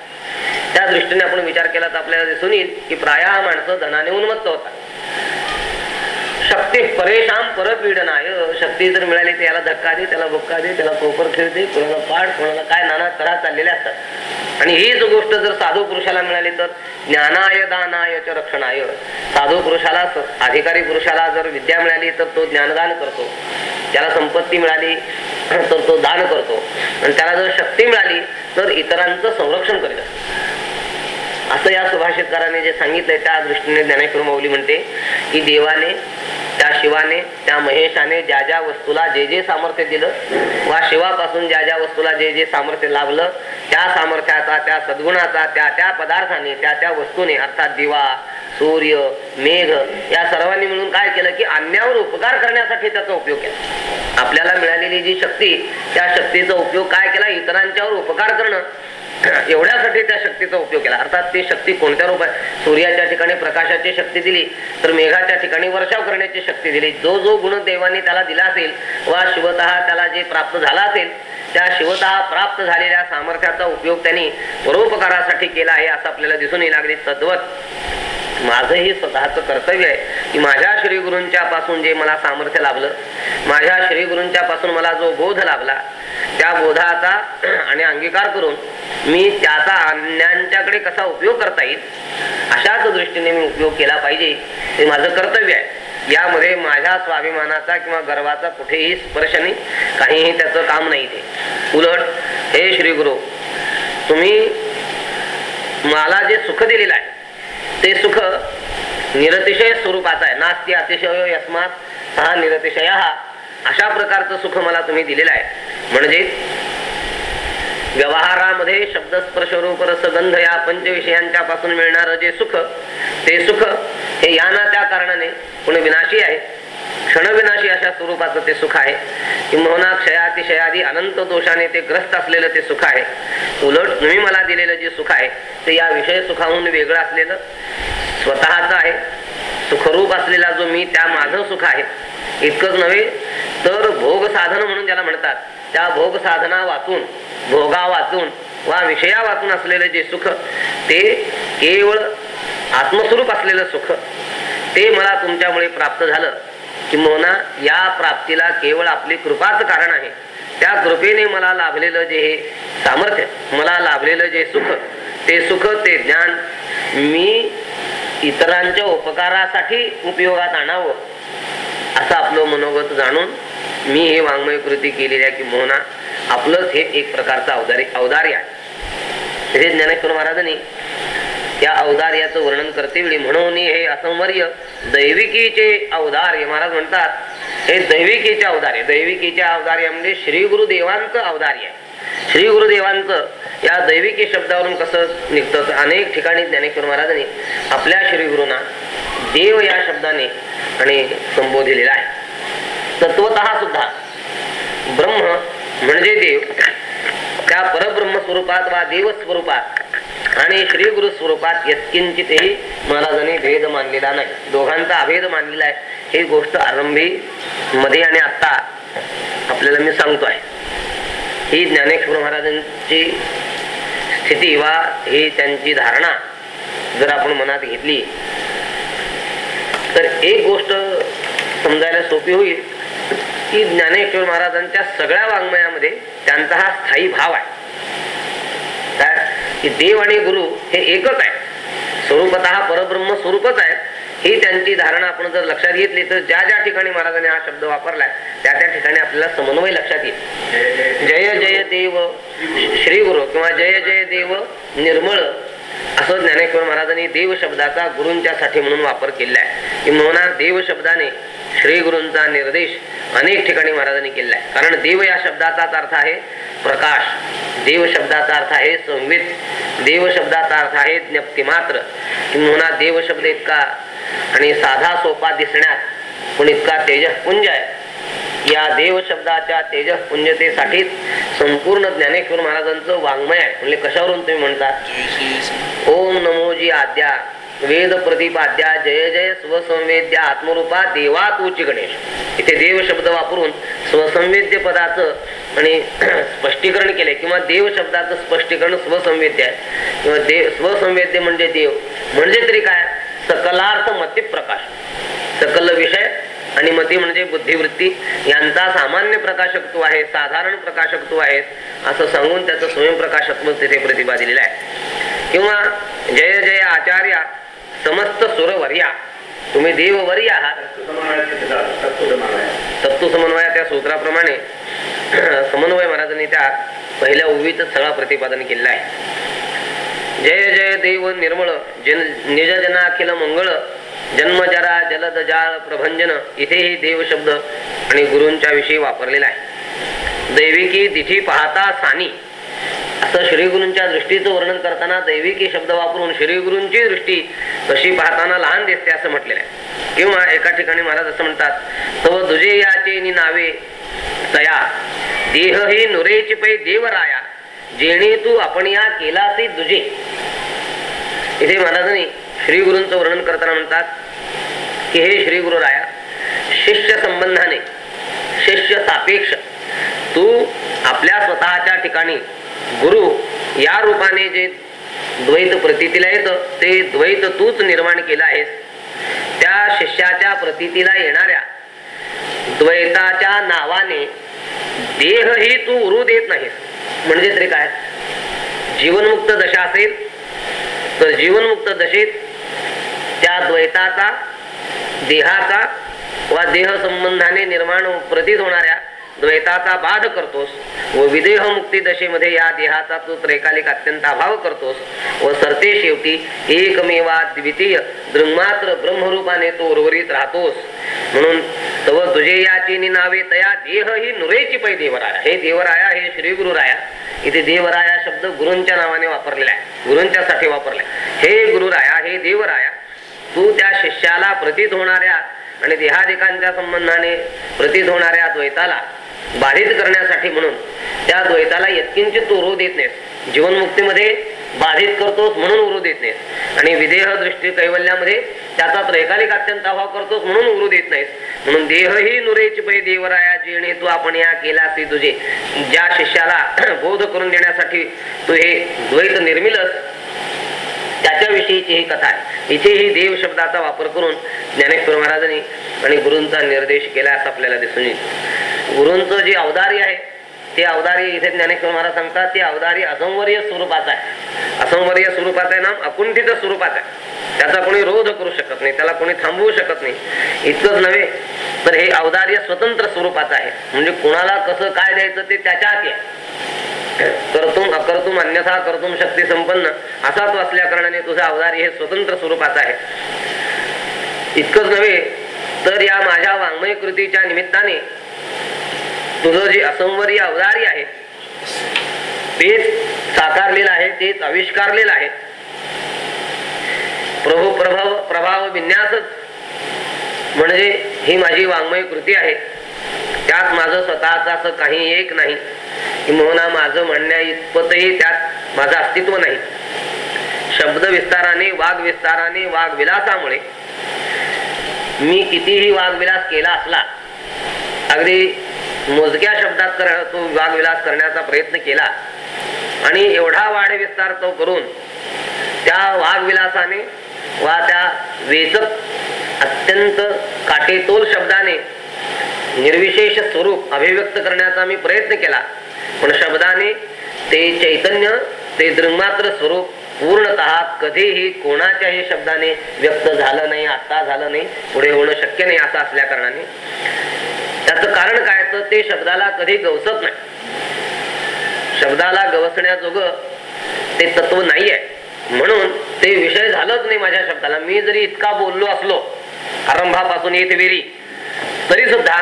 त्या दृष्टीने आपण विचार केला तर आपल्याला दिसून येईल की प्राय हा माणसं धनाने उन्मत्त होता शक्ती परेशान विडनाय शक्ती जर मिळाली तर याला धक्का दे त्याला बुक्का दे त्याला कोपर खेळते कोणाला पाठ कोणाला काय नाना तरा चाललेले असतात. आणि हीच गोष्ट जर साधू पुरुषाला मिळाली तर ज्ञानाय दानाय च रक्षणाय. साधू पुरुषाला अधिकारी पुरुषाला जर विद्या मिळाली तर तो ज्ञानदान करतो. त्याला संपत्ती मिळाली तर तो दान करतो. आणि त्याला जर शक्ती मिळाली तर इतरांचं संरक्षण करीत असतो. असं या सुभाषितकाराने जे सांगितलंय त्या दृष्टीने ज्ञानेश्वर माऊली म्हणते की देवाने त्या शिवाने त्या महेशाने ज्या ज्या वस्तूला जे जे सामर्थ्य दिलं वा शिवापासून ज्या ज्या वस्तूला जे जे सामर्थ्य लाभलं त्या सामर्थ्याचा त्या सद्गुणाचा त्या त्या पदार्थाने त्या त्या वस्तूने अर्थात दिवा सूर्य मेघ या सर्वांनी मिळून काय केलं की अन्यावर उपकार करण्यासाठी त्याचा उपयोग केला. आपल्याला मिळालेली जी शक्ती त्या शक्तीचा उपयोग काय केला? इतरांच्यावर उपकार करणं. एवढ्यासाठी त्या शक्तीचा उपयोग केला. अर्थात ती शक्ती कोणत्या रूपात? सूर्याच्या ठिकाणी प्रकाशाची शक्ती दिली तर मेघाच्या ठिकाणी वर्षाव करण्याची शक्ती दिली. जो जो गुण देवाने त्याला दिला असेल वा शिवत त्याला जे प्राप्त झाला असेल त्या शिवत प्राप्त झालेल्या सामर्थ्याचा उपयोग त्यांनी परोपकारासाठी केला आहे असं आपल्याला दिसून येईल. अगदी तद्वत माझं हे स्वतःच कर्तव्य आहे की माझ्या श्री गुरूंच्या पासून जे मला सामर्थ्य लाभलं माझ्या श्री गुरूंच्या पासून मला जो बोध लाभला त्या बोधाचा आणि अंगीकार करून मी त्याचा अन्यांच्याकडे कसा उपयोग करता येईल अशाच दृष्टीने मी उपयोग केला पाहिजे हे माझं कर्तव्य आहे. यामध्ये माझ्या स्वाभिमानाचा किंवा गर्वाचा कुठेही स्पर्श नाही काहीही त्याचं काम नाही ते. उलट हे श्री गुरु तुम्ही मला जे सुख दिलेलं आहे ते सुख निरतिशय स्वरूपाचा आहे. नास्ती अतिशय यस्मात हा निरतिशय. हा अशा प्रकारचं सुख मला तुम्ही दिलेलं आहे. म्हणजे व्यवहारामध्ये शब्द स्पर्श रूप रसगंध या पंच विषयांच्या पासून मिळणार जे सुख ते सुख हे या ना त्या कारणाने कोणी विनाशी आहे. क्षणविनाशी अशा स्वरूपाचं ते सुख आहे. किंबहुना क्षयातिशयादी अनंत दोषाने ते ग्रस्त असलेलं ते सुख आहे. उलट तुम्ही मला दिलेलं जे सुख आहे ते या विषय सुखाहून वेगळं असलेलं स्वतःच आहे. सुखरूप असलेला जो मी त्या माझं सुख आहे. इतकंच नव्हे तर भोग साधन म्हणून ज्याला म्हणतात त्या भोग साधना वाचून भोगा वाचून वा विषया वाचून असलेलं जे सुख ते केवळ आत्मस्वरूप असलेलं सुख ते मला तुमच्यामुळे प्राप्त झालं. किंबहुना या प्राप्तीला केवळ आपली कृपाच कारण आहे. त्या कृपेने मला लाभलेलं जे हे सामर्थ्य मला लाभलेलं जे सुख ते सुख ते ज्ञान मी इतरांच्या उपकारासाठी उपयोगात आणावं असं आपलं मनोगत जाणून मी हे वाङ्मय कृती केलेली आहे की मोहना आपलंच हे एक प्रकारचं अवदारी अवदार्य आहे. हे ज्ञानेश्वर महाराजांनी त्या अवधार्याचं वर्णन करते वेळी म्हणून हे असंवर्य दैविकीचे अवधार्य महाराज म्हणतात हे दैविकीचे अवधार्य दैविकीच्या अवधार्य म्हणजे श्री गुरुदेवांचं अवधार्य श्री गुरुदेवांचं या दैविकी शब्दावरून कसं निघतं अनेक ठिकाणी ज्ञानेश्वर महाराजांनी आपल्या श्री गुरुना देव या शब्दाने आणि संबोधिलेला आहे. तत्वत सुद्धा ब्रह्म म्हणजे देव. त्या परब्रह्म स्वरूपात वा देव स्वरूपात आणि श्री गुरु स्वरूपात यत्किंचितही महाराजांनी भेद मानलेला नाही. दोघांचा अभेद मानलेला आहे. ही गोष्ट आरंभी मध्ये आणि आता आपल्याला मी सांगतोय. ही ज्ञानेश्वर महाराजांची स्थिती वा ही त्यांची धारणा जर आपण मनात घेतली तर एक गोष्ट समजायला सोपी होईल की ज्ञानेश्वर महाराजांच्या सगळ्या वाङ्मयामध्ये त्यांचा हा स्थायी भाव आहे. काय की देव आणि गुरु हे एकच आहे स्वरूपत परब्रह्म स्वरूपच आहे ही त्यांची धारणा आपण जर लक्षात घेतली तर ज्या ज्या ठिकाणी महाराजांनी हा शब्द वापरलाय त्या त्या ठिकाणी आपल्याला समन्वय लक्षात येईल. जय जय देव श्री गुरु किंवा जय जय देव निर्मळ असं ज्ञानेश्वर महाराजांनी देव शब्दाचा गुरूंच्या साठी म्हणून वापर केला आहे. किंवा देव शब्दाने श्री गुरूंचा निर्देश अनेक ठिकाणी महाराजांनी केला आहे. कारण देव या शब्दाचाच अर्थ आहे प्रकाश. देव शब्दाचा अर्थ आहे संवित देव शब्दाचा अर्थ आहे ज्ञप्ती मात्र. किंवा देव शब्द इतका आणि साधा सोपा दिसण्यात पण इतका तेजपुंज आहे. या देव शब्दाच्या तेजस पुण्यतेसाठीच संपूर्ण ज्ञानेश्वर महाराजांचं वाङ्मय आहे. म्हणजे कशावरून तुम्ही म्हणतात ओम नमोजी आद्या वेद प्रतिपाद्या जय जय स्वसंवेद्या आत्मरूपा देवा तूची गणेश. इथे देव शब्द वापरून स्वसंवेद्य पदाचं आणि स्पष्टीकरण केले किंवा देव शब्दाचं स्पष्टीकरण स्वसंवेद्य आहे. किंवा देव स्वसंवेद्य म्हणजे देव. म्हणजे तरी काय? सकलार्थ मती प्रकाश सकल विषय आणि मती म्हणजे बुद्धिवृत्ती. यांचा सामान्य प्रकाशकत्व आहे साधारण प्रकाशकत्व आहे असं सांगून त्याचं स्वयंप्रकाशत्व तिथे प्रतिभा दिलेला आहे. किंवा जय जय आचार्या समस्त सुरवर्या. तुम्ही देववर्य आहात. तत्व समन्वया त्या सूत्राप्रमाणे. समन्वय महाराजांनी त्या पहिल्या उभीच सगळा प्रतिपादन केलेला आहे. जय जय देव निर्मळ जन निज जना अखिल मंगळ. जन्मजरा जलद जाळ प्रभंजन इथेही देव शब्द आणि गुरूंच्या विषयी वापरलेला आहे. दैविकी दिठी पाहता सानी. असं श्रीगुरूंच्या दृष्टीचं वर्णन करताना दैविकी शब्द वापरून श्री गुरूंची दृष्टी कशी पाहताना लहान दिसते असं म्हटलेलं आहे. किंवा एका ठिकाणी महाराज असं म्हणतात तव दुजे याचे नि नावे तया देह ही नुरेची पै देवराया. जेणे तू आपण या केलासी दुजे. इथे महाराजांनी श्री गुरूंचं वर्णन करताना म्हणतात की हे श्री गुरु राया शिष्य संबंधाने शिष्य सापेक्ष तू आपल्या स्वतःच्या ठिकाणी गुरु या रूपाने जे द्वैत प्रतीतीला येतं ते द्वैत तूच निर्माण केलं आहेस. त्या शिष्याच्या प्रतीतीला येणाऱ्या द्वैताच्या नावाने देह ही तू उरू देत नाहीस. म्हणजे तरी काय? जीवनमुक्त दशा असेल तर जीवनमुक्त दशेत त्या द्वैताचा देहाचा वा देह संबंधाने निर्माण प्रतीत होणाऱ्या द्वैताचा बाध करतोस व विदेह मुक्ती दशेमध्ये या देहाचा तू त्रैकालिक अत्यंत अभाव करतोस व सरते शेवटी एकमेवा द्वितीय दृंगमात्र ब्रह्मरूपाने तो उर्वरित राहतोस. म्हणून तव तुझे याची नावे तया देह ही नुरेची पै देवराया. हे देवराया हे श्री गुरुराया इथे देवराया शब्द गुरूंच्या नावाने वापरलेला आहे. गुरूंच्या साठी वापरलाय हे गुरुराया हे देवराया तू त्या शिष्याला प्रतीत होणाऱ्या आणि देहादिकांच्या संबंधाने प्रतीत होणाऱ्या द्वैताला बाधित करण्यासाठी म्हणून. त्या द्वैताला यत्किंचित तू उरू देत नाहीत जीवनमुक्तीमध्ये बाधित करतोस म्हणून उरू देत नाहीत आणि विदेह दृष्टी कैवल्यामध्ये त्याचा त्रैकालिक अत्यंत अभाव करतोस म्हणून उरू देत नाहीस. म्हणून देह ही नुरेची पै देवराया जेणे तू आपण या केला ती तुझे. ज्या शिष्याला बोध करून देण्यासाठी तू हे द्वैत निर्मिलस त्याच्याविषयीची ही कथा आहे इथेही देव शब्दाचा वापर करून ज्ञानेश्वर महाराजांनी आणि गुरूंचा निर्देश केला असं आपल्याला दिसून येईल. गुरूंचं जे अवदारी आहे ते अवदारी इथे ज्ञानेश्वर महाराज सांगतात ते अवधारी असंवर्य स्वरूपाचा आहे. असंवर्य स्वरूपाचं आहे नाम अकुंठित स्वरूपात आहे. त्याचा कोणी रोध करू शकत नाही त्याला कोणी थांबवू शकत नाही. इतकंच नव्हे तर हे अवधार्य स्वतंत्र स्वरूपाचं आहे. म्हणजे कोणाला कसं काय द्यायचं ते त्याच्या हाती आहे. करतुम अकर्तुम अन्यथा करतुम शक्ती संपन्न असा तो असल्या कारणाने तुझा अवधारी हे स्वतंत्र स्वरूपाचं आहे. इतकंच नव्हे तर या माझ्या वाङ्मय कृतीच्या निमित्ताने तुझं जे असंवरी अवधारी आहे तेच साकारलेलं आहे तेच आविष्कारलेलं आहे. प्रभू प्रभाव प्रभाव विन्यासच म्हणजे ही माझी वाङ्मय कृती आहे. त्यात माझं स्वतःच असं काही एक नाही किंवा माझं म्हणण्या इतपतही त्यात माझं अस्तित्व नाही. शब्द विस्ताराने वाघ विस्ताराने वाघ विलासामुळे मी कितीही वाघविलास केला असला अगदी मोजक्या शब्दात कर तो वाघविलास करण्याचा प्रयत्न केला. आणि एवढा वाढ विस्तार तो करून त्या वाघविलासाने वा त्या वेचक अत्यंत काटेतोल शब्दाने निर्विशेष स्वरूप अभिव्यक्त करण्याचा मी प्रयत्न केला. पण शब्दाने ते चैतन्य ते दृंगमात्र स्वरूप पूर्णत कधीही कोणाच्याही शब्दाने व्यक्त झालं नाही आता झालं नाही पुढे होणं शक्य नाही असं असल्या कारणाने. त्याचं कारण काय? तर ते शब्दाला कधी गवसत नाही. शब्दाला गवसण्याजोग ते तत्व नाही आहे म्हणून ते विषय झालंच नाही माझ्या शब्दाला. मी जरी इतका बोललो असलो आरंभापासून येत वेरी तरी सुद्धा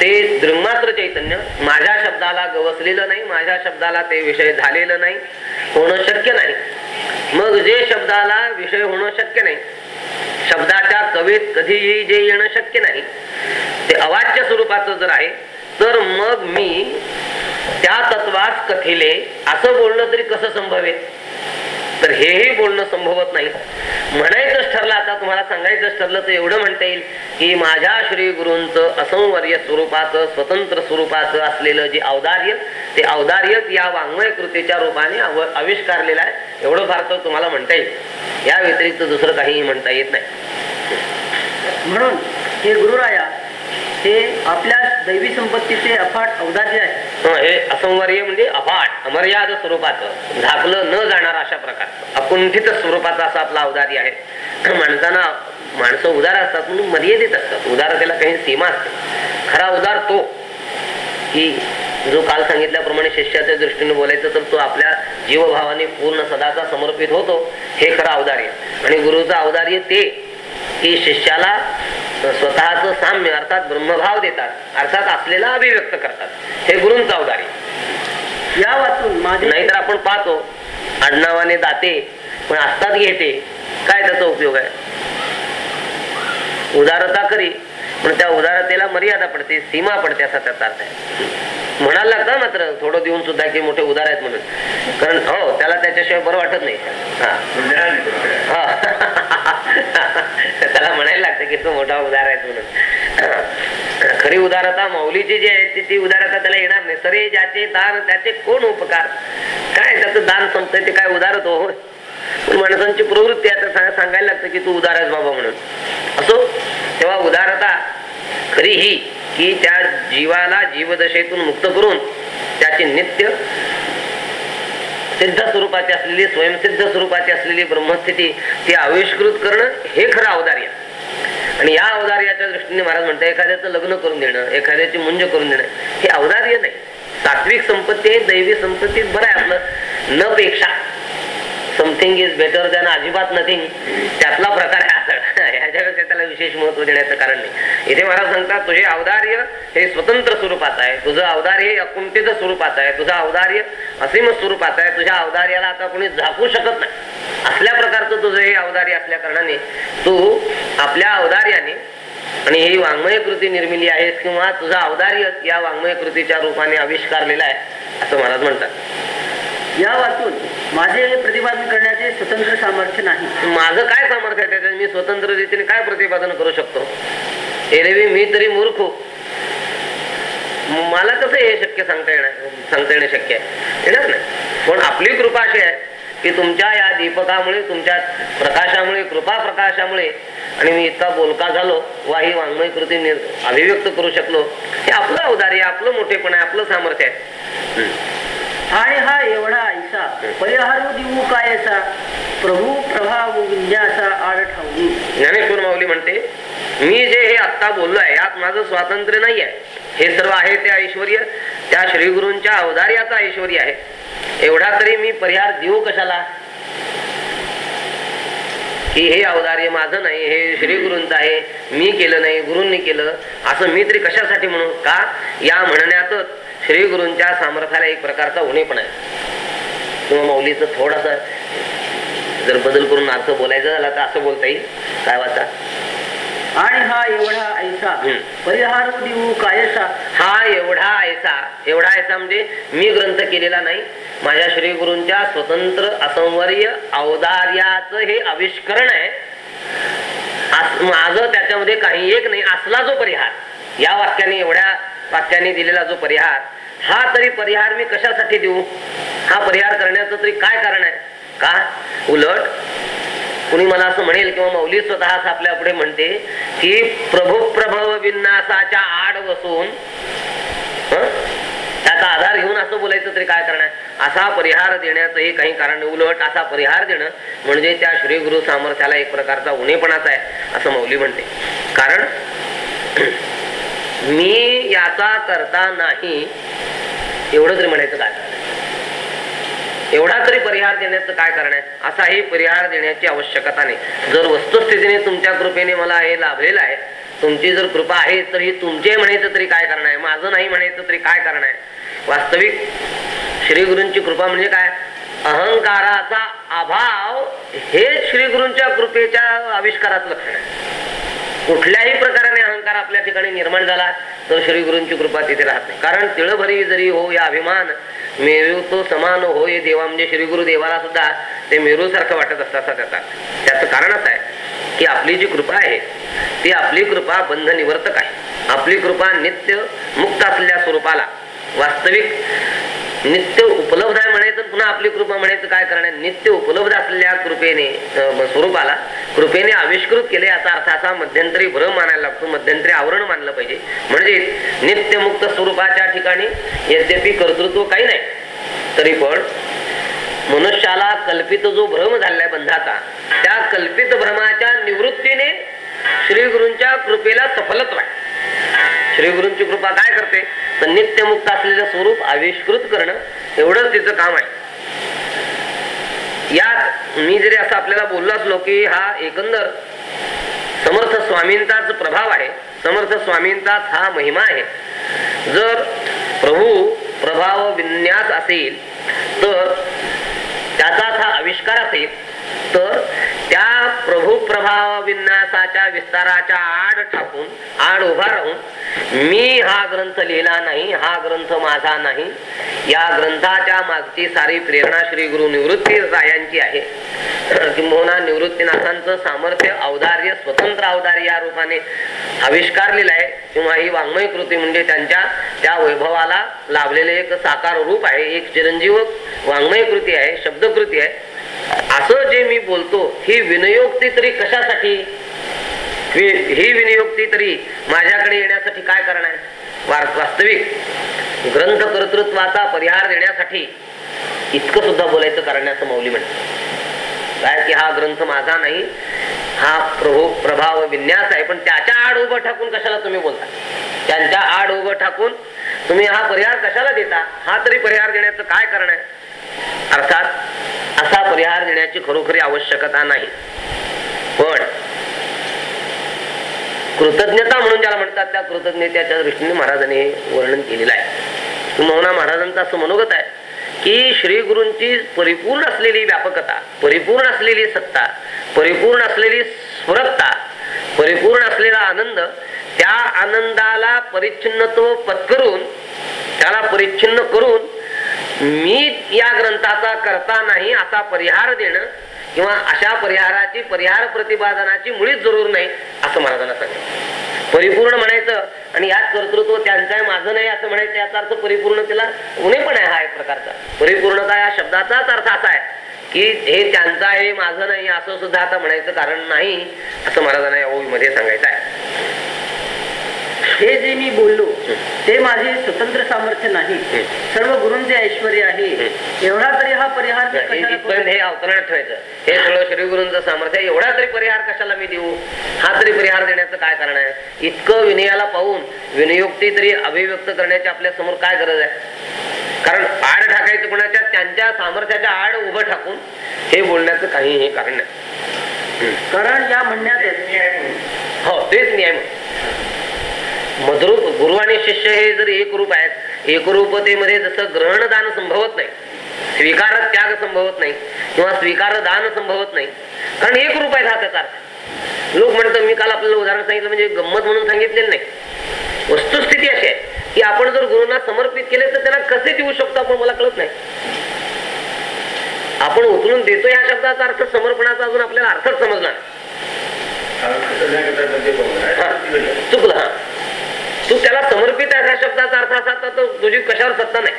ते ब्रह्मात्र चैतन्य माझ्या शब्दाला गवसलेलं नाही माझ्या शब्दाला ते विषय झालेलं नाही होणं शक्य नाही. मग जे शब्दाला विषय होणं शक्य नाही शब्दाच्या कवेत कधीही जे येणं शक्य नाही ते अवाच्य स्वरूपाचं जर आहे तर मग मी त्या तत्वात कथिले असं बोलणं तरी कसं संभवेल? तर हेही बोलणं संभवत नाही. म्हणायचंच ठरलं आता तुम्हाला सांगायचंच ठरलं तर एवढं म्हणता येईल की माझ्या श्री गुरूंचं असंवर्य स्वरूपाचं स्वतंत्र स्वरूपाचं असलेलं जे औदार्य ते औदार्य या वाङ्मय कृतीच्या रूपाने अव- आविष्कारलेलं आहे. एवढं फार तर तुम्हाला म्हणता येईल. या व्यतिरिक्त दुसरं काहीही म्हणता येत नाही. म्हणून हे गुरुराया हे आपल्या दैवी संपत्तीचे अफाट अवधार्य आहे. हे असंवर्य म्हणजे अफाट अमर्याद स्वरूपाचं. झाकलं न जाणार अशा प्रकारचं अकुंठित स्वरूपाचा असं आपला अवधारी आहे. माणसांना माणसं उदार असतात म्हणून मर्यादित असतात. उदारतेला काही सीमा असते. खरा उदार तो की जो काल सांगितल्याप्रमाणे शिष्याच्या दृष्टीने बोलायचं तर तो आपल्या जीवभावाने पूर्ण सदाचा समर्पित होतो. हे खरं अवधार्य आणि गुरुचं अवधार्य ते की शिष्याला स्वतःच साम्य अर्थात ब्रह्मभाव देतात अर्थात असलेला अभिव्यक्त करतात. हे गुरूंचं अवदार्य या वाचून माझे नाहीतर आपण पाहतो आडनावाने दाते पण असतात घेते काय त्याचा उपयोग आहे? उदारता करी पण त्या उदारतेला मर्यादा पडते सीमा पडते असा त्याचा अर्थ आहे. म्हणायला लागतं मात्र थोडं देऊन सुद्धा की मोठे उदार आहेत म्हणून. कारण हो त्याला त्याच्याशिवाय बरं वाटत नाही. हा. हा. त्याला म्हणायला लागतं की तू मोठा उदार आहे म्हणून. खरी उदारता माऊलीची जी आहे ती ती उदारता त्याला येणार नाही. सरे ज्याचे दान त्याचे कोण उपकार? काय त्याचं दान संपतंय ते काय उदारत हो माणसांची प्रवृत्ती आता सांगायला लागतं की तू उदार आहेस बाबा म्हणून. असो तेव्हा उदारता खरी ही की त्या जीवाला जीवदशेतून मुक्त करून त्याची नित्य सिद्ध स्वरूपाची असलेली स्वयंसिद्ध स्वरूपाची असलेली ब्रह्मस्थिती ती आविष्कृत करणं हे खरं अवदार्य आणि या अवदार्याच्या दृष्टीने महाराज म्हणतात एखाद्याचं लग्न करून देणं एखाद्याची मुंज करून देणं हे अवदार्य नाही. सात्विक संपत्ती आहे दैवी संपत्ती बरं आहे आपलं. न पेक्षा. समथिंग इज बेटर दॅन अजिबात नथिंग त्यातला प्रकार आहे हा ह्याच्यापेक्षा त्याला विशेष महत्त्व देण्याचं कारण नाही. इथे महाराज सांगतात तुझे अवधार्य हे स्वतंत्र स्वरूपात आहे. तुझं अवधार्य हे अकुंठित स्वरूपात आहे. तुझं अवधार्य असीम स्वरूपात आहे. तुझ्या अवधार्याला आता कोणी झाकू शकत नाही. असल्या प्रकारचं तुझं हे अवधार्य असल्या कारणाने तू आपल्या अवधार्याने आणि ही वाङ्मय कृती निर्मिली आहे किंवा तुझा अवधार्य या वाङ्मय कृतीच्या रूपाने आविष्कारलेला आहे असं महाराज म्हणतात. या वाचून माझे प्रतिपादन करण्याचे स्वतंत्र सामर्थ्य नाही. माझं काय सामर्थ्य आहे त्याच्यात? मी स्वतंत्र रीतीने काय प्रतिपादन करू शकतो? एरवी मी तरी मूर्ख. मला कसं हे शक्य सांगता येणार? सांगता येणं शक्य आहे. येणार नाही पण आपली कृपा अशी आहे की तुमच्या या दीपकामुळे तुमच्या प्रकाशामुळे कृपा प्रकाशामुळे आणि मी इतका बोलका झालो वा ही वाङ्मय कृती अभिव्यक्त करू शकलो हे आपलं अवदार्य आपलं मोठेपण आहे आपलं सामर्थ्य आहे. हम्म. आणि हा एवढा ऐसा परिहारू देऊ कायचा? प्रभू प्रभाव विद्याचा आड ठाऊ ज्ञानेश्वर माऊली म्हणते मी जे हे आत्ता बोललो आहे यात माझं स्वातंत्र्य नाही आहे. हे सर्व आहे ते ऐश्वर त्या श्रीगुरूंच्या अवधार्याचा ऐश्वर आहे. एवढा तरी मी परिहार देऊ कशाला? की हे अवधार्य माझं नाही हे श्रीगुरूंचं आहे. मी केलं नाही गुरूंनी केलं. असं मी तरी कशासाठी म्हणू? का? या म्हणण्यातच श्रीगुरूंच्या सामर्थ्याला एक प्रकारचा उणेपण आहे. किंवा माऊलीचं थोडासा जर बदल करून अर्थ बोलायचा झाला तर असं बोलता येईल. काय वाचा? आणि हा एवढा ऐसा. परिहारू देऊ कायचा हा एवढा ऐसा एवढा ऐसा म्हणजे मी ग्रंथ केलेला नाही. माझ्या श्री गुरूंच्या स्वतंत्र असंवर्य अवदार्याचं हे आविष्करण आहे. माझं त्याच्यामध्ये काही एक नाही असला जो परिहार. या वाक्याने एवढ्या वाक्याने दिलेला जो परिहार हा तरी परिहार मी कशासाठी देऊ? हा परिहार करण्याचं तरी काय कारण आहे? का? उलट कुणी मला असं म्हणेल किंवा मौली स्वतःच आपल्या पुढे म्हणते की प्रभू प्रभव विन्यासाच्या आड बसून त्याचा आधार घेऊन असं बोलायचं तरी काय करणार असा परिहार देण्याचं हे काही कारण नाही. उलट असा परिहार देणं म्हणजे त्या श्री गुरु सामर्थ्याला एक प्रकारचा उणेपणाच आहे असं मौली म्हणते. कारण मी याचा करता नाही. एवढं तरी म्हणायचं काय? एवढा तरी परिहार देण्याचं काय कारण आहे? असाही परिहार देण्याची आवश्यकता नाही. जर वस्तुस्थितीने तुमच्या कृपेने मला हे लाभलेलं आहे तुमची जर कृपा आहे तर हे तुमचे म्हणायचं तरी काय कारण आहे? माझं नाही म्हणायचं तरी काय कारण आहे? वास्तविक श्री गुरूंची कृपा म्हणजे काय? अहंकाराचा अभाव हे श्री गुरूंच्या कृपेच्या आविष्काराचं लक्षण आहे. कुठल्याही प्रकाराने अहंकार आपल्या ठिकाणी निर्माण झाला तर श्री गुरूंची कृपा तिथे राहत नाही. कारण तिळभरी जरी हो या अभिमान मेरू तो समान होय देवा. म्हणजे श्री गुरु देवाला सुद्धा ते मेरू सारखं वाटत असतात त्याचा त्याचं कारण असं आहे की आपली जी कृपा आहे ती आपली कृपा बंध निवर्तक आहे. आपली कृपा नित्य मुक्त असलेल्या स्वरूपाला वास्तविक नित्य उपलब्ध आहे म्हणायचं पुन्हा आपली कृपा म्हणायचं काय करणार नित्य उपलब्ध असलेल्या कृपेने स्वरूपाला कृपेने आविष्कृत केले याचा अर्थ असा मध्यंतरी भ्रम मानायला लागतो मध्यंतरी आवरण मानलं पाहिजे. म्हणजे नित्य मुक्त स्वरूपाच्या ठिकाणी यद्यपि कर्तृत्व काही नाही तरी पण मनुष्याला कल्पित जो भ्रम झालाय बंधाचा त्या कल्पित भ्रमाच्या निवृत्तीने श्री गुरूंच्या कृपेला सफलत्व आहे. श्री गुरूंची कृपा काय करते? तर नित्यमुक्त असलेलं स्वरूप आविष्कृत करणं एवढंच तिचं काम आहे. यात मी जरी असं आपल्याला बोललो असलो की हा एकंदर समर्थ स्वामींचाच प्रभाव आहे समर्थ स्वामींचाच हा महिमा आहे. जर प्रभू प्रभाव विन्यास असेल तर त्याचाच हा आविष्कार असेल तर त्या प्रभू प्रभाव विन्यासाच्या विस्ताराच्या आड ठाकून आड उभा राहून मी हा ग्रंथ लिहिला नाही हा ग्रंथ माझा नाही या ग्रंथाच्या मागची सारी प्रेरणा श्री गुरु निवृत्ती रायांची आहे. किंबहुना निवृत्तीनाथांचं सामर्थ्य अवधार्य स्वतंत्र अवधार्य या रूपाने आविष्कारलेलं आहे किंवा ही वाङ्मय कृती म्हणजे त्यांच्या त्या वैभवाला लाभलेले एक साकार रूप आहे एक चिरंजीव वाङ्मय कृती आहे शब्दकृती आहे. असं जे मी बोलतो ही विनियोक्ती तरी कशासाठी? ही विनियोक्ती तरी माझ्याकडे येण्यासाठी काय करणार आहे? वास्तविक ग्रंथ कर्तृत्वाचा परिहार देण्यासाठी इतकं सुद्धा बोलायचं कारण असं मौली म्हणतात. काय की हा ग्रंथ माझा नाही हा प्रभू प्रभाव विन्यास आहे पण त्याच्या आड उभं ठाकून कशाला तुम्ही बोलता? त्यांच्या आड उभं ठाकून तुम्ही हा परिहार कशाला देता? हा तरी परिहार देण्याचं काय कारण आहे? अर्थात असा परिहार देण्याची खरोखरी आवश्यकता नाही. पण कृतज्ञता म्हणून ज्याला म्हणतात त्या कृतज्ञतेच्या दृष्टीने महाराजांनी वर्णन केलेलं आहे. मोहना महाराजांचं असं मनोगत आहे. की श्री गुरूंची परिपूर्ण असलेली व्यापकता परिपूर्ण असलेली सत्ता परिपूर्ण असलेली स्फुरतता परिपूर्ण असलेला आनंद त्या आनंदाला परिच्छिन्नत्व पत्करून त्याला परिच्छिन्न करून मी या ग्रंथाचा करता नाही असा परिहार देणं किंवा अशा परिहाराची परिहार प्रतिपादनाची मुळीच जरूर नाही असं महाराजांना सांगितलं. परिपूर्ण म्हणायचं आणि याच कर्तृत्व त्यांचं आहे माझं नाही असं म्हणायचं याचा अर्थ परिपूर्णतेला उणे पण आहे हा एक प्रकारचा. परिपूर्णता या शब्दाचाच अर्थ असा आहे की हे त्यांचं आहे माझं नाही असं सुद्धा आता म्हणायचं कारण नाही असं महाराजांना या ओळीमध्ये सांगायचं आहे. हे जे मी बोललो ते माझे स्वतंत्र सामर्थ्य नाही. सर्व गुरूंचे ऐश्वर आहे. एवढा तरी हा परिहार हे-? हे अवतरणात ठेवायचं. हे सगळं श्री गुरूंचं सामर्थ्य. एवढा तरी परिहार कशाला मी देऊ? हा तरी परिहार देण्याचं काय कारण आहे? इतकं विनयाला पाहून विनियोक्ती तरी अभिव्यक्त करण्याची आपल्यासमोर काय गरज आहे? कारण आड ठाकायचं कोणाच्या? त्यांच्या सामर्थ्याच्या आड उभं ठाकून हे बोलण्याचं काही हे कारण नाही. कारण या म्हणण्यातच हो तेच नियम मधुरूप गुरु आणि शिष्य हे जर एक रूप आहेत एकरूपतेमध्ये जसं ग्रहणदान संभवत नाही स्वीकार त्याग संभवत नाही किंवा स्वीकार दान संभवत नाही कारण एक रूप आहे हा त्याचा लोक म्हणतात मी काल आपल्याला उदाहरण सांगितलं म्हणजे गंमत म्हणून सांगितलेलं नाही. वस्तुस्थिती अशी आहे की आपण जर गुरुंना समर्पित केले तर त्यांना कसे देऊ शकतो आपण मला कळत नाही. आपण उचलून देतो या शब्दाचा अर्थ समर्पणाचा अजून आपल्याला अर्थच समजला चुकलं हा. तू त्याला समर्पित आहे ह्या शब्दाचा अर्थ असा तर तो तुझी कशावर सत्ता नाही.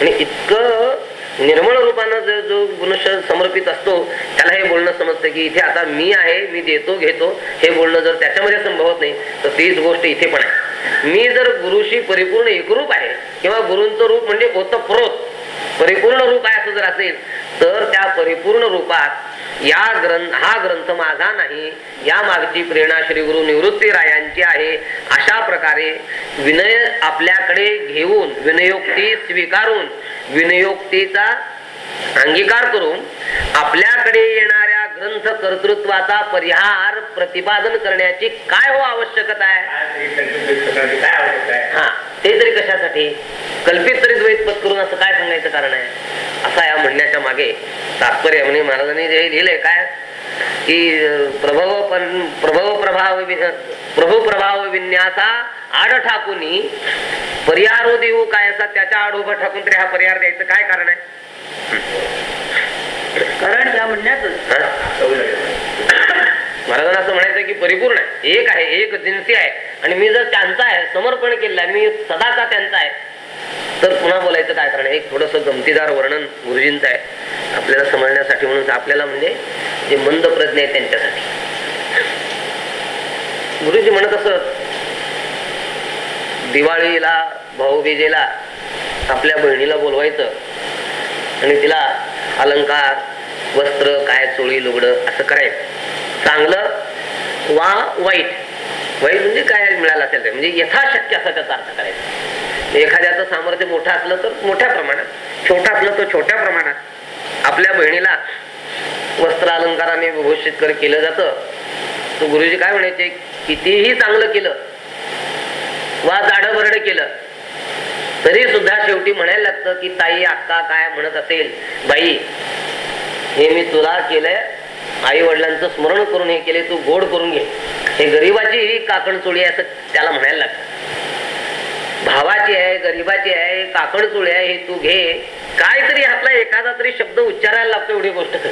आणि इतकं निर्मळ रूपानं जो जो मनुष्य समर्पित असतो त्याला हे बोलणं समजतं की इथे आता मी आहे मी देतो घेतो हे बोलणं जर त्याच्यामध्ये संभवत नाही तर तीच गोष्ट इथे पण आहे. मी जर गुरुशी परिपूर्ण एकरूप आहे किंवा गुरूंचं रूप म्हणजे ओतप्रोत परिपूर्ण रूप आहे असं जर असेल तर त्या परिपूर्ण रूपात या ग्रंथ हा ग्रंथ माझा नाही या मागची प्रेरणा श्री गुरु निवृत्ती रायांची आहे. अशा प्रकारे विनय आपल्याकडे घेऊन विनयोक्ती स्वीकारून विनयोक्तीचा अंगीकार करून आपल्याकडे येणाऱ्या ग्रंथ कर्तृत्वाचा परिहार प्रतिपादन करण्याची काय हो आवश्यकता आहे? हा ते तरी कशासाठी? कल्पित तरी द्वैत पद करून असं काय सांगायचं कारण आहे? असा या म्हणण्याच्या मागे तात्पर्य म्हणजे महाराजांनी जे लिहिलंय काय? की प्रभव प्रभव प्रभाव प्रभू प्रभाव विन्यासा आड ठाकूनी पर्यारो देऊ काय असा त्याच्या आड उभं ठाकून तरी हा पर्याय द्यायचं काय कारण आहे कारण या म्हणण्यातच हा? महाराजांना असं म्हणायचं की परिपूर्ण आहे एक आहे एक जिन्सी आहे आणि मी जर त्यांचा आहे समर्पण आहे मी सदाचा त्यांचा आहे तर पुन्हा बोलायचं काय कारण एक थोडस गमतीदार वर्णन गुरुजींचं आहे. आपल्याला समजण्यासाठी म्हणून आपल्याला म्हणजे जे मंद प्रज्ञ आहे त्यांच्यासाठी. गुरुजी म्हणत असत दिवाळीला भाऊबीजेला आपल्या बहिणीला बोलवायचं आणि तिला अलंकार वस्त्र काय चोळी लुगडं असं करायचं. चांगलं वा वाईट. वाईट म्हणजे काय मिळालं असेल ते म्हणजे यथाशक्य असं त्याचा अर्थ करायचा. एखाद्याचं सामर्थ्य मोठं असलं तर मोठ्या प्रमाणात छोटं असलं तर छोट्या प्रमाणात. आपल्या बहिणीला वस्त्र अलंकाराने विभूषित कर केलं जातं. गुरुजी काय म्हणायचे? कितीही चांगलं केलं वा जाडं बरड केलं तरी सुद्धा शेवटी म्हणायला लागतं की ताई अक्का काय म्हणत असेल? बाई हे मी तुला केलंय आई वडिलांचं स्मरण करून हे केले तू गोड करून घे. हे गरीबाची ही काकण चोळी असं त्याला म्हणायला लागतं. भावाची आहे गरीबाची आहे काकड चुळे आहे हे तू घे. काहीतरी आपला एखादा तरी शब्द उच्चारायला लागतो एवढी गोष्ट. कर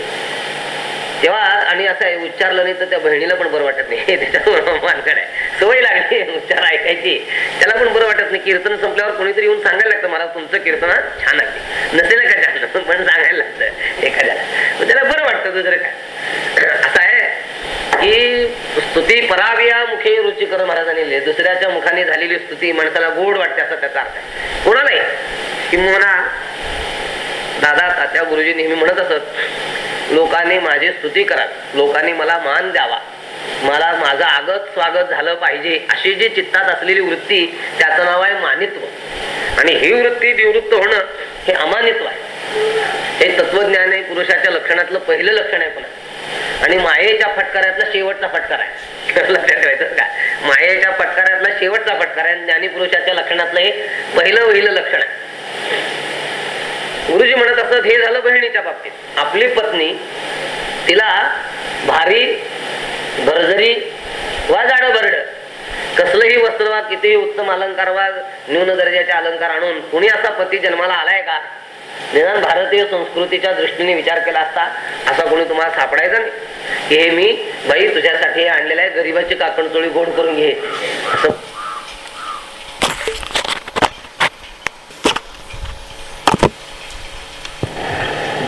तेव्हा आणि असं आहे उच्चारलं नाही तर त्या बहिणीला पण बरं वाटत नाही. त्याच्यावर मानकड आहे. सवय लागली उच्चार ऐकायची. त्याला पण बरं वाटत नाही. कीर्तन संपल्यावर कोणीतरी येऊन सांगायला लागतं मला तुमचं कीर्तन छान आहे नसेल का छान पण सांगायला लागतं एखाद्याला. त्याला बरं वाटतं दुसरं काय. की स्तुती पराविया मुखे रुचिकर महाराजांनी लिहिले. दुसऱ्याच्या मुखाने झालेली स्तुती माणसाला गोड वाटते असं त्याचा अर्थ आहे कि किंवा दादा तात्या गुरुजी नेहमी म्हणत असत लोकांनी माझी स्तुती करा. लोकांनी मला मान द्यावा. मला माझं आगत स्वागत झालं पाहिजे. अशी जी चित्तात असलेली वृत्ती त्याचं नाव आहे मानित्व. आणि ही वृत्ती निवृत्त होणं हे अमानित्व आहे. हे तत्वज्ञान आहे पुरुषाच्या लक्षणातलं पहिलं लक्षण आहे पण आणि मायेच्या फटकाऱ्यातला शेवटचा फटकार आहे. लक्षात ठेवायचं का? मायेच्या फटकाऱ्यातला शेवटचा फटकार आहे ज्ञानीपुरुषाच्या लक्षणातलं हे पहिलं पहिलं लक्षण आहे. गुरुजी म्हणत असत हे झालं बहिणीच्या बाबतीत. आपली पत्नी तिला भारी भरझरी वा जाड बरड कसलंही वस्त्र वा कितीही उत्तम अलंकार वा न्यून दर्जाचे अलंकार आणून कुणी असा पती जन्माला आलाय का? निदान भारतीय संस्कृतीच्या दृष्टीने विचार केला असता असा कोणी तुम्हाला सापडायचा नाही. हे मी बाई तुझ्यासाठी आणलेलं आहे गरीबाची काकणचोळी गोड करून घे. असं.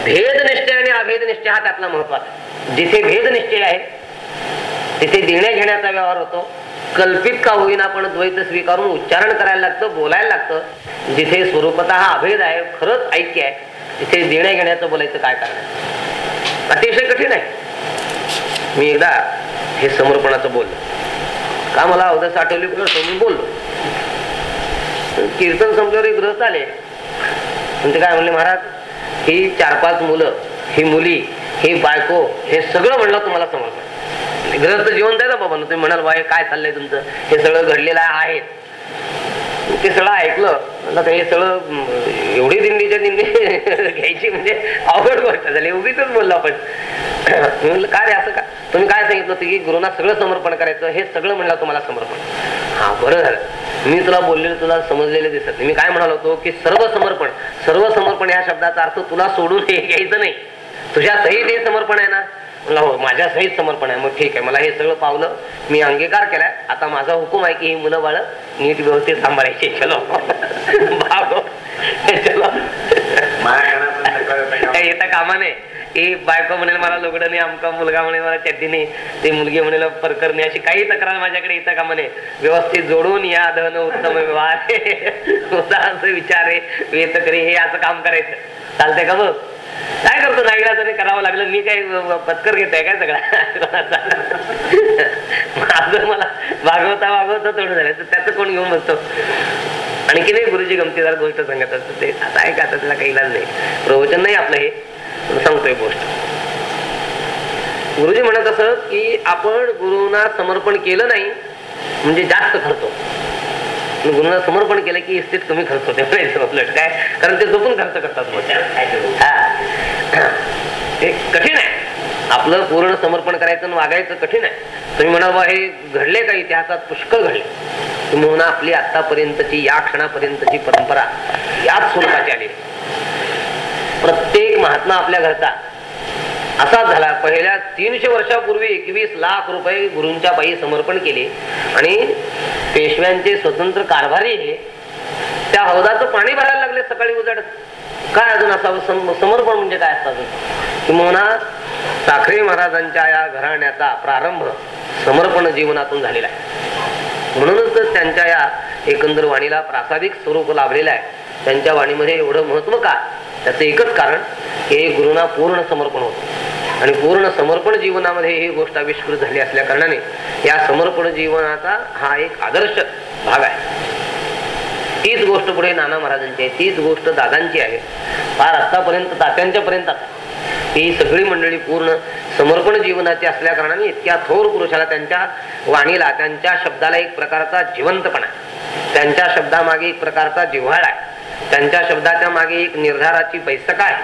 भेदनिष्ठय आणि अभेदनिष्ठय हा त्यातला महत्त्वाचा. जिथे भेदनिश्चय आहे तिथे देण्या घेण्याचा व्यवहार होतो. कल्पित का होईना पण द्वैत स्वीकारून उच्चारण करायला लागतं बोलायला लागतं. जिथे स्वरूपत हा अभेद आहे खरंच ऐक्य आहे तिथे देण्या घेण्याचं बोलायचं काय कारण अतिशय कठीण आहे. मी एकदा हे समर्पणाचं बोललो. का मला अवदस आठवली बोलतो मी बोललो. कीर्तन संपल्यावर एक ग्रस्त आले. पण ते काय म्हणले महाराज ही चार पाच मुलं ही मुली ही बायको हे सगळं म्हणलं तुम्हाला समर्पण ग्रस्त जिवंत आहे ना बाबा तुम्ही म्हणाल बाय काय चाललंय तुमचं? हे सगळं घडलेलं आहे. ते सगळं ऐकलं. हे सगळं एवढी दिंडीच्या दिंडी घ्यायची म्हणजे अवघड गोष्ट झाली. उगीच बोललो आपण. म्हणलं काय रे असं का? तुम्ही काय सांगितलं होतं की गुरुना सगळं समर्पण करायचं? हे सगळं म्हणलं तुम्हाला समर्पण. हा बरं झालं. मी तुला बोललेलं तुला समजलेलं दिसत नाही. मी काय म्हणालो होतो की सर्व समर्पण सर्व समर्पण या शब्दाचा अर्थ तुला सोडून हे घ्यायचं नाही. तुझ्या सहित हे समर्पण आहे ना? हो माझ्या सहित समर्पण आहे. मग ठीक आहे मला हे सगळं पावलं मी अंगीकार केलाय. आता माझा हुकूम आहे की ही मुलं बाळ नीट व्यवस्थित सांभाळायची. चलो. चलो. काही येता कामा नये की बायको म्हणेल मला लुगडं नाही आमका मुलगा म्हणेल मला चड्डी नाही ती मुलगी म्हणेल परकर नाही अशी काही तक्रार माझ्याकडे येता कामा नये व्यवस्थित जोडून या धन उत्तम व्यवहार. होता असं विचार आहे. वेत करे हे असं काम करायचं. चालतंय का बघ काय करतो नाईलाजाने करावं लागलं. मी काय पत्कर घेतोय काय सगळा? माझं मला वागवता वागवता थोडं झालं. तर त्याचं कोण घेऊन बसतो? आणखी नाही गुरुजी गमतीदार गोष्ट सांगत असत ते आता आहे का? आता त्याला काही इलाज नाही. प्रवचन नाही आपलं हे. सांगतोय गोष्ट गुरुजी म्हणत असत की आपण गुरुना समर्पण केलं नाही म्हणजे जास्त खर्च गुरुना समर्पण केलं की स्थित कमी खर्च होते. काय? कारण ते जपून खर्च करतात हा. ते कठीण आहे. आपलं पूर्ण समर्पण करायचं आणि वागायचं कठीण आहे. तुम्ही म्हणा बा हे घडले का इतिहासात? पुष्कळ घडले. तुम्ही म्हणा आपली आतापर्यंतची या क्षणापर्यंतची परंपरा याच स्वरूपाची आली. प्रत्येक महात्मा आपल्या घरचा. असा झाला. पहिल्या तीनशे वर्षापूर्वी एकवीस लाख रुपये गुरूंच्या पायी समर्पण केले आणि पेशव्यांचे स्वतंत्र कारभारी हे. त्या हौदाचं पाणी भरायला लागले सकाळी उजाड. काय अजून असावं? सम- समर्पण म्हणजे काय असतं अजून? किंवा साखरे महाराजांच्या या घराण्याचा प्रारंभ समर्पण जीवनातून झालेला आहे. म्हणूनच त्यांच्या या एकंदर वाणीला प्रासादिक स्वरूप लाभलेलं आहे. त्यांच्या वाणीमध्ये एवढं महत्त्व का? त्याचं एकच कारण हे गुरुना पूर्ण समर्पण होतं. आणि पूर्ण समर्पण जीवनामध्ये ही गोष्ट आविष्कृत झाली असल्या कारणाने या समर्पण जीवनाचा हा एक आदर्श भाग आहे. तीच गोष्ट पुढे नाना महाराजांची आहे. तीच गोष्ट दादांची आहे. फार आतापर्यंत तात्यांच्या पर्यंत ही सगळी मंडळी पूर्ण समर्पण जीवनाची असल्या कारणाने इतक्या थोर पुरुषाला त्यांच्या वाणीला त्यांच्या शब्दाला एक प्रकारचा जिवंतपणा आहे. त्यांच्या शब्दामागे एक प्रकारचा जिव्हाळा आहे. त्यांच्या शब्दाच्या मागे एक निर्धाराची बैसक आहे.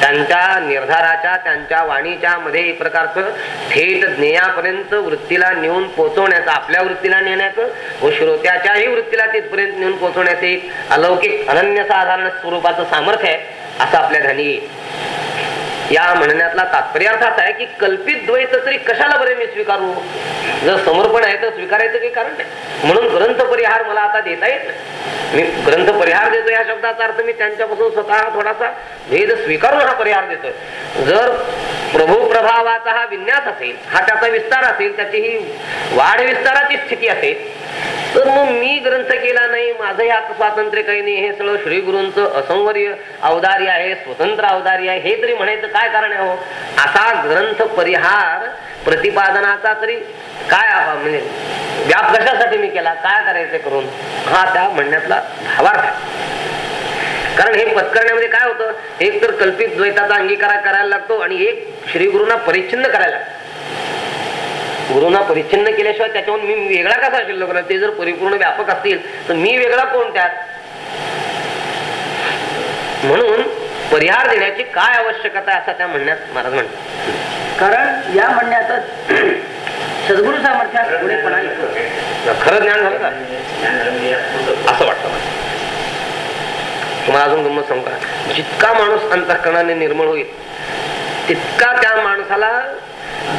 त्यांच्या निर्धाराच्या त्यांच्या वाणीच्या मध्ये एक प्रकारचं थेट ज्ञेयापर्यंत वृत्तीला नेऊन पोहोचवण्याचं आपल्या वृत्तीला नेण्याचं व श्रोत्याच्याही वृत्तीला तिथपर्यंत नेऊन पोहोचवण्याचं एक अलौकिक अनन्यसाधारण स्वरूपाचं सामर्थ्य आहे असं आपल्या ध्यानी या म्हणण्यातला तात्पर्य अर्थात असा आहे की कल्पित द्वैत तरी कशाला बरे मी स्वीकारू? जर समर्पण आहे तर स्वीकारायचं काही कारण नाही. म्हणून ग्रंथ परिहार मला आता देता येत नाही. मी ग्रंथ परिहार देतो या शब्दाचा अर्थ मी त्यांच्यापासून स्वतः थोडासा भेद स्वीकारून हा परिहार देतोय. जर प्रभू प्रभावाचा हा विन्यास असेल हा त्याचा विस्तार असेल त्याची ही वाढ विस्ताराची स्थिती असेल तर मग मी ग्रंथ केला नाही माझं ह्यात स्वातंत्र्य काही नाही हे सगळं श्री गुरूंचं असंवर्य अवधारी आहे स्वतंत्र अवधारी आहे हे तरी म्हणायचं काय कारण आहे हो? असा ग्रंथ परिहार प्रतिपादनाचा तरी काय म्हणजे व्याप कशासाठी मी केला? काय करायचं करून? हा त्या म्हणण्यातला भावार्थ कारण हे पत्करण्यामध्ये काय होतं? एक तर कल्पित द्वैताचा अंगीकार करायला लागतो आणि एक श्री गुरुना परिच्छिन्न करायला लागतो. गुरुना परिच्छिन्न केल्याशिवाय त्याच्याहून मी वेगळा कसा शिल्लक ते जर परिपूर्ण व्यापक असतील तर मी वेगळा कोण त्यात? म्हणून परिहार देण्याची काय आवश्यकता आहे असं त्या म्हणण्यात महाराज म्हणतात. कारण या म्हणण्याचा सद्गुरु सामर्थ्यात येतो. खरं ज्ञान झालं का? असं वाटतं. तुम्हाला अजून गंमत सांगू का जितका माणूस अंतःकरणाने निर्मळ होईल तितका त्या माणसाला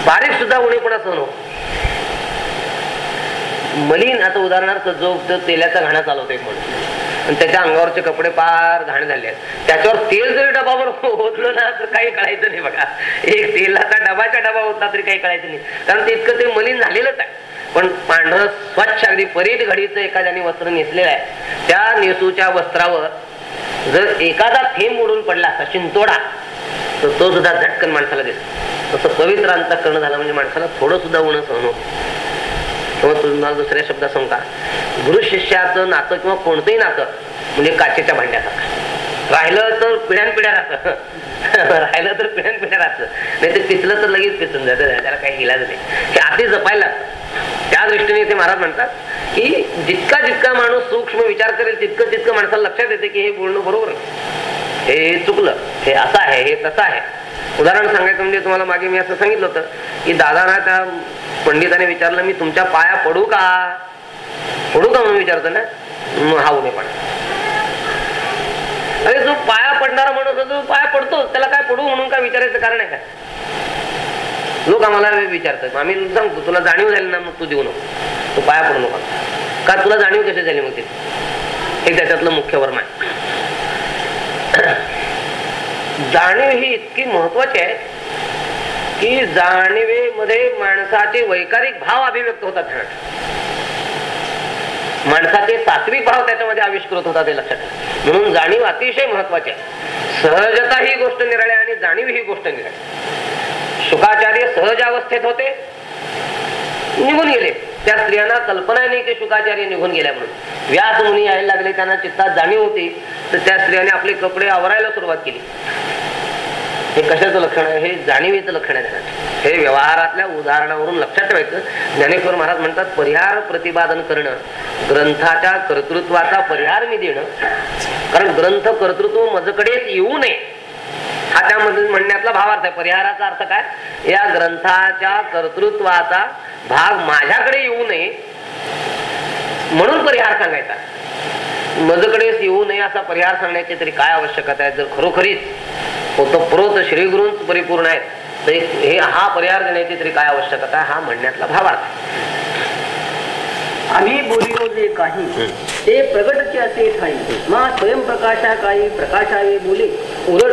बारीक सुद्धा उणेपणा सहन होतो. मलिन आता उदाहरणार्थ जो तेलाचा घाणा चालवतो एक माणूस आणि त्याच्या अंगावरचे कपडे पार घाण झाले आहेत. त्याच्यावर तेल जरी डबावर होतलं ना तर काही कळायचं नाही बघा. एक तेलाचा डबाचा डबा होता तरी काही कळायचं नाही. कारण ते इतकं ते मलिन झालेलंच आहे. पण पांढरं स्वच्छ अगदी परीत घडीचं एखाद्याने वस्त्र नेसलेलं आहे. त्या नेसूच्या वस्त्रावर जर एखादा थेंब उडून पडला असा शिंतोडा तर तो सुद्धा झटकन माणसाला दिसतो. तसं पवित्र अंतकरण झालं म्हणजे माणसाला थोडं सुद्धा उणं सहन होतं हो, किंवा तुम्हाला दुसऱ्या शब्दात सांगता गुरु शिष्याचं नातं किंवा कोणतंही नातं म्हणजे काचेच्या भांड्यासारखं. राहिलं तर पिढ्यान पिढ्या राहतं. राहिलं तर पिढ्यान पिढ्या राहतं. नाही ते पिचलं तर लगेच पिचून जातं. त्याला काही इलाज नाही. ते आधी जपायला त्या दृष्टीने ते महाराज म्हणतात की जितका जितका माणूस सूक्ष्म विचार करेल तितकं तितकं माणसाला लक्षात येते की हे बोलणं बरोबर हे चुकलं हे असं आहे हे तसं आहे. उदाहरण सांगायचं म्हणजे तुम्हाला मागे मी असं सांगितलं होतं की दादाना त्या पंडिताने विचारलं मी तुमच्या पाया पडू का? पडू का? म्हणून विचारतो ना. हा उभे अरे जो पाया पडणारा म्हणून जो पाया पडतो त्याला काय पडू म्हणून काय विचारायचं कारण आहे काय लोक आम्हाला विचारतात. आम्ही सांगतो तुला जाणीव झाली ना मग तू देऊ नको. तू पाया पडू नका का तुला जाणीव कशी झाली मग ते हे त्याच्यातलं मुख्य वर्म आहे. जाणीव ही इतकी महत्वाची आहे की जाणीवेमध्ये माणसाचे वैकारिक भाव अभिव्यक्त होतात माणसाचे सात्विक भाव त्याच्यामध्ये आविष्कृत होतात ते लक्षात म्हणून जाणीव अतिशय महत्वाची आहे. सहजता ही गोष्ट निराळी आणि जाणीव ही गोष्ट निराळी. शुकाचार्य सहज अवस्थेत होते. निघून गेले. त्या स्त्रियांना कल्पना नाही की शुकाचार्य निघून गेल्या म्हणून. व्यास मुनी यायला लागले त्यांना चित्तात जाणीव होती. तर त्या स्त्रियांनी आपले कपडे आवरायला सुरुवात केली. हे कशाचं लक्षण आहे? हे जाणीवेचं लक्षण आहे हे व्यवहारातल्या उदाहरणावरून लक्षात ठेवायचं. ज्ञानेश्वर महाराज म्हणतात परिहार प्रतिपादन करणं ग्रंथाच्या कर्तृत्वाचा परिहार मी देणं. कारण ग्रंथ कर्तृत्व मजकडेच येऊ नये. हा त्यामध्ये म्हणण्यातला भावार्थ आहे. परिहाराचा अर्थ काय? या ग्रंथाच्या कर्तृत्वाचा भाग माझ्याकडे येऊ नये म्हणून परिहार सांगायचा. मजकडेच येऊ नये असा परिहार सांगण्याची तरी काय आवश्यकता आहे? जर खरोखरीच ओतप्रोत श्रीगुरूंच परिपूर्ण आहेत तर हे हा परिहार देण्याची तरी काय आवश्यकता आहे? हा म्हणण्यातला भावार्थ आम्ही बोलिलो जे काही. ते प्रगटचे असे ठाई. मा स्वयंप्रकाशा काही प्रकाशावे बोले. उलट